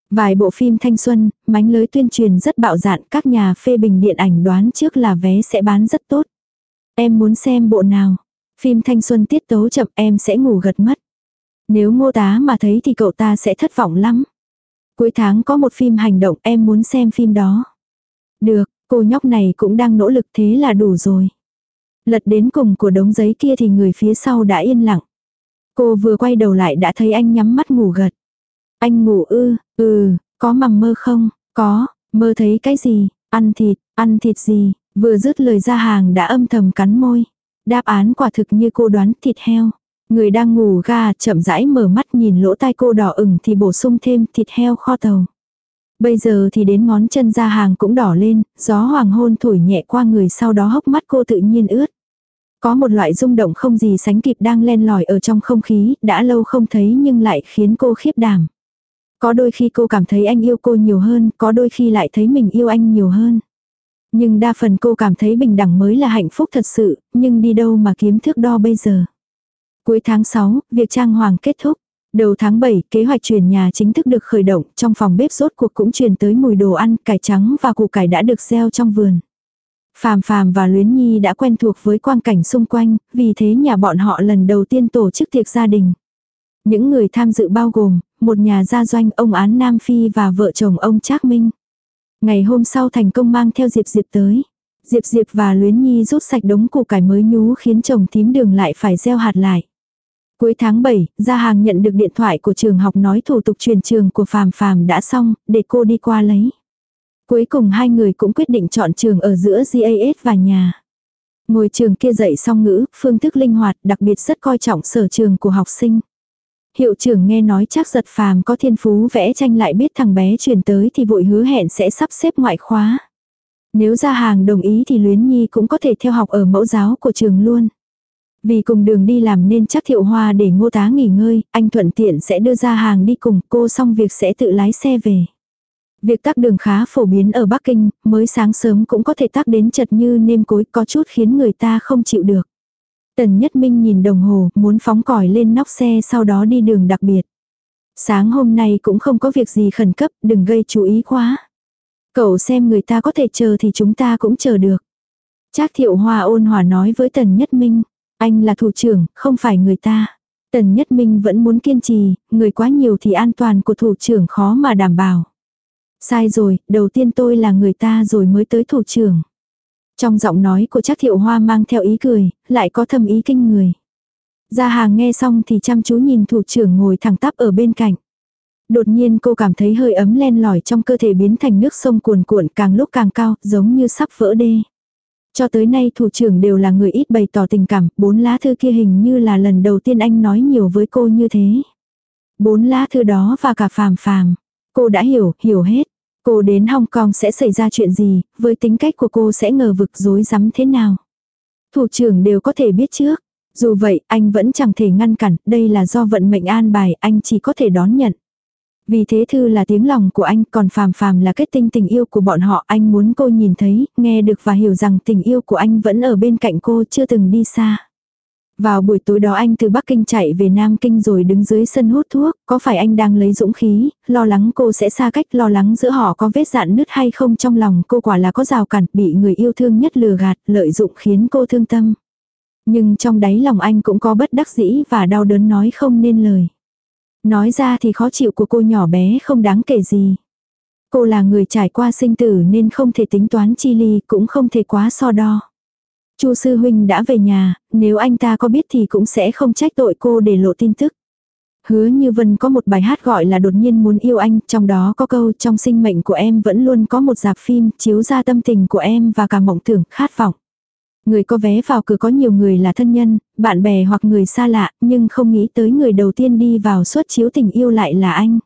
Speaker 1: Vài bộ phim thanh xuân, mánh lưới tuyên truyền rất bạo dạn các nhà phê bình điện ảnh đoán trước là vé sẽ bán rất tốt. Em muốn xem bộ nào? Phim thanh xuân tiết tấu chậm em sẽ ngủ gật mất. Nếu ngô tá mà thấy thì cậu ta sẽ thất vọng lắm. Cuối tháng có một phim hành động em muốn xem phim đó. Được, cô nhóc này cũng đang nỗ lực thế là đủ rồi. Lật đến cùng của đống giấy kia thì người phía sau đã yên lặng. Cô vừa quay đầu lại đã thấy anh nhắm mắt ngủ gật. Anh ngủ ư, ừ, có mầm mơ không? Có, mơ thấy cái gì? Ăn thịt, ăn thịt gì? Vừa dứt lời ra hàng đã âm thầm cắn môi. Đáp án quả thực như cô đoán thịt heo. Người đang ngủ ga chậm rãi mở mắt nhìn lỗ tai cô đỏ ửng thì bổ sung thêm thịt heo kho tàu. Bây giờ thì đến ngón chân ra hàng cũng đỏ lên, gió hoàng hôn thổi nhẹ qua người sau đó hốc mắt cô tự nhiên ướt. Có một loại rung động không gì sánh kịp đang len lỏi ở trong không khí, đã lâu không thấy nhưng lại khiến cô khiếp đảm. Có đôi khi cô cảm thấy anh yêu cô nhiều hơn, có đôi khi lại thấy mình yêu anh nhiều hơn. Nhưng đa phần cô cảm thấy bình đẳng mới là hạnh phúc thật sự, nhưng đi đâu mà kiếm thước đo bây giờ. Cuối tháng 6, việc trang hoàng kết thúc. Đầu tháng 7, kế hoạch chuyển nhà chính thức được khởi động, trong phòng bếp rốt cuộc cũng truyền tới mùi đồ ăn, cải trắng và củ cải đã được gieo trong vườn. Phàm Phàm và Luyến Nhi đã quen thuộc với quang cảnh xung quanh, vì thế nhà bọn họ lần đầu tiên tổ chức tiệc gia đình. Những người tham dự bao gồm, một nhà gia doanh ông Án Nam Phi và vợ chồng ông Trác Minh. Ngày hôm sau thành công mang theo Diệp Diệp tới. Diệp Diệp và Luyến Nhi rút sạch đống củ cải mới nhú khiến chồng thím đường lại phải gieo hạt lại. Cuối tháng 7, Gia Hàng nhận được điện thoại của trường học nói thủ tục truyền trường của Phàm Phàm đã xong, để cô đi qua lấy. Cuối cùng hai người cũng quyết định chọn trường ở giữa GAS và nhà. Ngồi trường kia dạy song ngữ, phương thức linh hoạt, đặc biệt rất coi trọng sở trường của học sinh. Hiệu trưởng nghe nói chắc giật phàm có thiên phú vẽ tranh lại biết thằng bé chuyển tới thì vội hứa hẹn sẽ sắp xếp ngoại khóa. Nếu ra hàng đồng ý thì Luyến Nhi cũng có thể theo học ở mẫu giáo của trường luôn. Vì cùng đường đi làm nên chắc thiệu hoa để ngô tá nghỉ ngơi, anh thuận tiện sẽ đưa ra hàng đi cùng cô xong việc sẽ tự lái xe về. Việc tắc đường khá phổ biến ở Bắc Kinh, mới sáng sớm cũng có thể tắc đến chật như nêm cối có chút khiến người ta không chịu được. Tần Nhất Minh nhìn đồng hồ, muốn phóng còi lên nóc xe sau đó đi đường đặc biệt. Sáng hôm nay cũng không có việc gì khẩn cấp, đừng gây chú ý quá. Cậu xem người ta có thể chờ thì chúng ta cũng chờ được. Trác thiệu hoa ôn hòa nói với Tần Nhất Minh. Anh là thủ trưởng, không phải người ta. Tần Nhất Minh vẫn muốn kiên trì, người quá nhiều thì an toàn của thủ trưởng khó mà đảm bảo. Sai rồi, đầu tiên tôi là người ta rồi mới tới thủ trưởng. Trong giọng nói của chắc thiệu hoa mang theo ý cười, lại có thâm ý kinh người. Gia hàng nghe xong thì chăm chú nhìn thủ trưởng ngồi thẳng tắp ở bên cạnh. Đột nhiên cô cảm thấy hơi ấm len lỏi trong cơ thể biến thành nước sông cuồn cuộn càng lúc càng cao, giống như sắp vỡ đê. Cho tới nay thủ trưởng đều là người ít bày tỏ tình cảm, bốn lá thư kia hình như là lần đầu tiên anh nói nhiều với cô như thế. Bốn lá thư đó và cả phàm phàm. Cô đã hiểu, hiểu hết. Cô đến Hong Kong sẽ xảy ra chuyện gì, với tính cách của cô sẽ ngờ vực dối rắm thế nào. Thủ trưởng đều có thể biết trước. Dù vậy, anh vẫn chẳng thể ngăn cản, đây là do vận mệnh an bài, anh chỉ có thể đón nhận. Vì thế thư là tiếng lòng của anh, còn phàm phàm là kết tinh tình yêu của bọn họ, anh muốn cô nhìn thấy, nghe được và hiểu rằng tình yêu của anh vẫn ở bên cạnh cô chưa từng đi xa. Vào buổi tối đó anh từ Bắc Kinh chạy về Nam Kinh rồi đứng dưới sân hút thuốc, có phải anh đang lấy dũng khí, lo lắng cô sẽ xa cách, lo lắng giữa họ có vết dạn nứt hay không trong lòng cô quả là có rào cản, bị người yêu thương nhất lừa gạt, lợi dụng khiến cô thương tâm. Nhưng trong đáy lòng anh cũng có bất đắc dĩ và đau đớn nói không nên lời. Nói ra thì khó chịu của cô nhỏ bé không đáng kể gì. Cô là người trải qua sinh tử nên không thể tính toán chi ly cũng không thể quá so đo. Chu sư huynh đã về nhà, nếu anh ta có biết thì cũng sẽ không trách tội cô để lộ tin tức. Hứa như Vân có một bài hát gọi là đột nhiên muốn yêu anh, trong đó có câu trong sinh mệnh của em vẫn luôn có một dạp phim chiếu ra tâm tình của em và cả mộng tưởng, khát vọng. Người có vé vào cửa có nhiều người là thân nhân, bạn bè hoặc người xa lạ, nhưng không nghĩ tới người đầu tiên đi vào suất chiếu tình yêu lại là anh.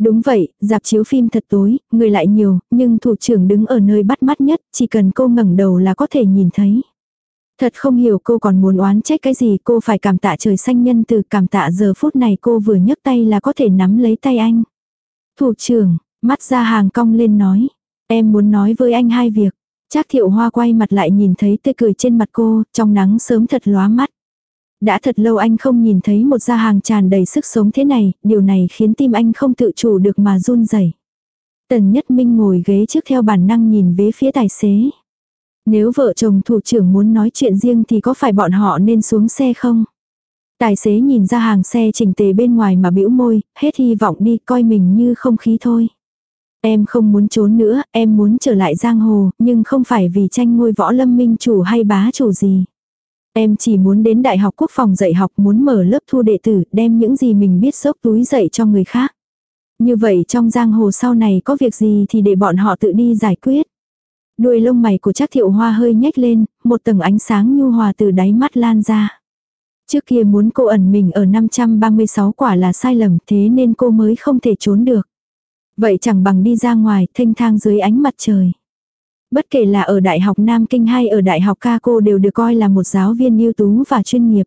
Speaker 1: Đúng vậy, dạp chiếu phim thật tối, người lại nhiều, nhưng thủ trưởng đứng ở nơi bắt mắt nhất, chỉ cần cô ngẩng đầu là có thể nhìn thấy. Thật không hiểu cô còn muốn oán trách cái gì cô phải cảm tạ trời xanh nhân từ cảm tạ giờ phút này cô vừa nhấc tay là có thể nắm lấy tay anh. Thủ trưởng, mắt ra hàng cong lên nói. Em muốn nói với anh hai việc. Trác thiệu hoa quay mặt lại nhìn thấy tươi cười trên mặt cô, trong nắng sớm thật lóa mắt. Đã thật lâu anh không nhìn thấy một gia hàng tràn đầy sức sống thế này, điều này khiến tim anh không tự chủ được mà run rẩy. Tần Nhất Minh ngồi ghế trước theo bản năng nhìn về phía tài xế. Nếu vợ chồng thủ trưởng muốn nói chuyện riêng thì có phải bọn họ nên xuống xe không? Tài xế nhìn ra hàng xe chỉnh tề bên ngoài mà bĩu môi, hết hy vọng đi coi mình như không khí thôi. Em không muốn trốn nữa, em muốn trở lại giang hồ, nhưng không phải vì tranh ngôi võ lâm minh chủ hay bá chủ gì. Em chỉ muốn đến đại học quốc phòng dạy học muốn mở lớp thu đệ tử, đem những gì mình biết dốc túi dạy cho người khác. Như vậy trong giang hồ sau này có việc gì thì để bọn họ tự đi giải quyết. Đuôi lông mày của Trác thiệu hoa hơi nhếch lên, một tầng ánh sáng nhu hòa từ đáy mắt lan ra. Trước kia muốn cô ẩn mình ở 536 quả là sai lầm thế nên cô mới không thể trốn được. Vậy chẳng bằng đi ra ngoài thanh thang dưới ánh mặt trời. Bất kể là ở Đại học Nam Kinh hay ở Đại học ca cô đều được coi là một giáo viên ưu tú và chuyên nghiệp.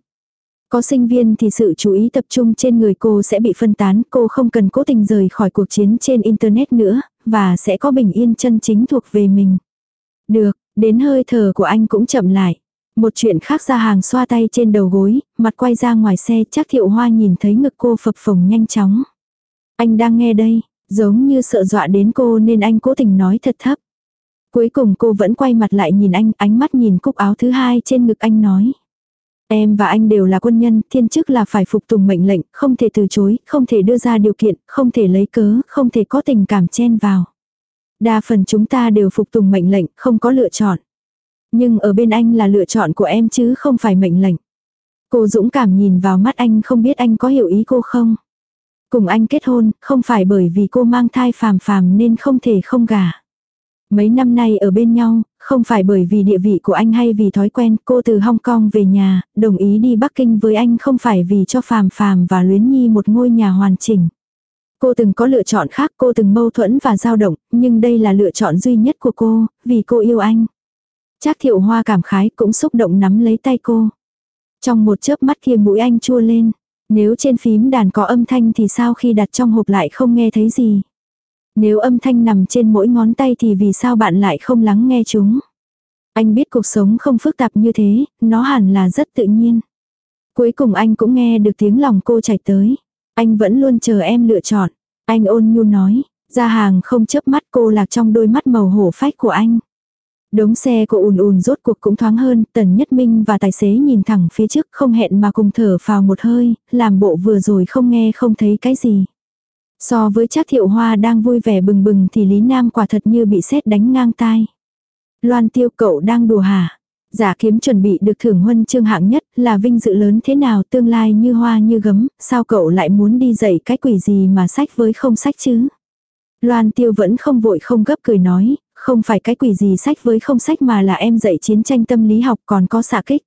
Speaker 1: Có sinh viên thì sự chú ý tập trung trên người cô sẽ bị phân tán, cô không cần cố tình rời khỏi cuộc chiến trên Internet nữa, và sẽ có bình yên chân chính thuộc về mình. Được, đến hơi thở của anh cũng chậm lại. Một chuyện khác ra hàng xoa tay trên đầu gối, mặt quay ra ngoài xe chắc thiệu hoa nhìn thấy ngực cô phập phồng nhanh chóng. Anh đang nghe đây, giống như sợ dọa đến cô nên anh cố tình nói thật thấp. Cuối cùng cô vẫn quay mặt lại nhìn anh, ánh mắt nhìn cúc áo thứ hai trên ngực anh nói. Em và anh đều là quân nhân, thiên chức là phải phục tùng mệnh lệnh, không thể từ chối, không thể đưa ra điều kiện, không thể lấy cớ, không thể có tình cảm chen vào. Đa phần chúng ta đều phục tùng mệnh lệnh, không có lựa chọn. Nhưng ở bên anh là lựa chọn của em chứ không phải mệnh lệnh. Cô dũng cảm nhìn vào mắt anh không biết anh có hiểu ý cô không. Cùng anh kết hôn, không phải bởi vì cô mang thai phàm phàm nên không thể không gả. Mấy năm nay ở bên nhau, không phải bởi vì địa vị của anh hay vì thói quen, cô từ Hong Kong về nhà, đồng ý đi Bắc Kinh với anh không phải vì cho Phàm Phàm và Luyến Nhi một ngôi nhà hoàn chỉnh. Cô từng có lựa chọn khác, cô từng mâu thuẫn và dao động, nhưng đây là lựa chọn duy nhất của cô, vì cô yêu anh. Trác thiệu hoa cảm khái cũng xúc động nắm lấy tay cô. Trong một chớp mắt kia mũi anh chua lên. Nếu trên phím đàn có âm thanh thì sao khi đặt trong hộp lại không nghe thấy gì. Nếu âm thanh nằm trên mỗi ngón tay thì vì sao bạn lại không lắng nghe chúng? Anh biết cuộc sống không phức tạp như thế, nó hẳn là rất tự nhiên. Cuối cùng anh cũng nghe được tiếng lòng cô chảy tới. Anh vẫn luôn chờ em lựa chọn. Anh ôn nhu nói, ra hàng không chớp mắt cô lạc trong đôi mắt màu hổ phách của anh. Đống xe của ùn ùn rốt cuộc cũng thoáng hơn, Tần Nhất Minh và tài xế nhìn thẳng phía trước không hẹn mà cùng thở vào một hơi, làm bộ vừa rồi không nghe không thấy cái gì. So với Trác Thiệu Hoa đang vui vẻ bừng bừng thì Lý Nam quả thật như bị sét đánh ngang tai. Loan tiêu cậu đang đùa hả? Giả kiếm chuẩn bị được thưởng huân chương hạng nhất là vinh dự lớn thế nào tương lai như hoa như gấm, sao cậu lại muốn đi dạy cái quỷ gì mà sách với không sách chứ? Loan tiêu vẫn không vội không gấp cười nói, không phải cái quỷ gì sách với không sách mà là em dạy chiến tranh tâm lý học còn có xạ kích.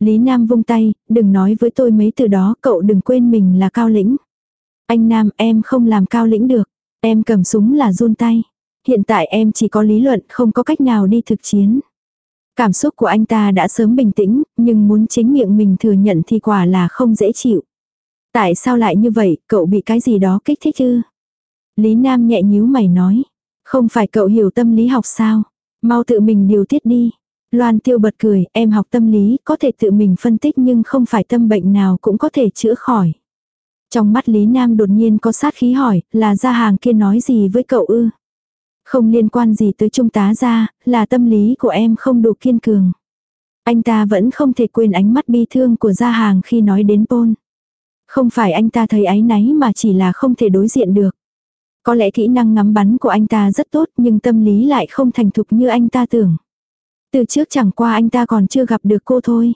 Speaker 1: Lý Nam vung tay, đừng nói với tôi mấy từ đó, cậu đừng quên mình là cao lĩnh. Anh Nam em không làm cao lĩnh được. Em cầm súng là run tay. Hiện tại em chỉ có lý luận không có cách nào đi thực chiến. Cảm xúc của anh ta đã sớm bình tĩnh, nhưng muốn chính miệng mình thừa nhận thì quả là không dễ chịu. Tại sao lại như vậy, cậu bị cái gì đó kích thích ư? Lý Nam nhẹ nhíu mày nói. Không phải cậu hiểu tâm lý học sao? Mau tự mình điều tiết đi. Loan tiêu bật cười, em học tâm lý, có thể tự mình phân tích nhưng không phải tâm bệnh nào cũng có thể chữa khỏi. Trong mắt Lý Nam đột nhiên có sát khí hỏi, là gia hàng kia nói gì với cậu ư? Không liên quan gì tới trung tá ra, là tâm lý của em không đủ kiên cường. Anh ta vẫn không thể quên ánh mắt bi thương của gia hàng khi nói đến Pôn. Không phải anh ta thấy áy náy mà chỉ là không thể đối diện được. Có lẽ kỹ năng ngắm bắn của anh ta rất tốt nhưng tâm lý lại không thành thục như anh ta tưởng. Từ trước chẳng qua anh ta còn chưa gặp được cô thôi.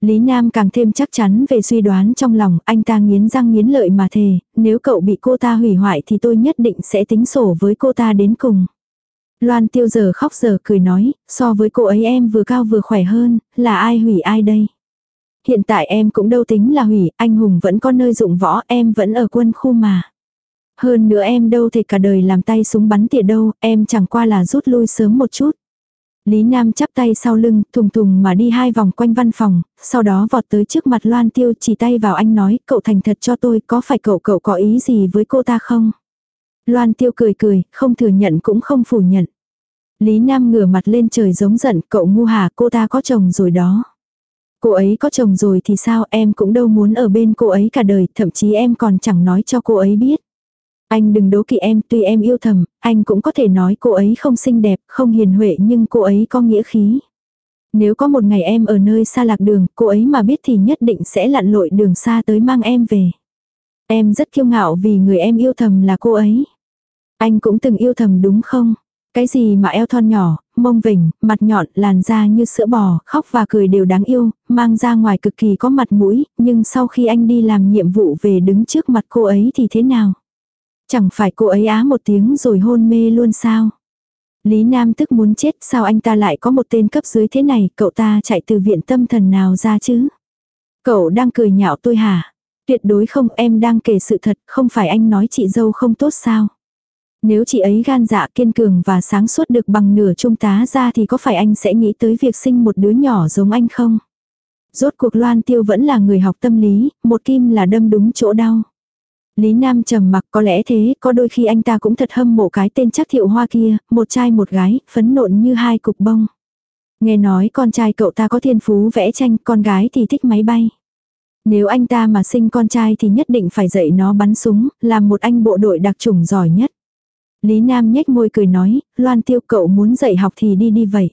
Speaker 1: Lý Nam càng thêm chắc chắn về suy đoán trong lòng, anh ta nghiến răng nghiến lợi mà thề, nếu cậu bị cô ta hủy hoại thì tôi nhất định sẽ tính sổ với cô ta đến cùng. Loan tiêu giờ khóc giờ cười nói, so với cô ấy em vừa cao vừa khỏe hơn, là ai hủy ai đây? Hiện tại em cũng đâu tính là hủy, anh hùng vẫn có nơi dụng võ, em vẫn ở quân khu mà. Hơn nữa em đâu thể cả đời làm tay súng bắn tỉa đâu, em chẳng qua là rút lui sớm một chút. Lý Nam chắp tay sau lưng, thùng thùng mà đi hai vòng quanh văn phòng, sau đó vọt tới trước mặt Loan Tiêu chỉ tay vào anh nói, cậu thành thật cho tôi, có phải cậu cậu có ý gì với cô ta không? Loan Tiêu cười cười, không thừa nhận cũng không phủ nhận. Lý Nam ngửa mặt lên trời giống giận, cậu ngu hà cô ta có chồng rồi đó. Cô ấy có chồng rồi thì sao em cũng đâu muốn ở bên cô ấy cả đời, thậm chí em còn chẳng nói cho cô ấy biết. Anh đừng đố kỵ em, tuy em yêu thầm, anh cũng có thể nói cô ấy không xinh đẹp, không hiền huệ nhưng cô ấy có nghĩa khí. Nếu có một ngày em ở nơi xa lạc đường, cô ấy mà biết thì nhất định sẽ lặn lội đường xa tới mang em về. Em rất kiêu ngạo vì người em yêu thầm là cô ấy. Anh cũng từng yêu thầm đúng không? Cái gì mà eo thon nhỏ, mông vỉnh, mặt nhọn, làn da như sữa bò, khóc và cười đều đáng yêu, mang ra ngoài cực kỳ có mặt mũi, nhưng sau khi anh đi làm nhiệm vụ về đứng trước mặt cô ấy thì thế nào? Chẳng phải cô ấy á một tiếng rồi hôn mê luôn sao? Lý Nam tức muốn chết sao anh ta lại có một tên cấp dưới thế này, cậu ta chạy từ viện tâm thần nào ra chứ? Cậu đang cười nhạo tôi hả? Tuyệt đối không em đang kể sự thật, không phải anh nói chị dâu không tốt sao? Nếu chị ấy gan dạ kiên cường và sáng suốt được bằng nửa trung tá ra thì có phải anh sẽ nghĩ tới việc sinh một đứa nhỏ giống anh không? Rốt cuộc Loan Tiêu vẫn là người học tâm lý, một kim là đâm đúng chỗ đau. Lý Nam trầm mặc có lẽ thế, có đôi khi anh ta cũng thật hâm mộ cái tên chắc thiệu hoa kia, một trai một gái, phấn nộn như hai cục bông. Nghe nói con trai cậu ta có thiên phú vẽ tranh, con gái thì thích máy bay. Nếu anh ta mà sinh con trai thì nhất định phải dạy nó bắn súng, làm một anh bộ đội đặc chủng giỏi nhất. Lý Nam nhếch môi cười nói, Loan tiêu cậu muốn dạy học thì đi đi vậy.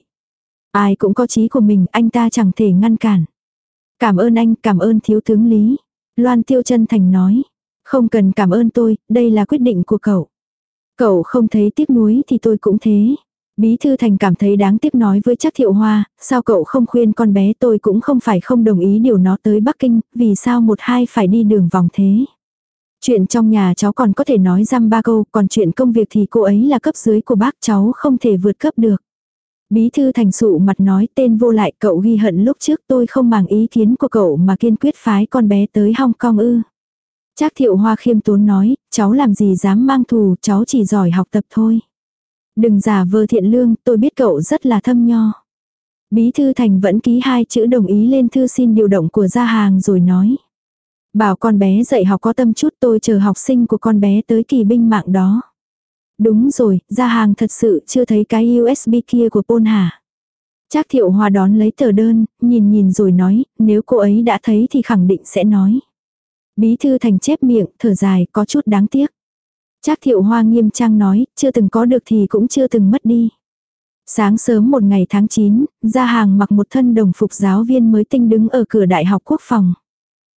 Speaker 1: Ai cũng có trí của mình, anh ta chẳng thể ngăn cản. Cảm ơn anh, cảm ơn thiếu tướng Lý. Loan tiêu chân thành nói, không cần cảm ơn tôi, đây là quyết định của cậu. Cậu không thấy tiếc nuối thì tôi cũng thế. Bí thư thành cảm thấy đáng tiếc nói với chắc thiệu hoa, sao cậu không khuyên con bé tôi cũng không phải không đồng ý điều nó tới Bắc Kinh, vì sao một hai phải đi đường vòng thế. Chuyện trong nhà cháu còn có thể nói răm ba câu, còn chuyện công việc thì cô ấy là cấp dưới của bác cháu không thể vượt cấp được. Bí thư thành sụ mặt nói tên vô lại cậu ghi hận lúc trước tôi không màng ý kiến của cậu mà kiên quyết phái con bé tới Hong Kong ư. Trác thiệu hoa khiêm tốn nói, cháu làm gì dám mang thù, cháu chỉ giỏi học tập thôi. Đừng giả vờ thiện lương, tôi biết cậu rất là thâm nho. Bí thư thành vẫn ký hai chữ đồng ý lên thư xin điều động của gia hàng rồi nói. Bảo con bé dạy học có tâm chút tôi chờ học sinh của con bé tới kỳ binh mạng đó. Đúng rồi, gia hàng thật sự chưa thấy cái USB kia của Pôn hả. Trác thiệu hòa đón lấy tờ đơn, nhìn nhìn rồi nói, nếu cô ấy đã thấy thì khẳng định sẽ nói. Bí thư thành chép miệng, thở dài, có chút đáng tiếc. Trác thiệu hoa nghiêm trang nói, chưa từng có được thì cũng chưa từng mất đi. Sáng sớm một ngày tháng 9, ra hàng mặc một thân đồng phục giáo viên mới tinh đứng ở cửa đại học quốc phòng.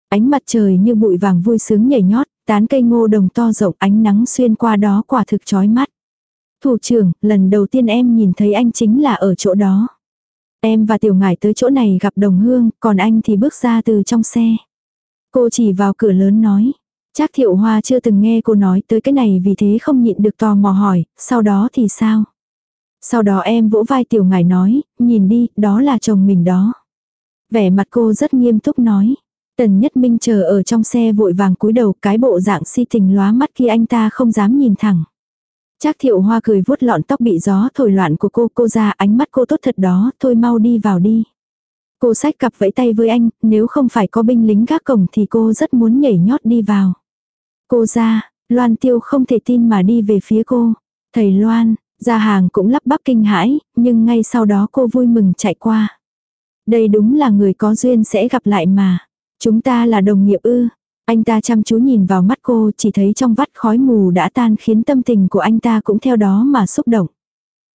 Speaker 1: Ánh mặt trời như bụi vàng vui sướng nhảy nhót, tán cây ngô đồng to rộng ánh nắng xuyên qua đó quả thực chói mắt. Thủ trưởng, lần đầu tiên em nhìn thấy anh chính là ở chỗ đó. Em và tiểu ngải tới chỗ này gặp đồng hương, còn anh thì bước ra từ trong xe. Cô chỉ vào cửa lớn nói. Chắc thiệu hoa chưa từng nghe cô nói tới cái này vì thế không nhịn được tò mò hỏi, sau đó thì sao? Sau đó em vỗ vai tiểu ngải nói, nhìn đi, đó là chồng mình đó. Vẻ mặt cô rất nghiêm túc nói. Tần Nhất Minh chờ ở trong xe vội vàng cúi đầu cái bộ dạng si tình lóa mắt khi anh ta không dám nhìn thẳng. Trác thiệu hoa cười vuốt lọn tóc bị gió thổi loạn của cô, cô ra ánh mắt cô tốt thật đó, thôi mau đi vào đi. Cô sách cặp vẫy tay với anh, nếu không phải có binh lính gác cổng thì cô rất muốn nhảy nhót đi vào. Cô ra, Loan tiêu không thể tin mà đi về phía cô. Thầy Loan, ra hàng cũng lắp bắp kinh hãi, nhưng ngay sau đó cô vui mừng chạy qua. Đây đúng là người có duyên sẽ gặp lại mà. Chúng ta là đồng nghiệp ư. Anh ta chăm chú nhìn vào mắt cô chỉ thấy trong vắt khói mù đã tan khiến tâm tình của anh ta cũng theo đó mà xúc động.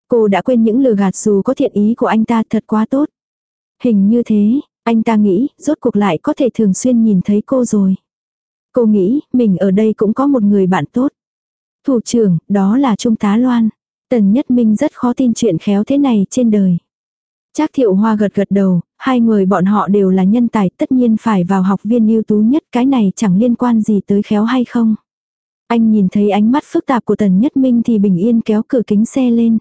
Speaker 1: Cô đã quên những lừa gạt dù có thiện ý của anh ta thật quá tốt. Hình như thế, anh ta nghĩ rốt cuộc lại có thể thường xuyên nhìn thấy cô rồi. Cô nghĩ mình ở đây cũng có một người bạn tốt. Thủ trưởng, đó là Trung tá Loan. Tần Nhất Minh rất khó tin chuyện khéo thế này trên đời. Trác thiệu hoa gật gật đầu, hai người bọn họ đều là nhân tài tất nhiên phải vào học viên ưu tú nhất cái này chẳng liên quan gì tới khéo hay không. Anh nhìn thấy ánh mắt phức tạp của Tần Nhất Minh thì bình yên kéo cửa kính xe lên.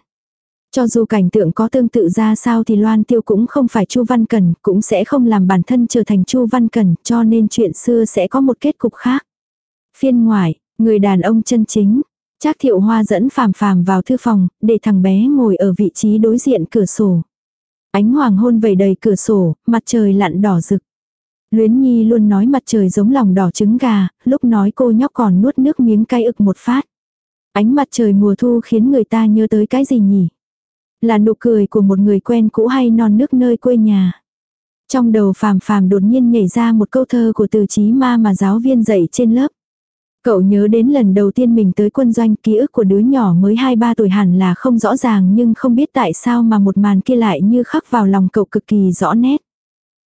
Speaker 1: Cho dù cảnh tượng có tương tự ra sao thì Loan Tiêu cũng không phải Chu Văn Cần, cũng sẽ không làm bản thân trở thành Chu Văn Cần, cho nên chuyện xưa sẽ có một kết cục khác. Phiên ngoại, người đàn ông chân chính. Trác Thiệu Hoa dẫn Phàm Phàm vào thư phòng, để thằng bé ngồi ở vị trí đối diện cửa sổ. Ánh hoàng hôn vẩy đầy cửa sổ, mặt trời lặn đỏ rực. Luyến Nhi luôn nói mặt trời giống lòng đỏ trứng gà, lúc nói cô nhóc còn nuốt nước miếng cay ực một phát. Ánh mặt trời mùa thu khiến người ta nhớ tới cái gì nhỉ? Là nụ cười của một người quen cũ hay non nước nơi quê nhà. Trong đầu phàm phàm đột nhiên nhảy ra một câu thơ của từ chí ma mà giáo viên dạy trên lớp. Cậu nhớ đến lần đầu tiên mình tới quân doanh ký ức của đứa nhỏ mới 2-3 tuổi hẳn là không rõ ràng nhưng không biết tại sao mà một màn kia lại như khắc vào lòng cậu cực kỳ rõ nét.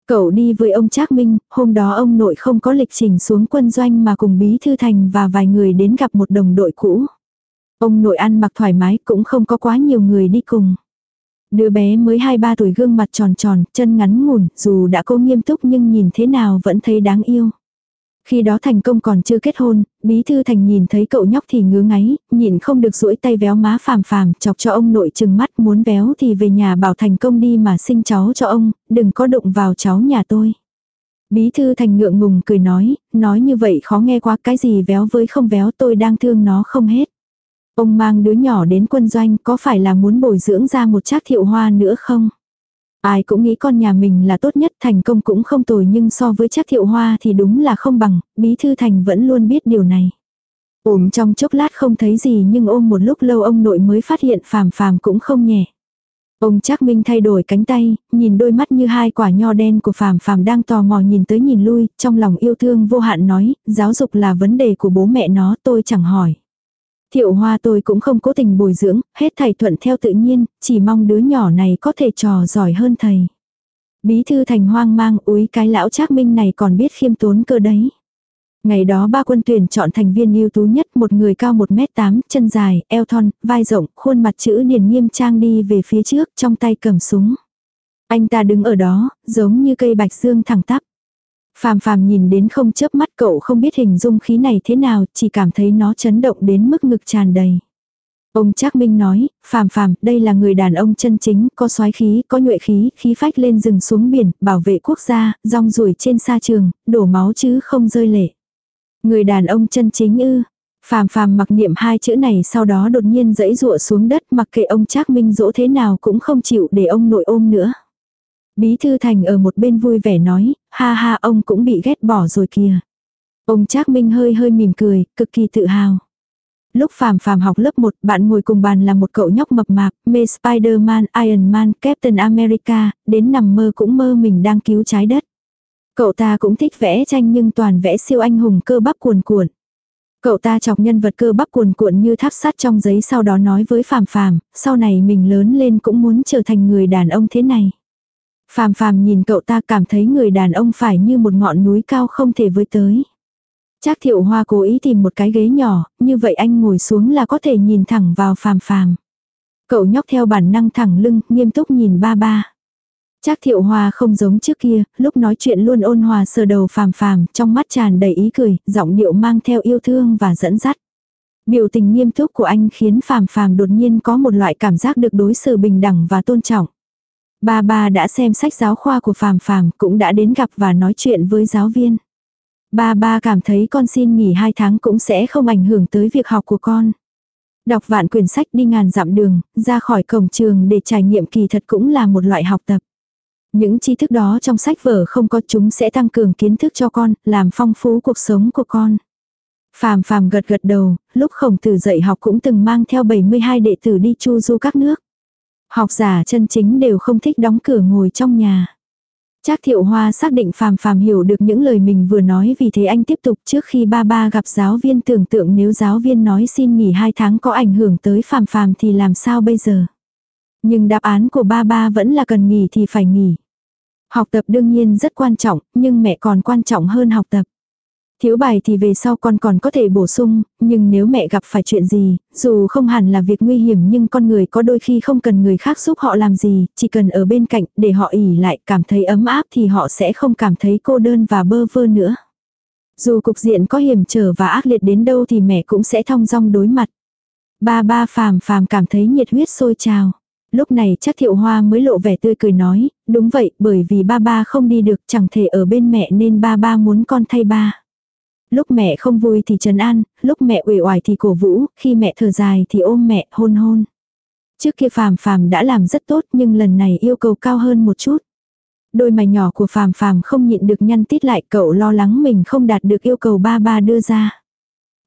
Speaker 1: Cậu đi với ông Trác Minh, hôm đó ông nội không có lịch trình xuống quân doanh mà cùng Bí Thư Thành và vài người đến gặp một đồng đội cũ. Ông nội ăn mặc thoải mái cũng không có quá nhiều người đi cùng. Đứa bé mới 2-3 tuổi gương mặt tròn tròn, chân ngắn ngủn, dù đã cố nghiêm túc nhưng nhìn thế nào vẫn thấy đáng yêu. Khi đó thành công còn chưa kết hôn, bí thư thành nhìn thấy cậu nhóc thì ngứa ngáy, nhìn không được duỗi tay véo má phàm phàm, chọc cho ông nội chừng mắt muốn véo thì về nhà bảo thành công đi mà sinh cháu cho ông, đừng có đụng vào cháu nhà tôi. Bí thư thành ngượng ngùng cười nói, nói như vậy khó nghe quá cái gì véo với không véo tôi đang thương nó không hết. Ông mang đứa nhỏ đến quân doanh có phải là muốn bồi dưỡng ra một trác thiệu hoa nữa không? Ai cũng nghĩ con nhà mình là tốt nhất thành công cũng không tồi nhưng so với chắc thiệu hoa thì đúng là không bằng, bí thư thành vẫn luôn biết điều này. Ôm trong chốc lát không thấy gì nhưng ôm một lúc lâu ông nội mới phát hiện phàm phàm cũng không nhẹ. Ông chắc Minh thay đổi cánh tay, nhìn đôi mắt như hai quả nho đen của phàm phàm đang tò mò nhìn tới nhìn lui, trong lòng yêu thương vô hạn nói, giáo dục là vấn đề của bố mẹ nó tôi chẳng hỏi. Thiệu hoa tôi cũng không cố tình bồi dưỡng, hết thầy thuận theo tự nhiên, chỉ mong đứa nhỏ này có thể trò giỏi hơn thầy. Bí thư thành hoang mang úi cái lão trác minh này còn biết khiêm tốn cơ đấy. Ngày đó ba quân tuyển chọn thành viên ưu tú nhất, một người cao 1m8, chân dài, eo thon, vai rộng, khuôn mặt chữ điển nghiêm trang đi về phía trước, trong tay cầm súng. Anh ta đứng ở đó, giống như cây bạch dương thẳng tắp. Phàm phàm nhìn đến không chớp mắt cậu không biết hình dung khí này thế nào, chỉ cảm thấy nó chấn động đến mức ngực tràn đầy. Ông Trác Minh nói, phàm phàm, đây là người đàn ông chân chính, có soái khí, có nhuệ khí, khí phách lên rừng xuống biển, bảo vệ quốc gia, rong ruổi trên sa trường, đổ máu chứ không rơi lệ. Người đàn ông chân chính ư. Phàm phàm mặc niệm hai chữ này sau đó đột nhiên dẫy rụa xuống đất mặc kệ ông Trác Minh dỗ thế nào cũng không chịu để ông nội ôm nữa. Bí thư thành ở một bên vui vẻ nói, ha ha ông cũng bị ghét bỏ rồi kìa. Ông Trác Minh hơi hơi mỉm cười, cực kỳ tự hào. Lúc phạm phạm học lớp 1, bạn ngồi cùng bàn là một cậu nhóc mập mạp, mê Spider-Man, Iron Man, Captain America, đến nằm mơ cũng mơ mình đang cứu trái đất. Cậu ta cũng thích vẽ tranh nhưng toàn vẽ siêu anh hùng cơ bắp cuồn cuộn. Cậu ta chọc nhân vật cơ bắp cuồn cuộn như tháp sắt trong giấy sau đó nói với phạm phạm sau này mình lớn lên cũng muốn trở thành người đàn ông thế này. Phàm phàm nhìn cậu ta cảm thấy người đàn ông phải như một ngọn núi cao không thể với tới. Trác thiệu hoa cố ý tìm một cái ghế nhỏ, như vậy anh ngồi xuống là có thể nhìn thẳng vào phàm phàm. Cậu nhóc theo bản năng thẳng lưng, nghiêm túc nhìn ba ba. Trác thiệu hoa không giống trước kia, lúc nói chuyện luôn ôn hòa sờ đầu phàm phàm, trong mắt tràn đầy ý cười, giọng điệu mang theo yêu thương và dẫn dắt. Biểu tình nghiêm túc của anh khiến phàm phàm đột nhiên có một loại cảm giác được đối xử bình đẳng và tôn trọng. Ba ba đã xem sách giáo khoa của phàm phàm, cũng đã đến gặp và nói chuyện với giáo viên. Ba ba cảm thấy con xin nghỉ hai tháng cũng sẽ không ảnh hưởng tới việc học của con. Đọc vạn quyển sách đi ngàn dặm đường, ra khỏi cổng trường để trải nghiệm kỳ thật cũng là một loại học tập. Những tri thức đó trong sách vở không có chúng sẽ tăng cường kiến thức cho con, làm phong phú cuộc sống của con. Phàm phàm gật gật đầu, lúc khổng tử dạy học cũng từng mang theo 72 đệ tử đi chu du các nước. Học giả chân chính đều không thích đóng cửa ngồi trong nhà. Trác thiệu hoa xác định phàm phàm hiểu được những lời mình vừa nói vì thế anh tiếp tục trước khi ba ba gặp giáo viên tưởng tượng nếu giáo viên nói xin nghỉ hai tháng có ảnh hưởng tới phàm phàm thì làm sao bây giờ. Nhưng đáp án của ba ba vẫn là cần nghỉ thì phải nghỉ. Học tập đương nhiên rất quan trọng, nhưng mẹ còn quan trọng hơn học tập. Thiếu bài thì về sau con còn có thể bổ sung, nhưng nếu mẹ gặp phải chuyện gì, dù không hẳn là việc nguy hiểm nhưng con người có đôi khi không cần người khác giúp họ làm gì, chỉ cần ở bên cạnh để họ ỉ lại cảm thấy ấm áp thì họ sẽ không cảm thấy cô đơn và bơ vơ nữa. Dù cục diện có hiểm trở và ác liệt đến đâu thì mẹ cũng sẽ thong dong đối mặt. Ba ba phàm phàm cảm thấy nhiệt huyết sôi trào. Lúc này chắc thiệu hoa mới lộ vẻ tươi cười nói, đúng vậy, bởi vì ba ba không đi được chẳng thể ở bên mẹ nên ba ba muốn con thay ba. Lúc mẹ không vui thì trấn an, lúc mẹ uể oải thì cổ vũ, khi mẹ thở dài thì ôm mẹ hôn hôn. Trước kia phàm phàm đã làm rất tốt nhưng lần này yêu cầu cao hơn một chút. Đôi mày nhỏ của phàm phàm không nhịn được nhăn tít lại cậu lo lắng mình không đạt được yêu cầu ba ba đưa ra.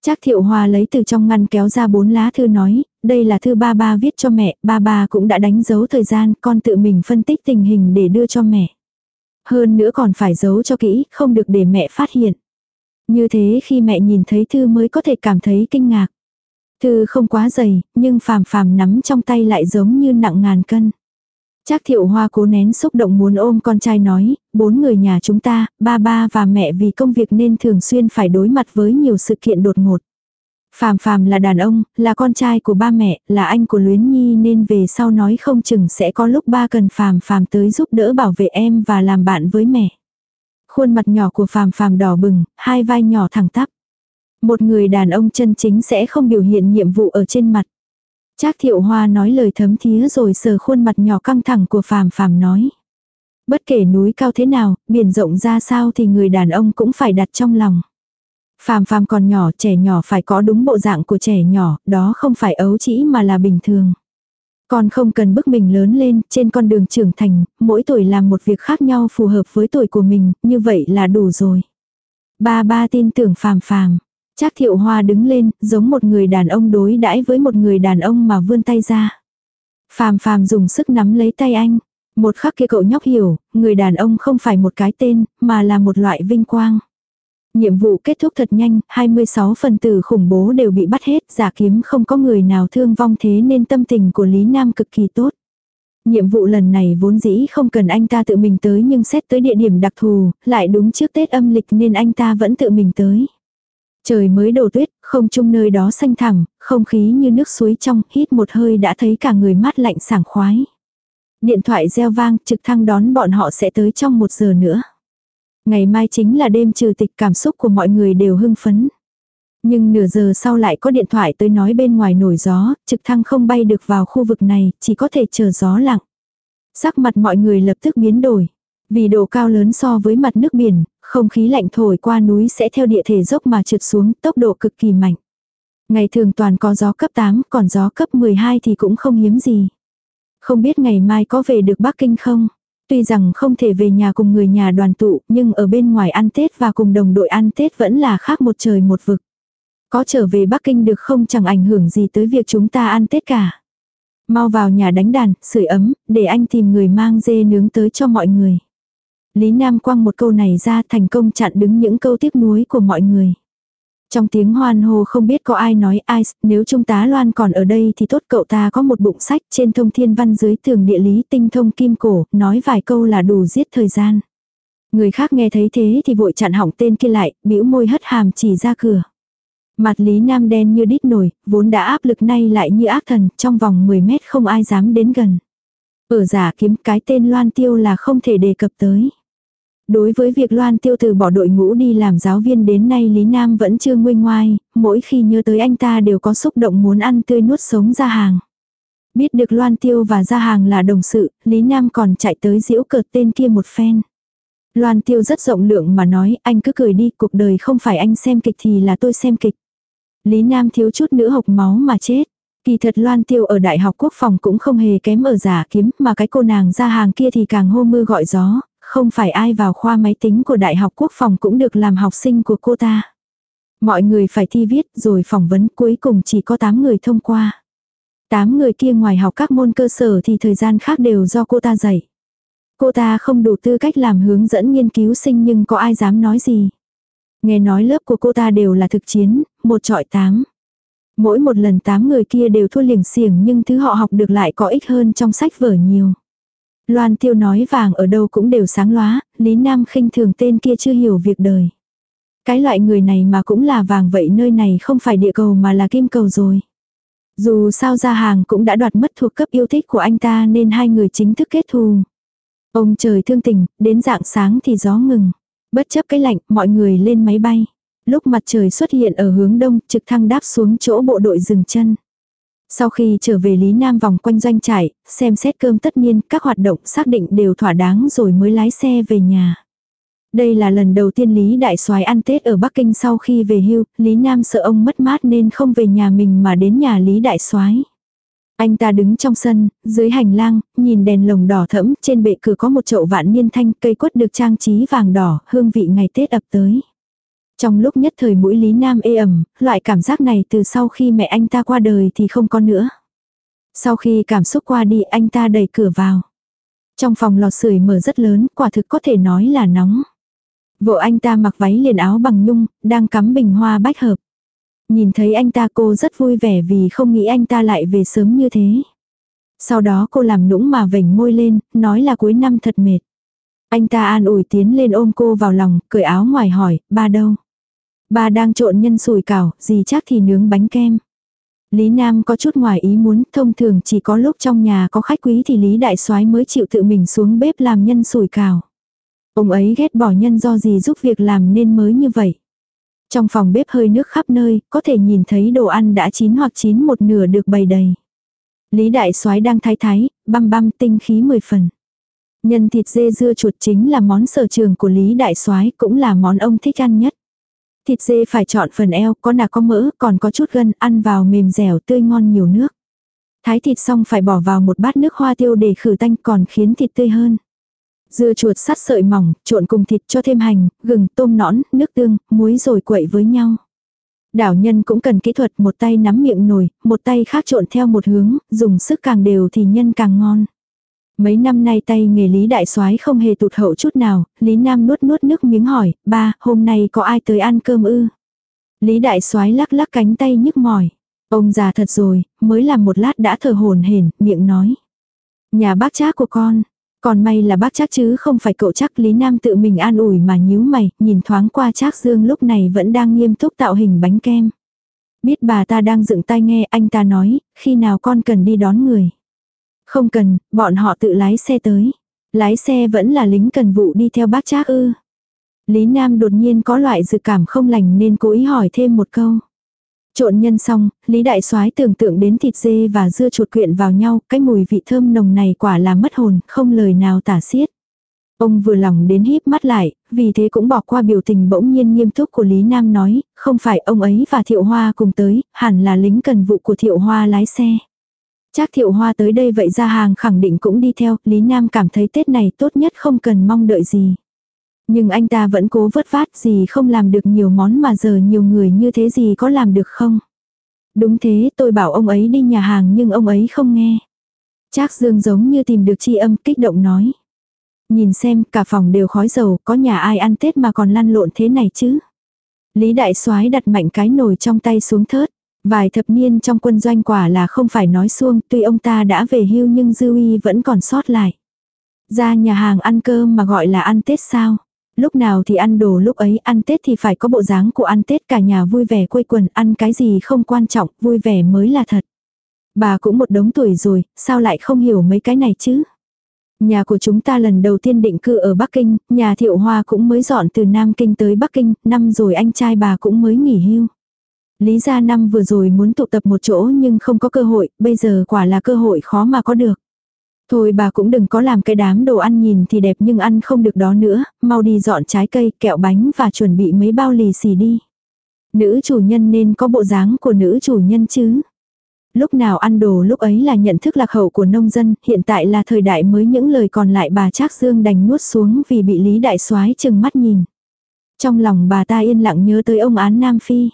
Speaker 1: Trác thiệu hòa lấy từ trong ngăn kéo ra bốn lá thư nói, đây là thư ba ba viết cho mẹ, ba ba cũng đã đánh dấu thời gian, con tự mình phân tích tình hình để đưa cho mẹ. Hơn nữa còn phải giấu cho kỹ, không được để mẹ phát hiện. Như thế khi mẹ nhìn thấy thư mới có thể cảm thấy kinh ngạc. Thư không quá dày, nhưng phàm phàm nắm trong tay lại giống như nặng ngàn cân. Trác thiệu hoa cố nén xúc động muốn ôm con trai nói, bốn người nhà chúng ta, ba ba và mẹ vì công việc nên thường xuyên phải đối mặt với nhiều sự kiện đột ngột. Phàm phàm là đàn ông, là con trai của ba mẹ, là anh của Luyến Nhi nên về sau nói không chừng sẽ có lúc ba cần phàm phàm tới giúp đỡ bảo vệ em và làm bạn với mẹ. Khuôn mặt nhỏ của phàm phàm đỏ bừng, hai vai nhỏ thẳng tắp. Một người đàn ông chân chính sẽ không biểu hiện nhiệm vụ ở trên mặt. Trác thiệu hoa nói lời thấm thía rồi sờ khuôn mặt nhỏ căng thẳng của phàm phàm nói. Bất kể núi cao thế nào, biển rộng ra sao thì người đàn ông cũng phải đặt trong lòng. Phàm phàm còn nhỏ, trẻ nhỏ phải có đúng bộ dạng của trẻ nhỏ, đó không phải ấu trĩ mà là bình thường. Con không cần bức mình lớn lên, trên con đường trưởng thành, mỗi tuổi làm một việc khác nhau phù hợp với tuổi của mình, như vậy là đủ rồi. Ba ba tin tưởng phàm phàm. Trác thiệu hoa đứng lên, giống một người đàn ông đối đãi với một người đàn ông mà vươn tay ra. Phàm phàm dùng sức nắm lấy tay anh. Một khắc kia cậu nhóc hiểu, người đàn ông không phải một cái tên, mà là một loại vinh quang. Nhiệm vụ kết thúc thật nhanh, 26 phần tử khủng bố đều bị bắt hết, giả kiếm không có người nào thương vong thế nên tâm tình của Lý Nam cực kỳ tốt. Nhiệm vụ lần này vốn dĩ không cần anh ta tự mình tới nhưng xét tới địa điểm đặc thù, lại đúng trước Tết âm lịch nên anh ta vẫn tự mình tới. Trời mới đổ tuyết, không trung nơi đó xanh thẳm, không khí như nước suối trong, hít một hơi đã thấy cả người mát lạnh sảng khoái. Điện thoại reo vang, trực thăng đón bọn họ sẽ tới trong một giờ nữa. Ngày mai chính là đêm trừ tịch cảm xúc của mọi người đều hưng phấn. Nhưng nửa giờ sau lại có điện thoại tới nói bên ngoài nổi gió, trực thăng không bay được vào khu vực này, chỉ có thể chờ gió lặng. Sắc mặt mọi người lập tức biến đổi. Vì độ cao lớn so với mặt nước biển, không khí lạnh thổi qua núi sẽ theo địa thể dốc mà trượt xuống tốc độ cực kỳ mạnh. Ngày thường toàn có gió cấp 8, còn gió cấp 12 thì cũng không hiếm gì. Không biết ngày mai có về được Bắc Kinh không? Tuy rằng không thể về nhà cùng người nhà đoàn tụ, nhưng ở bên ngoài ăn Tết và cùng đồng đội ăn Tết vẫn là khác một trời một vực. Có trở về Bắc Kinh được không chẳng ảnh hưởng gì tới việc chúng ta ăn Tết cả. Mau vào nhà đánh đàn, sưởi ấm, để anh tìm người mang dê nướng tới cho mọi người. Lý Nam quăng một câu này ra thành công chặn đứng những câu tiếc nuối của mọi người. Trong tiếng hoan hô không biết có ai nói ai, nếu Trung tá Loan còn ở đây thì tốt cậu ta có một bụng sách trên thông thiên văn dưới tường địa lý tinh thông kim cổ, nói vài câu là đủ giết thời gian. Người khác nghe thấy thế thì vội chặn hỏng tên kia lại, bĩu môi hất hàm chỉ ra cửa. Mặt Lý Nam đen như đít nổi, vốn đã áp lực nay lại như ác thần, trong vòng 10 mét không ai dám đến gần. Ở giả kiếm cái tên Loan Tiêu là không thể đề cập tới. Đối với việc Loan Tiêu từ bỏ đội ngũ đi làm giáo viên đến nay Lý Nam vẫn chưa nguôi ngoai, mỗi khi nhớ tới anh ta đều có xúc động muốn ăn tươi nuốt sống ra hàng. Biết được Loan Tiêu và ra hàng là đồng sự, Lý Nam còn chạy tới diễu cợt tên kia một phen. Loan Tiêu rất rộng lượng mà nói anh cứ cười đi, cuộc đời không phải anh xem kịch thì là tôi xem kịch. Lý Nam thiếu chút nữa hộc máu mà chết. Kỳ thật Loan Tiêu ở Đại học Quốc phòng cũng không hề kém ở giả kiếm mà cái cô nàng ra hàng kia thì càng hô mưa gọi gió, không phải ai vào khoa máy tính của Đại học Quốc phòng cũng được làm học sinh của cô ta. Mọi người phải thi viết rồi phỏng vấn cuối cùng chỉ có 8 người thông qua. 8 người kia ngoài học các môn cơ sở thì thời gian khác đều do cô ta dạy. Cô ta không đủ tư cách làm hướng dẫn nghiên cứu sinh nhưng có ai dám nói gì. Nghe nói lớp của cô ta đều là thực chiến, một trọi tám. Mỗi một lần tám người kia đều thua liền xiềng nhưng thứ họ học được lại có ích hơn trong sách vở nhiều. Loan tiêu nói vàng ở đâu cũng đều sáng lóa, Lý Nam khinh thường tên kia chưa hiểu việc đời. Cái loại người này mà cũng là vàng vậy nơi này không phải địa cầu mà là kim cầu rồi. Dù sao ra hàng cũng đã đoạt mất thuộc cấp yêu thích của anh ta nên hai người chính thức kết thù. Ông trời thương tình, đến dạng sáng thì gió ngừng. Bất chấp cái lạnh, mọi người lên máy bay. Lúc mặt trời xuất hiện ở hướng đông, trực thăng đáp xuống chỗ bộ đội dừng chân. Sau khi trở về Lý Nam vòng quanh doanh trại, xem xét cơm tất niên, các hoạt động xác định đều thỏa đáng rồi mới lái xe về nhà. Đây là lần đầu tiên Lý Đại soái ăn Tết ở Bắc Kinh sau khi về hưu, Lý Nam sợ ông mất mát nên không về nhà mình mà đến nhà Lý Đại soái. Anh ta đứng trong sân, dưới hành lang, nhìn đèn lồng đỏ thẫm, trên bệ cửa có một chậu vạn niên thanh, cây quất được trang trí vàng đỏ, hương vị ngày Tết ập tới. Trong lúc nhất thời mũi Lý Nam ê ẩm, loại cảm giác này từ sau khi mẹ anh ta qua đời thì không có nữa. Sau khi cảm xúc qua đi anh ta đẩy cửa vào. Trong phòng lò sưởi mở rất lớn, quả thực có thể nói là nóng. Vợ anh ta mặc váy liền áo bằng nhung, đang cắm bình hoa bách hợp. Nhìn thấy anh ta cô rất vui vẻ vì không nghĩ anh ta lại về sớm như thế. Sau đó cô làm nũng mà vểnh môi lên, nói là cuối năm thật mệt. Anh ta an ủi tiến lên ôm cô vào lòng, cởi áo ngoài hỏi, ba đâu? Ba đang trộn nhân sủi cảo, gì chắc thì nướng bánh kem. Lý Nam có chút ngoài ý muốn, thông thường chỉ có lúc trong nhà có khách quý thì Lý Đại soái mới chịu tự mình xuống bếp làm nhân sủi cảo. Ông ấy ghét bỏ nhân do gì giúp việc làm nên mới như vậy. Trong phòng bếp hơi nước khắp nơi, có thể nhìn thấy đồ ăn đã chín hoặc chín một nửa được bày đầy. Lý Đại soái đang thái thái, băm băm tinh khí mười phần. Nhân thịt dê dưa chuột chính là món sở trường của Lý Đại soái cũng là món ông thích ăn nhất. Thịt dê phải chọn phần eo, có nạc có mỡ, còn có chút gân, ăn vào mềm dẻo tươi ngon nhiều nước. Thái thịt xong phải bỏ vào một bát nước hoa tiêu để khử tanh còn khiến thịt tươi hơn. Dưa chuột sắt sợi mỏng, trộn cùng thịt cho thêm hành, gừng, tôm nõn, nước tương, muối rồi quậy với nhau. Đảo nhân cũng cần kỹ thuật một tay nắm miệng nồi, một tay khác trộn theo một hướng, dùng sức càng đều thì nhân càng ngon. Mấy năm nay tay nghề Lý Đại soái không hề tụt hậu chút nào, Lý Nam nuốt nuốt nước miếng hỏi, ba, hôm nay có ai tới ăn cơm ư? Lý Đại soái lắc lắc cánh tay nhức mỏi. Ông già thật rồi, mới làm một lát đã thở hồn hển, miệng nói. Nhà bác trác của con, Còn may là bác chắc chứ không phải cậu chắc Lý Nam tự mình an ủi mà nhíu mày, nhìn thoáng qua Trác Dương lúc này vẫn đang nghiêm túc tạo hình bánh kem. Biết bà ta đang dựng tai nghe anh ta nói, khi nào con cần đi đón người. Không cần, bọn họ tự lái xe tới. Lái xe vẫn là lính cần vụ đi theo bác Trác ư. Lý Nam đột nhiên có loại dự cảm không lành nên cố ý hỏi thêm một câu. Trộn nhân xong, Lý Đại Soái tưởng tượng đến thịt dê và dưa chuột quyện vào nhau, cái mùi vị thơm nồng này quả là mất hồn, không lời nào tả xiết. Ông vừa lòng đến híp mắt lại, vì thế cũng bỏ qua biểu tình bỗng nhiên nghiêm túc của Lý Nam nói, không phải ông ấy và Thiệu Hoa cùng tới, hẳn là lính cần vụ của Thiệu Hoa lái xe. Chắc Thiệu Hoa tới đây vậy ra hàng khẳng định cũng đi theo, Lý Nam cảm thấy Tết này tốt nhất không cần mong đợi gì. Nhưng anh ta vẫn cố vất vát gì không làm được nhiều món mà giờ nhiều người như thế gì có làm được không? Đúng thế tôi bảo ông ấy đi nhà hàng nhưng ông ấy không nghe. Trác Dương giống như tìm được chi âm kích động nói. Nhìn xem cả phòng đều khói dầu có nhà ai ăn Tết mà còn lăn lộn thế này chứ. Lý Đại soái đặt mạnh cái nồi trong tay xuống thớt. Vài thập niên trong quân doanh quả là không phải nói xuông tuy ông ta đã về hưu nhưng dư uy vẫn còn sót lại. Ra nhà hàng ăn cơm mà gọi là ăn Tết sao? lúc nào thì ăn đồ lúc ấy ăn Tết thì phải có bộ dáng của ăn Tết cả nhà vui vẻ quây quần ăn cái gì không quan trọng, vui vẻ mới là thật. Bà cũng một đống tuổi rồi, sao lại không hiểu mấy cái này chứ? Nhà của chúng ta lần đầu tiên định cư ở Bắc Kinh, nhà Thiệu Hoa cũng mới dọn từ Nam Kinh tới Bắc Kinh, năm rồi anh trai bà cũng mới nghỉ hưu. Lý gia năm vừa rồi muốn tụ tập một chỗ nhưng không có cơ hội, bây giờ quả là cơ hội khó mà có được. Thôi bà cũng đừng có làm cái đám đồ ăn nhìn thì đẹp nhưng ăn không được đó nữa, mau đi dọn trái cây, kẹo bánh và chuẩn bị mấy bao lì xì đi. Nữ chủ nhân nên có bộ dáng của nữ chủ nhân chứ. Lúc nào ăn đồ lúc ấy là nhận thức lạc hậu của nông dân, hiện tại là thời đại mới những lời còn lại bà Trác Dương đành nuốt xuống vì bị Lý Đại soái chừng mắt nhìn. Trong lòng bà ta yên lặng nhớ tới ông án Nam Phi.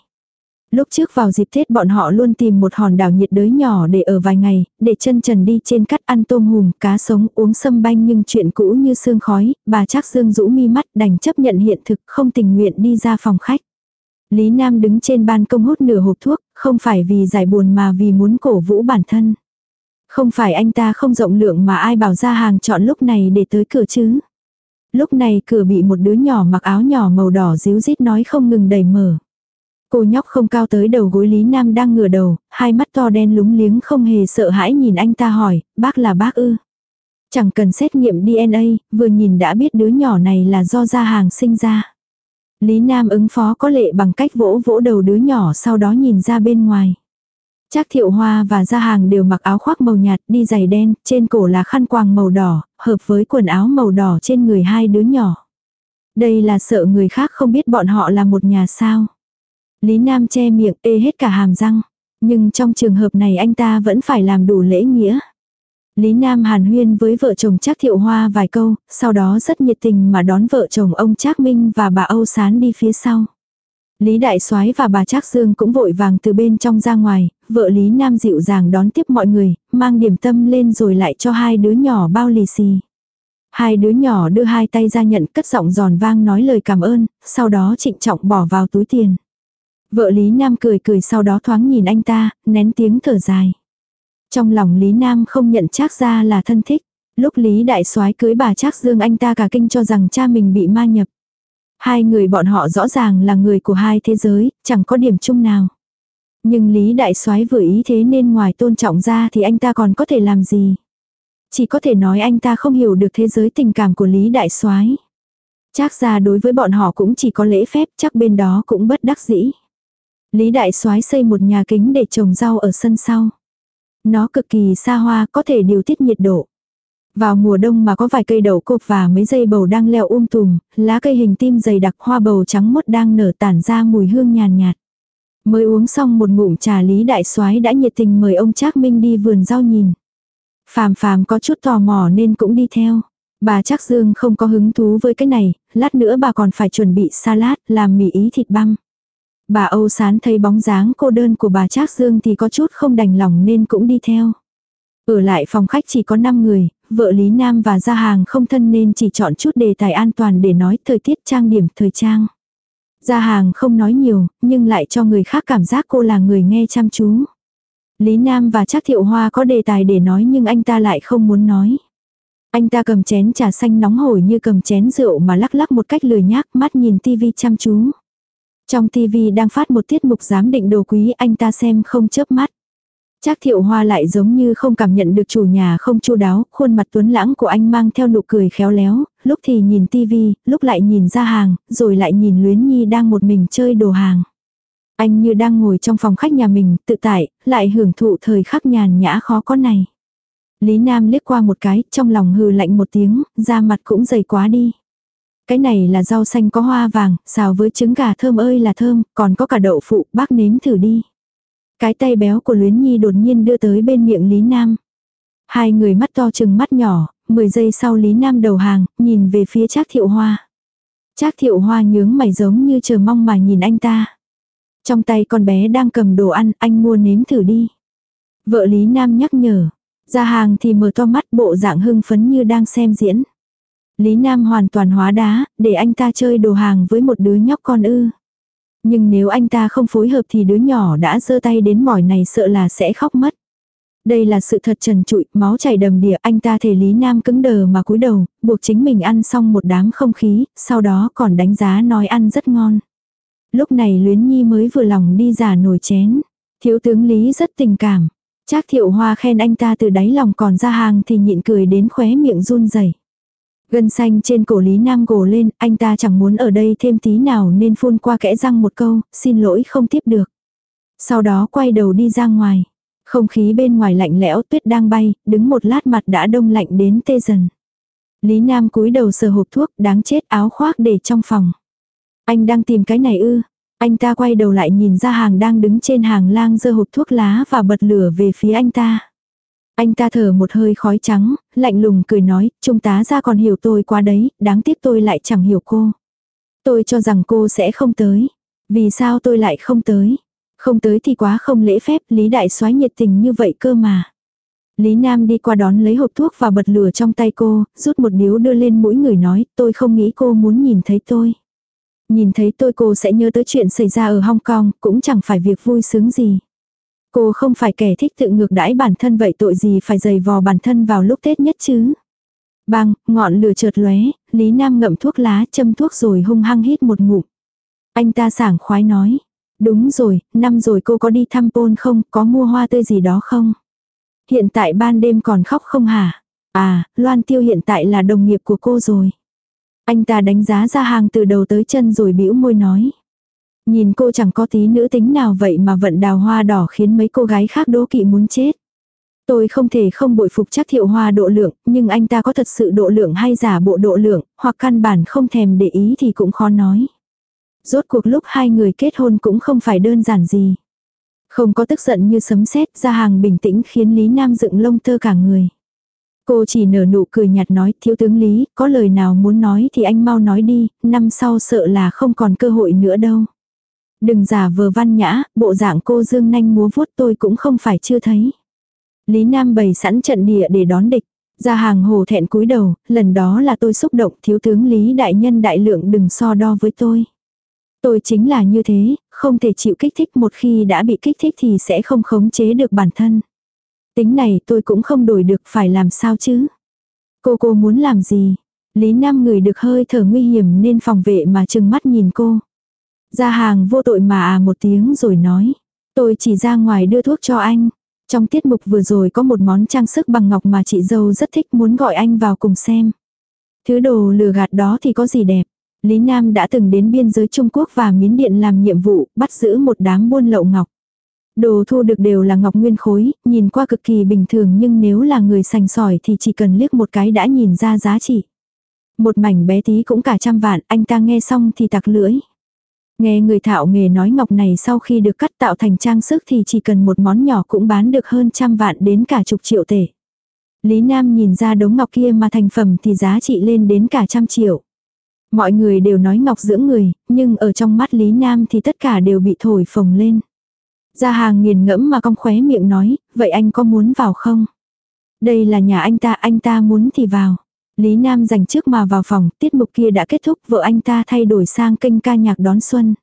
Speaker 1: Lúc trước vào dịp Tết bọn họ luôn tìm một hòn đảo nhiệt đới nhỏ để ở vài ngày, để chân trần đi trên cắt ăn tôm hùm, cá sống, uống sâm banh nhưng chuyện cũ như sương khói, bà chắc dương rũ mi mắt đành chấp nhận hiện thực không tình nguyện đi ra phòng khách. Lý Nam đứng trên ban công hút nửa hộp thuốc, không phải vì giải buồn mà vì muốn cổ vũ bản thân. Không phải anh ta không rộng lượng mà ai bảo ra hàng chọn lúc này để tới cửa chứ. Lúc này cửa bị một đứa nhỏ mặc áo nhỏ màu đỏ díu dít nói không ngừng đẩy mở. Cô nhóc không cao tới đầu gối Lý Nam đang ngửa đầu, hai mắt to đen lúng liếng không hề sợ hãi nhìn anh ta hỏi, bác là bác ư. Chẳng cần xét nghiệm DNA, vừa nhìn đã biết đứa nhỏ này là do gia hàng sinh ra. Lý Nam ứng phó có lệ bằng cách vỗ vỗ đầu đứa nhỏ sau đó nhìn ra bên ngoài. Trác thiệu hoa và gia hàng đều mặc áo khoác màu nhạt, đi giày đen, trên cổ là khăn quàng màu đỏ, hợp với quần áo màu đỏ trên người hai đứa nhỏ. Đây là sợ người khác không biết bọn họ là một nhà sao. Lý Nam che miệng ê hết cả hàm răng. Nhưng trong trường hợp này anh ta vẫn phải làm đủ lễ nghĩa. Lý Nam hàn huyên với vợ chồng Trác Thiệu Hoa vài câu, sau đó rất nhiệt tình mà đón vợ chồng ông Trác Minh và bà Âu Sán đi phía sau. Lý Đại Soái và bà Trác Dương cũng vội vàng từ bên trong ra ngoài, vợ Lý Nam dịu dàng đón tiếp mọi người, mang điểm tâm lên rồi lại cho hai đứa nhỏ bao lì xì. Hai đứa nhỏ đưa hai tay ra nhận cất giọng giòn vang nói lời cảm ơn, sau đó trịnh trọng bỏ vào túi tiền. Vợ Lý Nam cười cười sau đó thoáng nhìn anh ta, nén tiếng thở dài. Trong lòng Lý Nam không nhận Trác gia là thân thích. Lúc Lý Đại soái cưới bà Trác Dương anh ta cả kinh cho rằng cha mình bị ma nhập. Hai người bọn họ rõ ràng là người của hai thế giới, chẳng có điểm chung nào. Nhưng Lý Đại soái vừa ý thế nên ngoài tôn trọng ra thì anh ta còn có thể làm gì? Chỉ có thể nói anh ta không hiểu được thế giới tình cảm của Lý Đại soái. Chắc ra đối với bọn họ cũng chỉ có lễ phép, chắc bên đó cũng bất đắc dĩ. Lý Đại Soái xây một nhà kính để trồng rau ở sân sau. Nó cực kỳ xa hoa, có thể điều tiết nhiệt độ. Vào mùa đông mà có vài cây đậu cộp và mấy dây bầu đang leo um tùm, lá cây hình tim dày đặc hoa bầu trắng mốt đang nở tản ra mùi hương nhàn nhạt. Mới uống xong một ngụm trà Lý Đại Soái đã nhiệt tình mời ông Trác Minh đi vườn rau nhìn. Phàm phàm có chút tò mò nên cũng đi theo. Bà Trác Dương không có hứng thú với cái này, lát nữa bà còn phải chuẩn bị salad, làm mì ý thịt băm. Bà Âu Sán thấy bóng dáng cô đơn của bà Trác Dương thì có chút không đành lòng nên cũng đi theo. Ở lại phòng khách chỉ có 5 người, vợ Lý Nam và gia hàng không thân nên chỉ chọn chút đề tài an toàn để nói thời tiết trang điểm thời trang. Gia hàng không nói nhiều, nhưng lại cho người khác cảm giác cô là người nghe chăm chú. Lý Nam và Trác Thiệu Hoa có đề tài để nói nhưng anh ta lại không muốn nói. Anh ta cầm chén trà xanh nóng hổi như cầm chén rượu mà lắc lắc một cách lười nhác mắt nhìn tivi chăm chú. Trong tv đang phát một tiết mục giám định đồ quý anh ta xem không chớp mắt. Trác thiệu hoa lại giống như không cảm nhận được chủ nhà không chu đáo, khuôn mặt tuấn lãng của anh mang theo nụ cười khéo léo, lúc thì nhìn tivi, lúc lại nhìn ra hàng, rồi lại nhìn luyến nhi đang một mình chơi đồ hàng. Anh như đang ngồi trong phòng khách nhà mình, tự tại, lại hưởng thụ thời khắc nhàn nhã khó có này. Lý Nam liếc qua một cái, trong lòng hừ lạnh một tiếng, da mặt cũng dày quá đi. Cái này là rau xanh có hoa vàng, xào với trứng gà thơm ơi là thơm, còn có cả đậu phụ, bác nếm thử đi. Cái tay béo của Luyến Nhi đột nhiên đưa tới bên miệng Lý Nam. Hai người mắt to chừng mắt nhỏ, 10 giây sau Lý Nam đầu hàng, nhìn về phía Trác Thiệu Hoa. Trác Thiệu Hoa nhướng mày giống như chờ mong mà nhìn anh ta. Trong tay con bé đang cầm đồ ăn, anh mua nếm thử đi. Vợ Lý Nam nhắc nhở. Ra hàng thì mở to mắt bộ dạng hưng phấn như đang xem diễn. Lý Nam hoàn toàn hóa đá, để anh ta chơi đồ hàng với một đứa nhóc con ư. Nhưng nếu anh ta không phối hợp thì đứa nhỏ đã giơ tay đến mỏi này sợ là sẽ khóc mất. Đây là sự thật trần trụi, máu chảy đầm đìa, anh ta thể Lý Nam cứng đờ mà cúi đầu, buộc chính mình ăn xong một đám không khí, sau đó còn đánh giá nói ăn rất ngon. Lúc này Luyến Nhi mới vừa lòng đi giả nồi chén. Thiếu tướng Lý rất tình cảm. Trác thiệu hoa khen anh ta từ đáy lòng còn ra hàng thì nhịn cười đến khóe miệng run rẩy. Gân xanh trên cổ Lý Nam gồ lên, anh ta chẳng muốn ở đây thêm tí nào nên phun qua kẽ răng một câu, xin lỗi không tiếp được. Sau đó quay đầu đi ra ngoài. Không khí bên ngoài lạnh lẽo tuyết đang bay, đứng một lát mặt đã đông lạnh đến tê dần. Lý Nam cúi đầu sờ hộp thuốc đáng chết áo khoác để trong phòng. Anh đang tìm cái này ư. Anh ta quay đầu lại nhìn ra hàng đang đứng trên hàng lang giơ hộp thuốc lá và bật lửa về phía anh ta. Anh ta thở một hơi khói trắng, lạnh lùng cười nói, trung tá ra còn hiểu tôi quá đấy, đáng tiếc tôi lại chẳng hiểu cô. Tôi cho rằng cô sẽ không tới. Vì sao tôi lại không tới? Không tới thì quá không lễ phép, Lý Đại soái nhiệt tình như vậy cơ mà. Lý Nam đi qua đón lấy hộp thuốc và bật lửa trong tay cô, rút một điếu đưa lên mũi người nói, tôi không nghĩ cô muốn nhìn thấy tôi. Nhìn thấy tôi cô sẽ nhớ tới chuyện xảy ra ở Hong Kong, cũng chẳng phải việc vui sướng gì. Cô không phải kẻ thích tự ngược đãi bản thân vậy tội gì phải giày vò bản thân vào lúc Tết nhất chứ. Bang, ngọn lửa chợt lóe, Lý Nam ngậm thuốc lá châm thuốc rồi hung hăng hít một ngụm. Anh ta sảng khoái nói. Đúng rồi, năm rồi cô có đi thăm Pôn không, có mua hoa tươi gì đó không? Hiện tại ban đêm còn khóc không hả? À, Loan Tiêu hiện tại là đồng nghiệp của cô rồi. Anh ta đánh giá ra hàng từ đầu tới chân rồi bĩu môi nói. Nhìn cô chẳng có tí nữ tính nào vậy mà vận đào hoa đỏ khiến mấy cô gái khác đố kỵ muốn chết. Tôi không thể không bội phục chắc thiệu hoa độ lượng, nhưng anh ta có thật sự độ lượng hay giả bộ độ lượng, hoặc căn bản không thèm để ý thì cũng khó nói. Rốt cuộc lúc hai người kết hôn cũng không phải đơn giản gì. Không có tức giận như sấm sét ra hàng bình tĩnh khiến Lý Nam dựng lông tơ cả người. Cô chỉ nở nụ cười nhạt nói, thiếu tướng Lý, có lời nào muốn nói thì anh mau nói đi, năm sau sợ là không còn cơ hội nữa đâu. Đừng giả vờ văn nhã, bộ dạng cô dương nanh múa vuốt tôi cũng không phải chưa thấy. Lý Nam bày sẵn trận địa để đón địch. Ra hàng hồ thẹn cúi đầu, lần đó là tôi xúc động thiếu tướng Lý đại nhân đại lượng đừng so đo với tôi. Tôi chính là như thế, không thể chịu kích thích một khi đã bị kích thích thì sẽ không khống chế được bản thân. Tính này tôi cũng không đổi được phải làm sao chứ. Cô cô muốn làm gì? Lý Nam người được hơi thở nguy hiểm nên phòng vệ mà chừng mắt nhìn cô. Ra hàng vô tội mà à một tiếng rồi nói. Tôi chỉ ra ngoài đưa thuốc cho anh. Trong tiết mục vừa rồi có một món trang sức bằng ngọc mà chị dâu rất thích muốn gọi anh vào cùng xem. Thứ đồ lừa gạt đó thì có gì đẹp. Lý Nam đã từng đến biên giới Trung Quốc và Miến Điện làm nhiệm vụ bắt giữ một đám buôn lậu ngọc. Đồ thu được đều là ngọc nguyên khối, nhìn qua cực kỳ bình thường nhưng nếu là người sành sỏi thì chỉ cần liếc một cái đã nhìn ra giá trị. Một mảnh bé tí cũng cả trăm vạn, anh ta nghe xong thì tặc lưỡi. Nghe người thạo nghề nói ngọc này sau khi được cắt tạo thành trang sức thì chỉ cần một món nhỏ cũng bán được hơn trăm vạn đến cả chục triệu tể. Lý Nam nhìn ra đống ngọc kia mà thành phẩm thì giá trị lên đến cả trăm triệu. Mọi người đều nói ngọc dưỡng người, nhưng ở trong mắt Lý Nam thì tất cả đều bị thổi phồng lên. Gia hàng nghiền ngẫm mà cong khóe miệng nói, vậy anh có muốn vào không? Đây là nhà anh ta, anh ta muốn thì vào. Lý Nam dành trước mà vào phòng, tiết mục kia đã kết thúc, vợ anh ta thay đổi sang kênh ca nhạc đón xuân.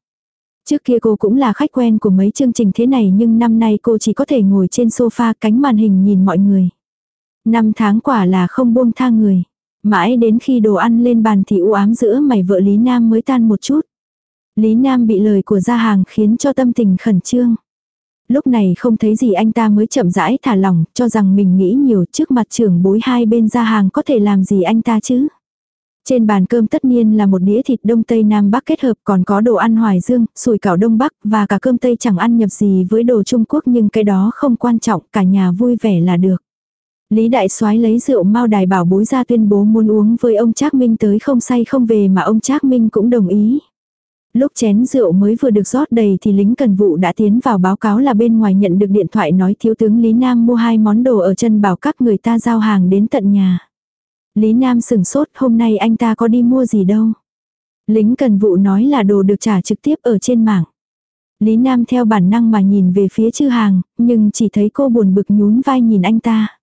Speaker 1: Trước kia cô cũng là khách quen của mấy chương trình thế này nhưng năm nay cô chỉ có thể ngồi trên sofa cánh màn hình nhìn mọi người. Năm tháng quả là không buông tha người. Mãi đến khi đồ ăn lên bàn thì u ám giữa mày vợ Lý Nam mới tan một chút. Lý Nam bị lời của gia hàng khiến cho tâm tình khẩn trương. Lúc này không thấy gì anh ta mới chậm rãi thả lỏng, cho rằng mình nghĩ nhiều trước mặt trưởng bối hai bên gia hàng có thể làm gì anh ta chứ. Trên bàn cơm tất nhiên là một đĩa thịt đông tây nam bắc kết hợp còn có đồ ăn hoài dương, sủi cảo đông bắc và cả cơm tây chẳng ăn nhập gì với đồ Trung Quốc nhưng cái đó không quan trọng, cả nhà vui vẻ là được. Lý Đại soái lấy rượu mau đài bảo bối ra tuyên bố muốn uống với ông Trác Minh tới không say không về mà ông Trác Minh cũng đồng ý. Lúc chén rượu mới vừa được rót đầy thì lính cần vụ đã tiến vào báo cáo là bên ngoài nhận được điện thoại nói thiếu tướng Lý Nam mua hai món đồ ở chân bảo các người ta giao hàng đến tận nhà. Lý Nam sừng sốt hôm nay anh ta có đi mua gì đâu. Lính cần vụ nói là đồ được trả trực tiếp ở trên mạng. Lý Nam theo bản năng mà nhìn về phía chư hàng, nhưng chỉ thấy cô buồn bực nhún vai nhìn anh ta.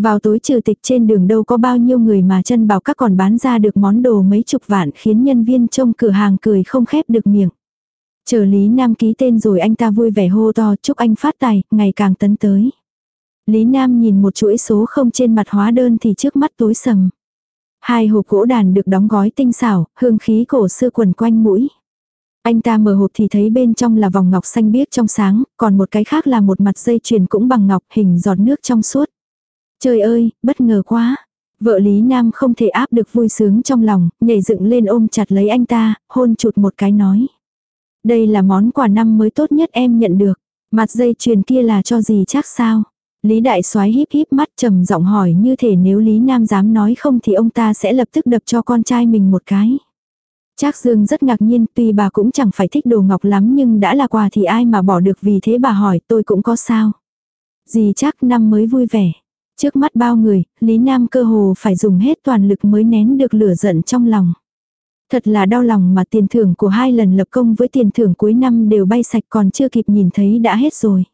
Speaker 1: Vào tối trừ tịch trên đường đâu có bao nhiêu người mà chân bảo các còn bán ra được món đồ mấy chục vạn khiến nhân viên trong cửa hàng cười không khép được miệng. Chờ Lý Nam ký tên rồi anh ta vui vẻ hô to chúc anh phát tài, ngày càng tấn tới. Lý Nam nhìn một chuỗi số không trên mặt hóa đơn thì trước mắt tối sầm. Hai hộp gỗ đàn được đóng gói tinh xảo, hương khí cổ xưa quần quanh mũi. Anh ta mở hộp thì thấy bên trong là vòng ngọc xanh biếc trong sáng, còn một cái khác là một mặt dây chuyền cũng bằng ngọc hình giọt nước trong suốt. Trời ơi, bất ngờ quá. Vợ Lý Nam không thể áp được vui sướng trong lòng, nhảy dựng lên ôm chặt lấy anh ta, hôn chụt một cái nói. Đây là món quà năm mới tốt nhất em nhận được. Mặt dây chuyền kia là cho gì chắc sao? Lý Đại soái híp híp mắt trầm giọng hỏi như thể nếu Lý Nam dám nói không thì ông ta sẽ lập tức đập cho con trai mình một cái. Trác Dương rất ngạc nhiên, tuy bà cũng chẳng phải thích đồ ngọc lắm nhưng đã là quà thì ai mà bỏ được vì thế bà hỏi tôi cũng có sao. Gì chắc năm mới vui vẻ. Trước mắt bao người, Lý Nam cơ hồ phải dùng hết toàn lực mới nén được lửa giận trong lòng. Thật là đau lòng mà tiền thưởng của hai lần lập công với tiền thưởng cuối năm đều bay sạch còn chưa kịp nhìn thấy đã hết rồi.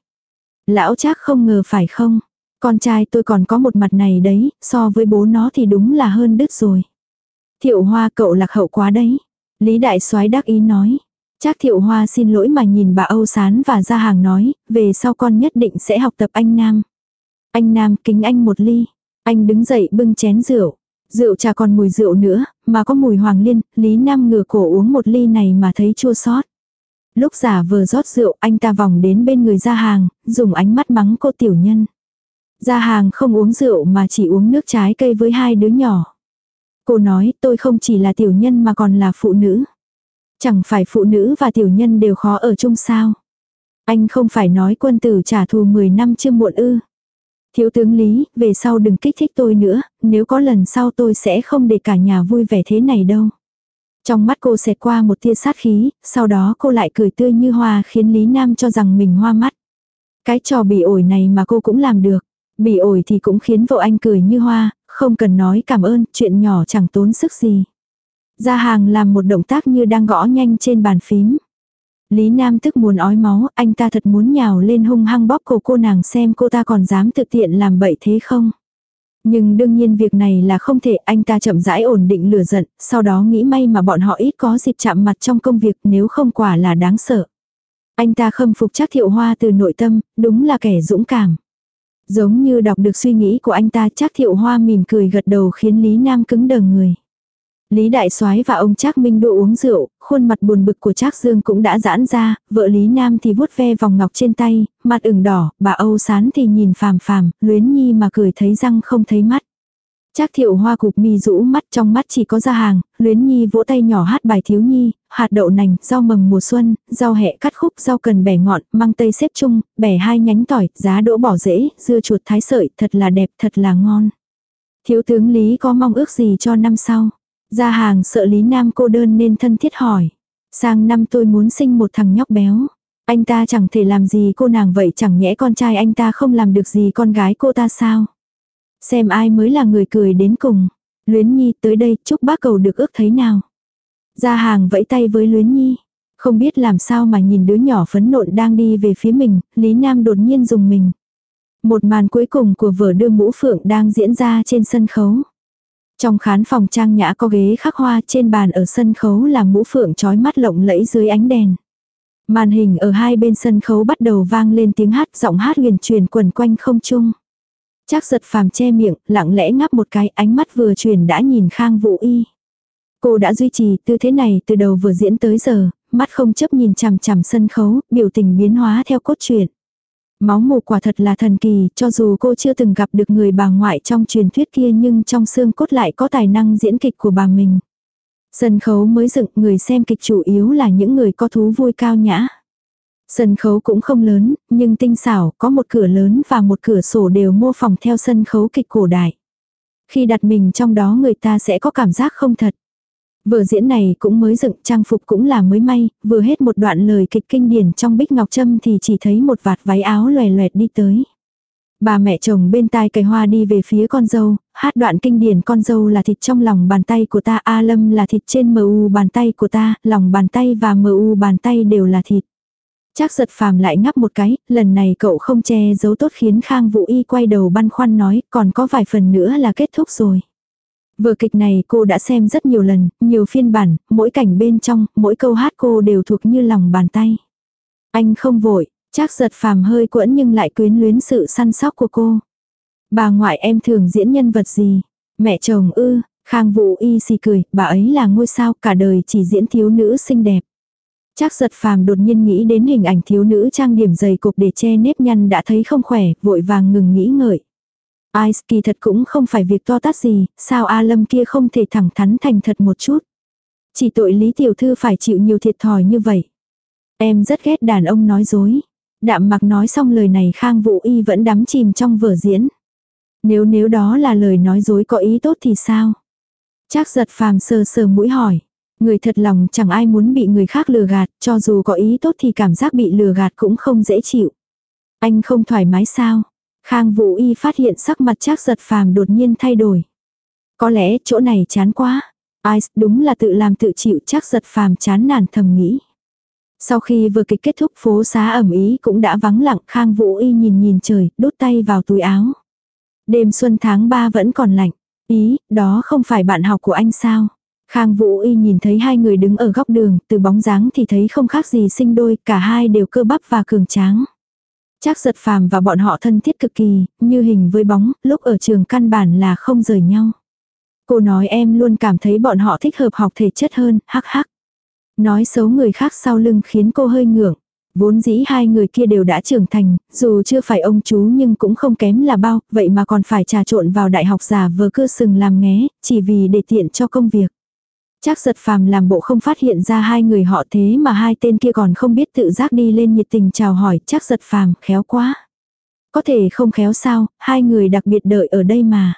Speaker 1: Lão chắc không ngờ phải không? Con trai tôi còn có một mặt này đấy, so với bố nó thì đúng là hơn đứt rồi. Thiệu hoa cậu lạc hậu quá đấy. Lý đại soái đắc ý nói. Chắc thiệu hoa xin lỗi mà nhìn bà Âu Sán và ra hàng nói, về sau con nhất định sẽ học tập anh Nam. Anh Nam kính anh một ly. Anh đứng dậy bưng chén rượu. Rượu chả còn mùi rượu nữa, mà có mùi hoàng liên, Lý Nam ngửa cổ uống một ly này mà thấy chua xót. Lúc giả vừa rót rượu, anh ta vòng đến bên người ra hàng, dùng ánh mắt mắng cô tiểu nhân. Ra hàng không uống rượu mà chỉ uống nước trái cây với hai đứa nhỏ. Cô nói tôi không chỉ là tiểu nhân mà còn là phụ nữ. Chẳng phải phụ nữ và tiểu nhân đều khó ở chung sao. Anh không phải nói quân tử trả thù 10 năm chưa muộn ư. Thiếu tướng Lý, về sau đừng kích thích tôi nữa, nếu có lần sau tôi sẽ không để cả nhà vui vẻ thế này đâu. Trong mắt cô xẹt qua một tia sát khí, sau đó cô lại cười tươi như hoa khiến Lý Nam cho rằng mình hoa mắt. Cái trò bị ổi này mà cô cũng làm được. Bị ổi thì cũng khiến vợ anh cười như hoa, không cần nói cảm ơn, chuyện nhỏ chẳng tốn sức gì. Gia hàng làm một động tác như đang gõ nhanh trên bàn phím. Lý Nam tức muốn ói máu, anh ta thật muốn nhào lên hung hăng bóp cổ cô nàng xem cô ta còn dám thực tiện làm bậy thế không. Nhưng đương nhiên việc này là không thể anh ta chậm rãi ổn định lửa giận, sau đó nghĩ may mà bọn họ ít có dịp chạm mặt trong công việc nếu không quả là đáng sợ. Anh ta khâm phục chắc thiệu hoa từ nội tâm, đúng là kẻ dũng cảm. Giống như đọc được suy nghĩ của anh ta chắc thiệu hoa mỉm cười gật đầu khiến Lý Nam cứng đờ người. Lý Đại Soái và ông Trác Minh Đỗ uống rượu, khuôn mặt buồn bực của Trác Dương cũng đã giãn ra, vợ Lý Nam thì vuốt ve vòng ngọc trên tay, mặt ửng đỏ, bà Âu Sán thì nhìn phàm phàm, luyến nhi mà cười thấy răng không thấy mắt. Trác Thiệu Hoa cục mi rũ mắt trong mắt chỉ có ra hàng, Luyến Nhi vỗ tay nhỏ hát bài thiếu nhi, hạt đậu nành, rau mầm mùa xuân, rau hẹ cắt khúc, rau cần bẻ ngọn, măng tây xếp chung, bẻ hai nhánh tỏi, giá đỗ bỏ rễ, dưa chuột thái sợi, thật là đẹp, thật là ngon. Thiếu tướng Lý có mong ước gì cho năm sau? Gia hàng sợ Lý Nam cô đơn nên thân thiết hỏi. Sang năm tôi muốn sinh một thằng nhóc béo. Anh ta chẳng thể làm gì cô nàng vậy chẳng nhẽ con trai anh ta không làm được gì con gái cô ta sao. Xem ai mới là người cười đến cùng. Luyến Nhi tới đây chúc bác cầu được ước thấy nào. Gia hàng vẫy tay với Luyến Nhi. Không biết làm sao mà nhìn đứa nhỏ phấn nộn đang đi về phía mình, Lý Nam đột nhiên dùng mình. Một màn cuối cùng của vở đưa mũ phượng đang diễn ra trên sân khấu. Trong khán phòng trang nhã có ghế khắc hoa trên bàn ở sân khấu là mũ phượng trói mắt lộng lẫy dưới ánh đèn. Màn hình ở hai bên sân khấu bắt đầu vang lên tiếng hát giọng hát huyền truyền quần quanh không trung. Chắc giật phàm che miệng, lặng lẽ ngắp một cái ánh mắt vừa truyền đã nhìn Khang Vũ Y. Cô đã duy trì tư thế này từ đầu vừa diễn tới giờ, mắt không chấp nhìn chằm chằm sân khấu, biểu tình biến hóa theo cốt truyện. Máu mù quả thật là thần kỳ, cho dù cô chưa từng gặp được người bà ngoại trong truyền thuyết kia nhưng trong xương cốt lại có tài năng diễn kịch của bà mình. Sân khấu mới dựng, người xem kịch chủ yếu là những người có thú vui cao nhã. Sân khấu cũng không lớn, nhưng tinh xảo, có một cửa lớn và một cửa sổ đều mô phỏng theo sân khấu kịch cổ đại. Khi đặt mình trong đó người ta sẽ có cảm giác không thật. Vở diễn này cũng mới dựng, trang phục cũng là mới may, vừa hết một đoạn lời kịch kinh điển trong Bích Ngọc Trâm thì chỉ thấy một vạt váy áo loè loẹt đi tới. Bà mẹ chồng bên tai cài hoa đi về phía con dâu, hát đoạn kinh điển con dâu là thịt trong lòng bàn tay của ta, A Lâm là thịt trên mờ u bàn tay của ta, lòng bàn tay và mờ u bàn tay đều là thịt. Chắc giật phàm lại ngắp một cái, lần này cậu không che giấu tốt khiến Khang Vũ Y quay đầu băn khoăn nói, còn có vài phần nữa là kết thúc rồi. Vở kịch này cô đã xem rất nhiều lần, nhiều phiên bản, mỗi cảnh bên trong, mỗi câu hát cô đều thuộc như lòng bàn tay. Anh không vội, chắc giật phàm hơi quẫn nhưng lại quyến luyến sự săn sóc của cô. Bà ngoại em thường diễn nhân vật gì? Mẹ chồng ư, Khang Vũ Y xì cười, bà ấy là ngôi sao cả đời chỉ diễn thiếu nữ xinh đẹp. Chắc giật phàm đột nhiên nghĩ đến hình ảnh thiếu nữ trang điểm dày cục để che nếp nhăn đã thấy không khỏe, vội vàng ngừng nghĩ ngợi. Ice kỳ thật cũng không phải việc to tát gì, sao A Lâm kia không thể thẳng thắn thành thật một chút. Chỉ tội Lý Tiểu Thư phải chịu nhiều thiệt thòi như vậy. Em rất ghét đàn ông nói dối. Đạm mặc nói xong lời này Khang Vũ Y vẫn đắm chìm trong vở diễn. Nếu nếu đó là lời nói dối có ý tốt thì sao? Chắc giật phàm sờ sờ mũi hỏi. Người thật lòng chẳng ai muốn bị người khác lừa gạt, cho dù có ý tốt thì cảm giác bị lừa gạt cũng không dễ chịu. Anh không thoải mái sao? Khang Vũ Y phát hiện sắc mặt chắc giật phàm đột nhiên thay đổi. Có lẽ chỗ này chán quá. Ice đúng là tự làm tự chịu chắc giật phàm chán nản thầm nghĩ. Sau khi vừa kịch kết thúc phố xá ẩm ý cũng đã vắng lặng Khang Vũ Y nhìn nhìn trời, đút tay vào túi áo. Đêm xuân tháng 3 vẫn còn lạnh. Ý, đó không phải bạn học của anh sao? Khang Vũ Y nhìn thấy hai người đứng ở góc đường, từ bóng dáng thì thấy không khác gì sinh đôi, cả hai đều cơ bắp và cường tráng. Chắc giật phàm và bọn họ thân thiết cực kỳ, như hình với bóng, lúc ở trường căn bản là không rời nhau. Cô nói em luôn cảm thấy bọn họ thích hợp học thể chất hơn, hắc hắc. Nói xấu người khác sau lưng khiến cô hơi ngưỡng. Vốn dĩ hai người kia đều đã trưởng thành, dù chưa phải ông chú nhưng cũng không kém là bao, vậy mà còn phải trà trộn vào đại học giả vờ cưa sừng làm nghé, chỉ vì để tiện cho công việc. Chắc giật phàm làm bộ không phát hiện ra hai người họ thế mà hai tên kia còn không biết tự giác đi lên nhiệt tình chào hỏi chắc giật phàm khéo quá. Có thể không khéo sao, hai người đặc biệt đợi ở đây mà.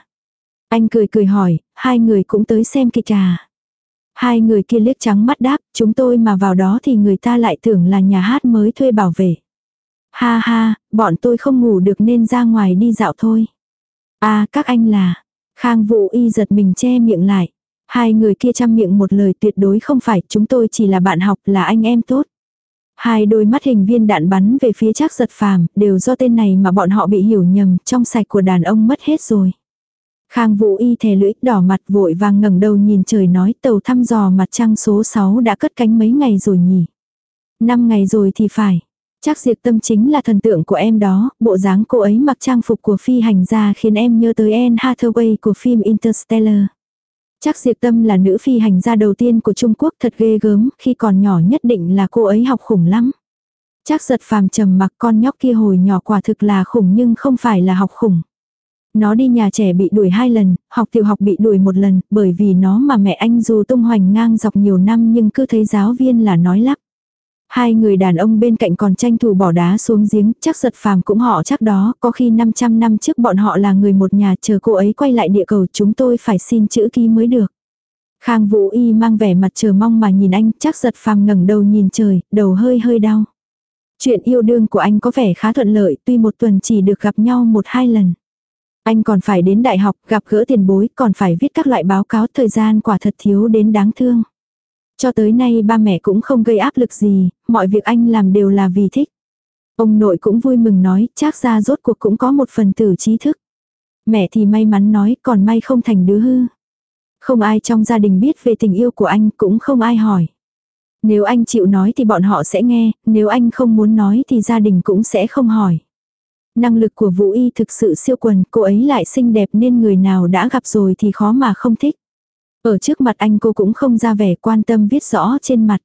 Speaker 1: Anh cười cười hỏi, hai người cũng tới xem kịch à. Hai người kia liếc trắng mắt đáp, chúng tôi mà vào đó thì người ta lại tưởng là nhà hát mới thuê bảo vệ. Ha ha, bọn tôi không ngủ được nên ra ngoài đi dạo thôi. À, các anh là. Khang Vũ Y giật mình che miệng lại. Hai người kia chăm miệng một lời tuyệt đối không phải, chúng tôi chỉ là bạn học là anh em tốt. Hai đôi mắt hình viên đạn bắn về phía chắc giật phàm, đều do tên này mà bọn họ bị hiểu nhầm, trong sạch của đàn ông mất hết rồi. Khang Vũ Y thè lưỡi đỏ mặt vội vàng ngẩng đầu nhìn trời nói tàu thăm dò mặt trăng số 6 đã cất cánh mấy ngày rồi nhỉ. Năm ngày rồi thì phải. Chắc diệt tâm chính là thần tượng của em đó, bộ dáng cô ấy mặc trang phục của phi hành gia khiến em nhớ tới Anne Hathaway của phim Interstellar. Chắc Diệp Tâm là nữ phi hành gia đầu tiên của Trung Quốc thật ghê gớm, khi còn nhỏ nhất định là cô ấy học khủng lắm. Chắc giật phàm trầm mặc con nhóc kia hồi nhỏ quả thực là khủng nhưng không phải là học khủng. Nó đi nhà trẻ bị đuổi hai lần, học tiểu học bị đuổi một lần, bởi vì nó mà mẹ anh dù tung hoành ngang dọc nhiều năm nhưng cứ thấy giáo viên là nói lắp. Hai người đàn ông bên cạnh còn tranh thủ bỏ đá xuống giếng, chắc giật phàm cũng họ chắc đó, có khi 500 năm trước bọn họ là người một nhà chờ cô ấy quay lại địa cầu chúng tôi phải xin chữ ký mới được. Khang Vũ Y mang vẻ mặt chờ mong mà nhìn anh, chắc giật phàm ngẩng đầu nhìn trời, đầu hơi hơi đau. Chuyện yêu đương của anh có vẻ khá thuận lợi, tuy một tuần chỉ được gặp nhau một hai lần. Anh còn phải đến đại học, gặp gỡ tiền bối, còn phải viết các loại báo cáo thời gian quả thật thiếu đến đáng thương. Cho tới nay ba mẹ cũng không gây áp lực gì, mọi việc anh làm đều là vì thích. Ông nội cũng vui mừng nói, chắc ra rốt cuộc cũng có một phần tử trí thức. Mẹ thì may mắn nói, còn may không thành đứa hư. Không ai trong gia đình biết về tình yêu của anh, cũng không ai hỏi. Nếu anh chịu nói thì bọn họ sẽ nghe, nếu anh không muốn nói thì gia đình cũng sẽ không hỏi. Năng lực của Vũ Y thực sự siêu quần, cô ấy lại xinh đẹp nên người nào đã gặp rồi thì khó mà không thích. Ở trước mặt anh cô cũng không ra vẻ quan tâm viết rõ trên mặt.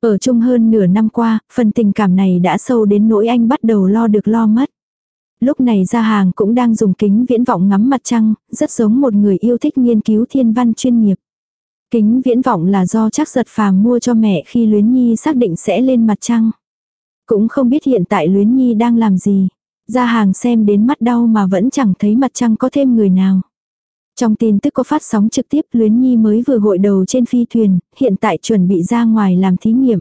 Speaker 1: Ở chung hơn nửa năm qua, phần tình cảm này đã sâu đến nỗi anh bắt đầu lo được lo mất. Lúc này ra hàng cũng đang dùng kính viễn vọng ngắm mặt trăng, rất giống một người yêu thích nghiên cứu thiên văn chuyên nghiệp. Kính viễn vọng là do chắc giật phàm mua cho mẹ khi Luyến Nhi xác định sẽ lên mặt trăng. Cũng không biết hiện tại Luyến Nhi đang làm gì. Ra hàng xem đến mắt đau mà vẫn chẳng thấy mặt trăng có thêm người nào. Trong tin tức có phát sóng trực tiếp Luyến Nhi mới vừa gội đầu trên phi thuyền, hiện tại chuẩn bị ra ngoài làm thí nghiệm.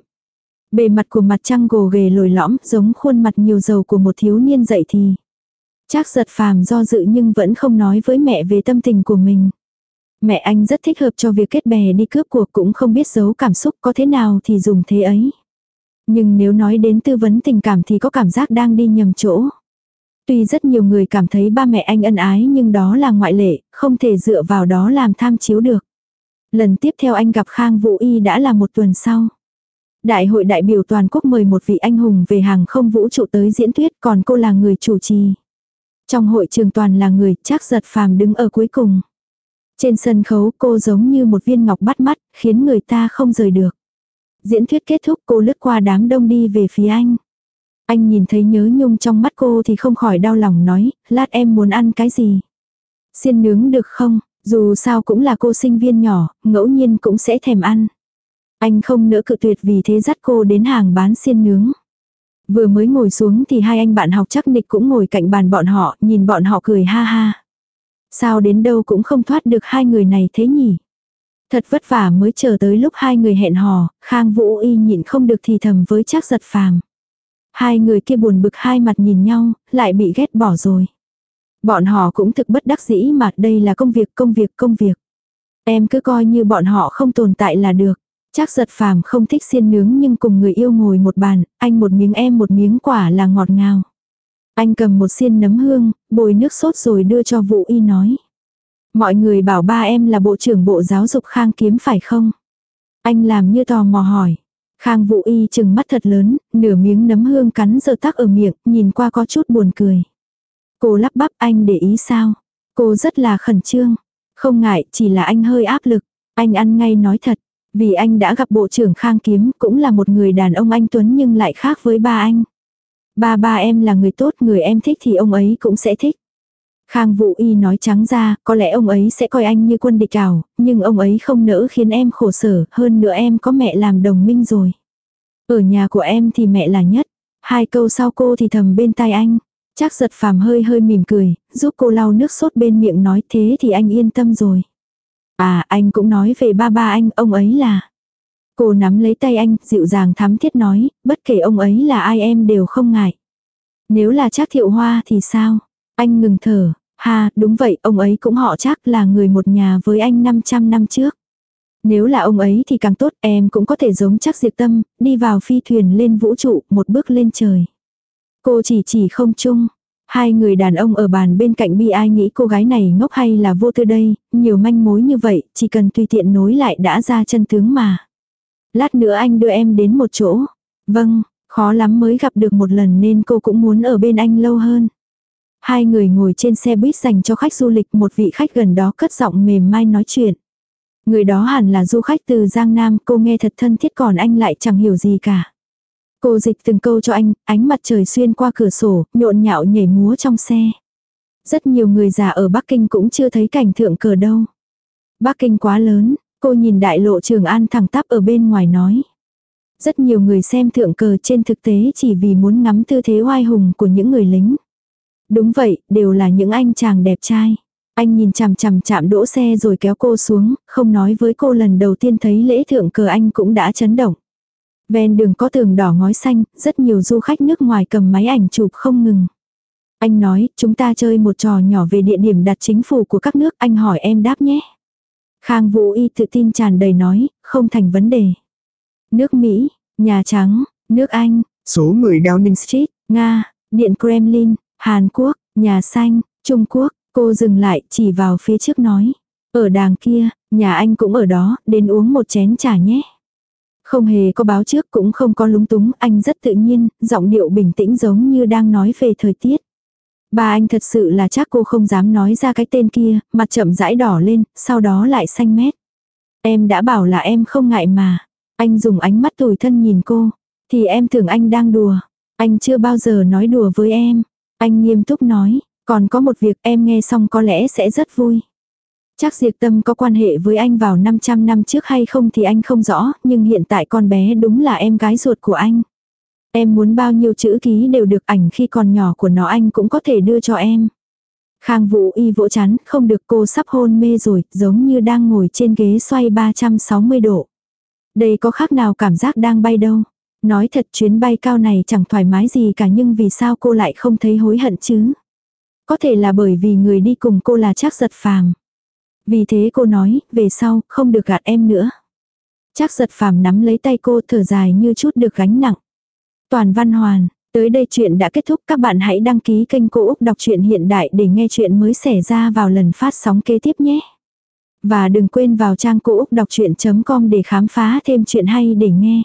Speaker 1: Bề mặt của mặt trăng gồ ghề lồi lõm giống khuôn mặt nhiều dầu của một thiếu niên dậy thì. Chắc giật phàm do dự nhưng vẫn không nói với mẹ về tâm tình của mình. Mẹ anh rất thích hợp cho việc kết bè đi cướp cuộc cũng không biết giấu cảm xúc có thế nào thì dùng thế ấy. Nhưng nếu nói đến tư vấn tình cảm thì có cảm giác đang đi nhầm chỗ. Tuy rất nhiều người cảm thấy ba mẹ anh ân ái nhưng đó là ngoại lệ, không thể dựa vào đó làm tham chiếu được. Lần tiếp theo anh gặp Khang Vũ Y đã là một tuần sau. Đại hội đại biểu toàn quốc mời một vị anh hùng về hàng không vũ trụ tới diễn thuyết còn cô là người chủ trì. Trong hội trường toàn là người chắc giật phàm đứng ở cuối cùng. Trên sân khấu cô giống như một viên ngọc bắt mắt, khiến người ta không rời được. Diễn thuyết kết thúc cô lướt qua đám đông đi về phía anh. Anh nhìn thấy nhớ nhung trong mắt cô thì không khỏi đau lòng nói, lát em muốn ăn cái gì? Xiên nướng được không? Dù sao cũng là cô sinh viên nhỏ, ngẫu nhiên cũng sẽ thèm ăn. Anh không nỡ cự tuyệt vì thế dắt cô đến hàng bán xiên nướng. Vừa mới ngồi xuống thì hai anh bạn học chắc nịch cũng ngồi cạnh bàn bọn họ, nhìn bọn họ cười ha ha. Sao đến đâu cũng không thoát được hai người này thế nhỉ? Thật vất vả mới chờ tới lúc hai người hẹn hò, Khang Vũ Y nhịn không được thì thầm với chắc giật phàm. Hai người kia buồn bực hai mặt nhìn nhau, lại bị ghét bỏ rồi. Bọn họ cũng thực bất đắc dĩ mà đây là công việc công việc công việc. Em cứ coi như bọn họ không tồn tại là được. Chắc giật phàm không thích xiên nướng nhưng cùng người yêu ngồi một bàn, anh một miếng em một miếng quả là ngọt ngào. Anh cầm một xiên nấm hương, bồi nước sốt rồi đưa cho Vũ Y nói. Mọi người bảo ba em là bộ trưởng bộ giáo dục Khang Kiếm phải không? Anh làm như tò mò hỏi. Khang Vũ Y chừng mắt thật lớn, nửa miếng nấm hương cắn giờ tắc ở miệng, nhìn qua có chút buồn cười. Cô lắp bắp anh để ý sao? Cô rất là khẩn trương. Không ngại, chỉ là anh hơi áp lực. Anh ăn ngay nói thật. Vì anh đã gặp bộ trưởng Khang Kiếm cũng là một người đàn ông anh Tuấn nhưng lại khác với ba anh. Ba ba em là người tốt, người em thích thì ông ấy cũng sẽ thích. Khang Vũ Y nói trắng ra, có lẽ ông ấy sẽ coi anh như quân địch ảo, nhưng ông ấy không nỡ khiến em khổ sở, hơn nữa em có mẹ làm đồng minh rồi. Ở nhà của em thì mẹ là nhất. Hai câu sau cô thì thầm bên tai anh. Chắc giật phàm hơi hơi mỉm cười, giúp cô lau nước sốt bên miệng nói thế thì anh yên tâm rồi. À anh cũng nói về ba ba anh, ông ấy là. Cô nắm lấy tay anh, dịu dàng thắm thiết nói, bất kể ông ấy là ai em đều không ngại. Nếu là chắc thiệu hoa thì sao? Anh ngừng thở, ha, đúng vậy, ông ấy cũng họ chắc là người một nhà với anh 500 năm trước. Nếu là ông ấy thì càng tốt, em cũng có thể giống chắc diệt tâm, đi vào phi thuyền lên vũ trụ, một bước lên trời. Cô chỉ chỉ không chung. Hai người đàn ông ở bàn bên cạnh bi ai nghĩ cô gái này ngốc hay là vô tư đây, nhiều manh mối như vậy, chỉ cần tùy tiện nối lại đã ra chân tướng mà. Lát nữa anh đưa em đến một chỗ. Vâng, khó lắm mới gặp được một lần nên cô cũng muốn ở bên anh lâu hơn. Hai người ngồi trên xe buýt dành cho khách du lịch một vị khách gần đó cất giọng mềm mai nói chuyện. Người đó hẳn là du khách từ Giang Nam, cô nghe thật thân thiết còn anh lại chẳng hiểu gì cả. Cô dịch từng câu cho anh, ánh mặt trời xuyên qua cửa sổ, nhộn nhạo nhảy múa trong xe. Rất nhiều người già ở Bắc Kinh cũng chưa thấy cảnh thượng cờ đâu. Bắc Kinh quá lớn, cô nhìn đại lộ Trường An thẳng tắp ở bên ngoài nói. Rất nhiều người xem thượng cờ trên thực tế chỉ vì muốn ngắm tư thế oai hùng của những người lính. Đúng vậy, đều là những anh chàng đẹp trai. Anh nhìn chằm chằm chạm đỗ xe rồi kéo cô xuống, không nói với cô lần đầu tiên thấy lễ thượng cờ anh cũng đã chấn động. Ven đường có tường đỏ ngói xanh, rất nhiều du khách nước ngoài cầm máy ảnh chụp không ngừng. Anh nói, chúng ta chơi một trò nhỏ về địa điểm đặt chính phủ của các nước, anh hỏi em đáp nhé. Khang Vũ Y tự tin tràn đầy nói, không thành vấn đề. Nước Mỹ, Nhà Trắng, nước Anh,
Speaker 2: Số người Downing Street,
Speaker 1: Nga, Điện Kremlin, Hàn Quốc, Nhà Xanh, Trung Quốc, cô dừng lại chỉ vào phía trước nói. Ở đàng kia, nhà anh cũng ở đó, đến uống một chén trà nhé. Không hề có báo trước cũng không có lúng túng, anh rất tự nhiên, giọng điệu bình tĩnh giống như đang nói về thời tiết. Ba anh thật sự là chắc cô không dám nói ra cái tên kia, mặt chậm rãi đỏ lên, sau đó lại xanh mét. Em đã bảo là em không ngại mà. Anh dùng ánh mắt tủi thân nhìn cô. Thì em tưởng anh đang đùa. Anh chưa bao giờ nói đùa với em. Anh nghiêm túc nói, còn có một việc em nghe xong có lẽ sẽ rất vui. Chắc Diệp tâm có quan hệ với anh vào 500 năm trước hay không thì anh không rõ, nhưng hiện tại con bé đúng là em gái ruột của anh. Em muốn bao nhiêu chữ ký đều được ảnh khi còn nhỏ của nó anh cũng có thể đưa cho em. Khang Vũ y vỗ chán, không được cô sắp hôn mê rồi, giống như đang ngồi trên ghế xoay 360 độ. Đây có khác nào cảm giác đang bay đâu. Nói thật chuyến bay cao này chẳng thoải mái gì cả nhưng vì sao cô lại không thấy hối hận chứ? Có thể là bởi vì người đi cùng cô là chắc giật phàm. Vì thế cô nói, về sau, không được gạt em nữa. Chắc giật phàm nắm lấy tay cô thở dài như chút được gánh nặng. Toàn văn hoàn, tới đây chuyện đã kết thúc các bạn hãy đăng ký kênh Cô Úc Đọc truyện Hiện Đại để nghe chuyện mới xảy ra vào lần phát sóng kế tiếp nhé. Và đừng quên vào trang cô úc đọc chuyện.com để khám phá thêm chuyện hay để nghe.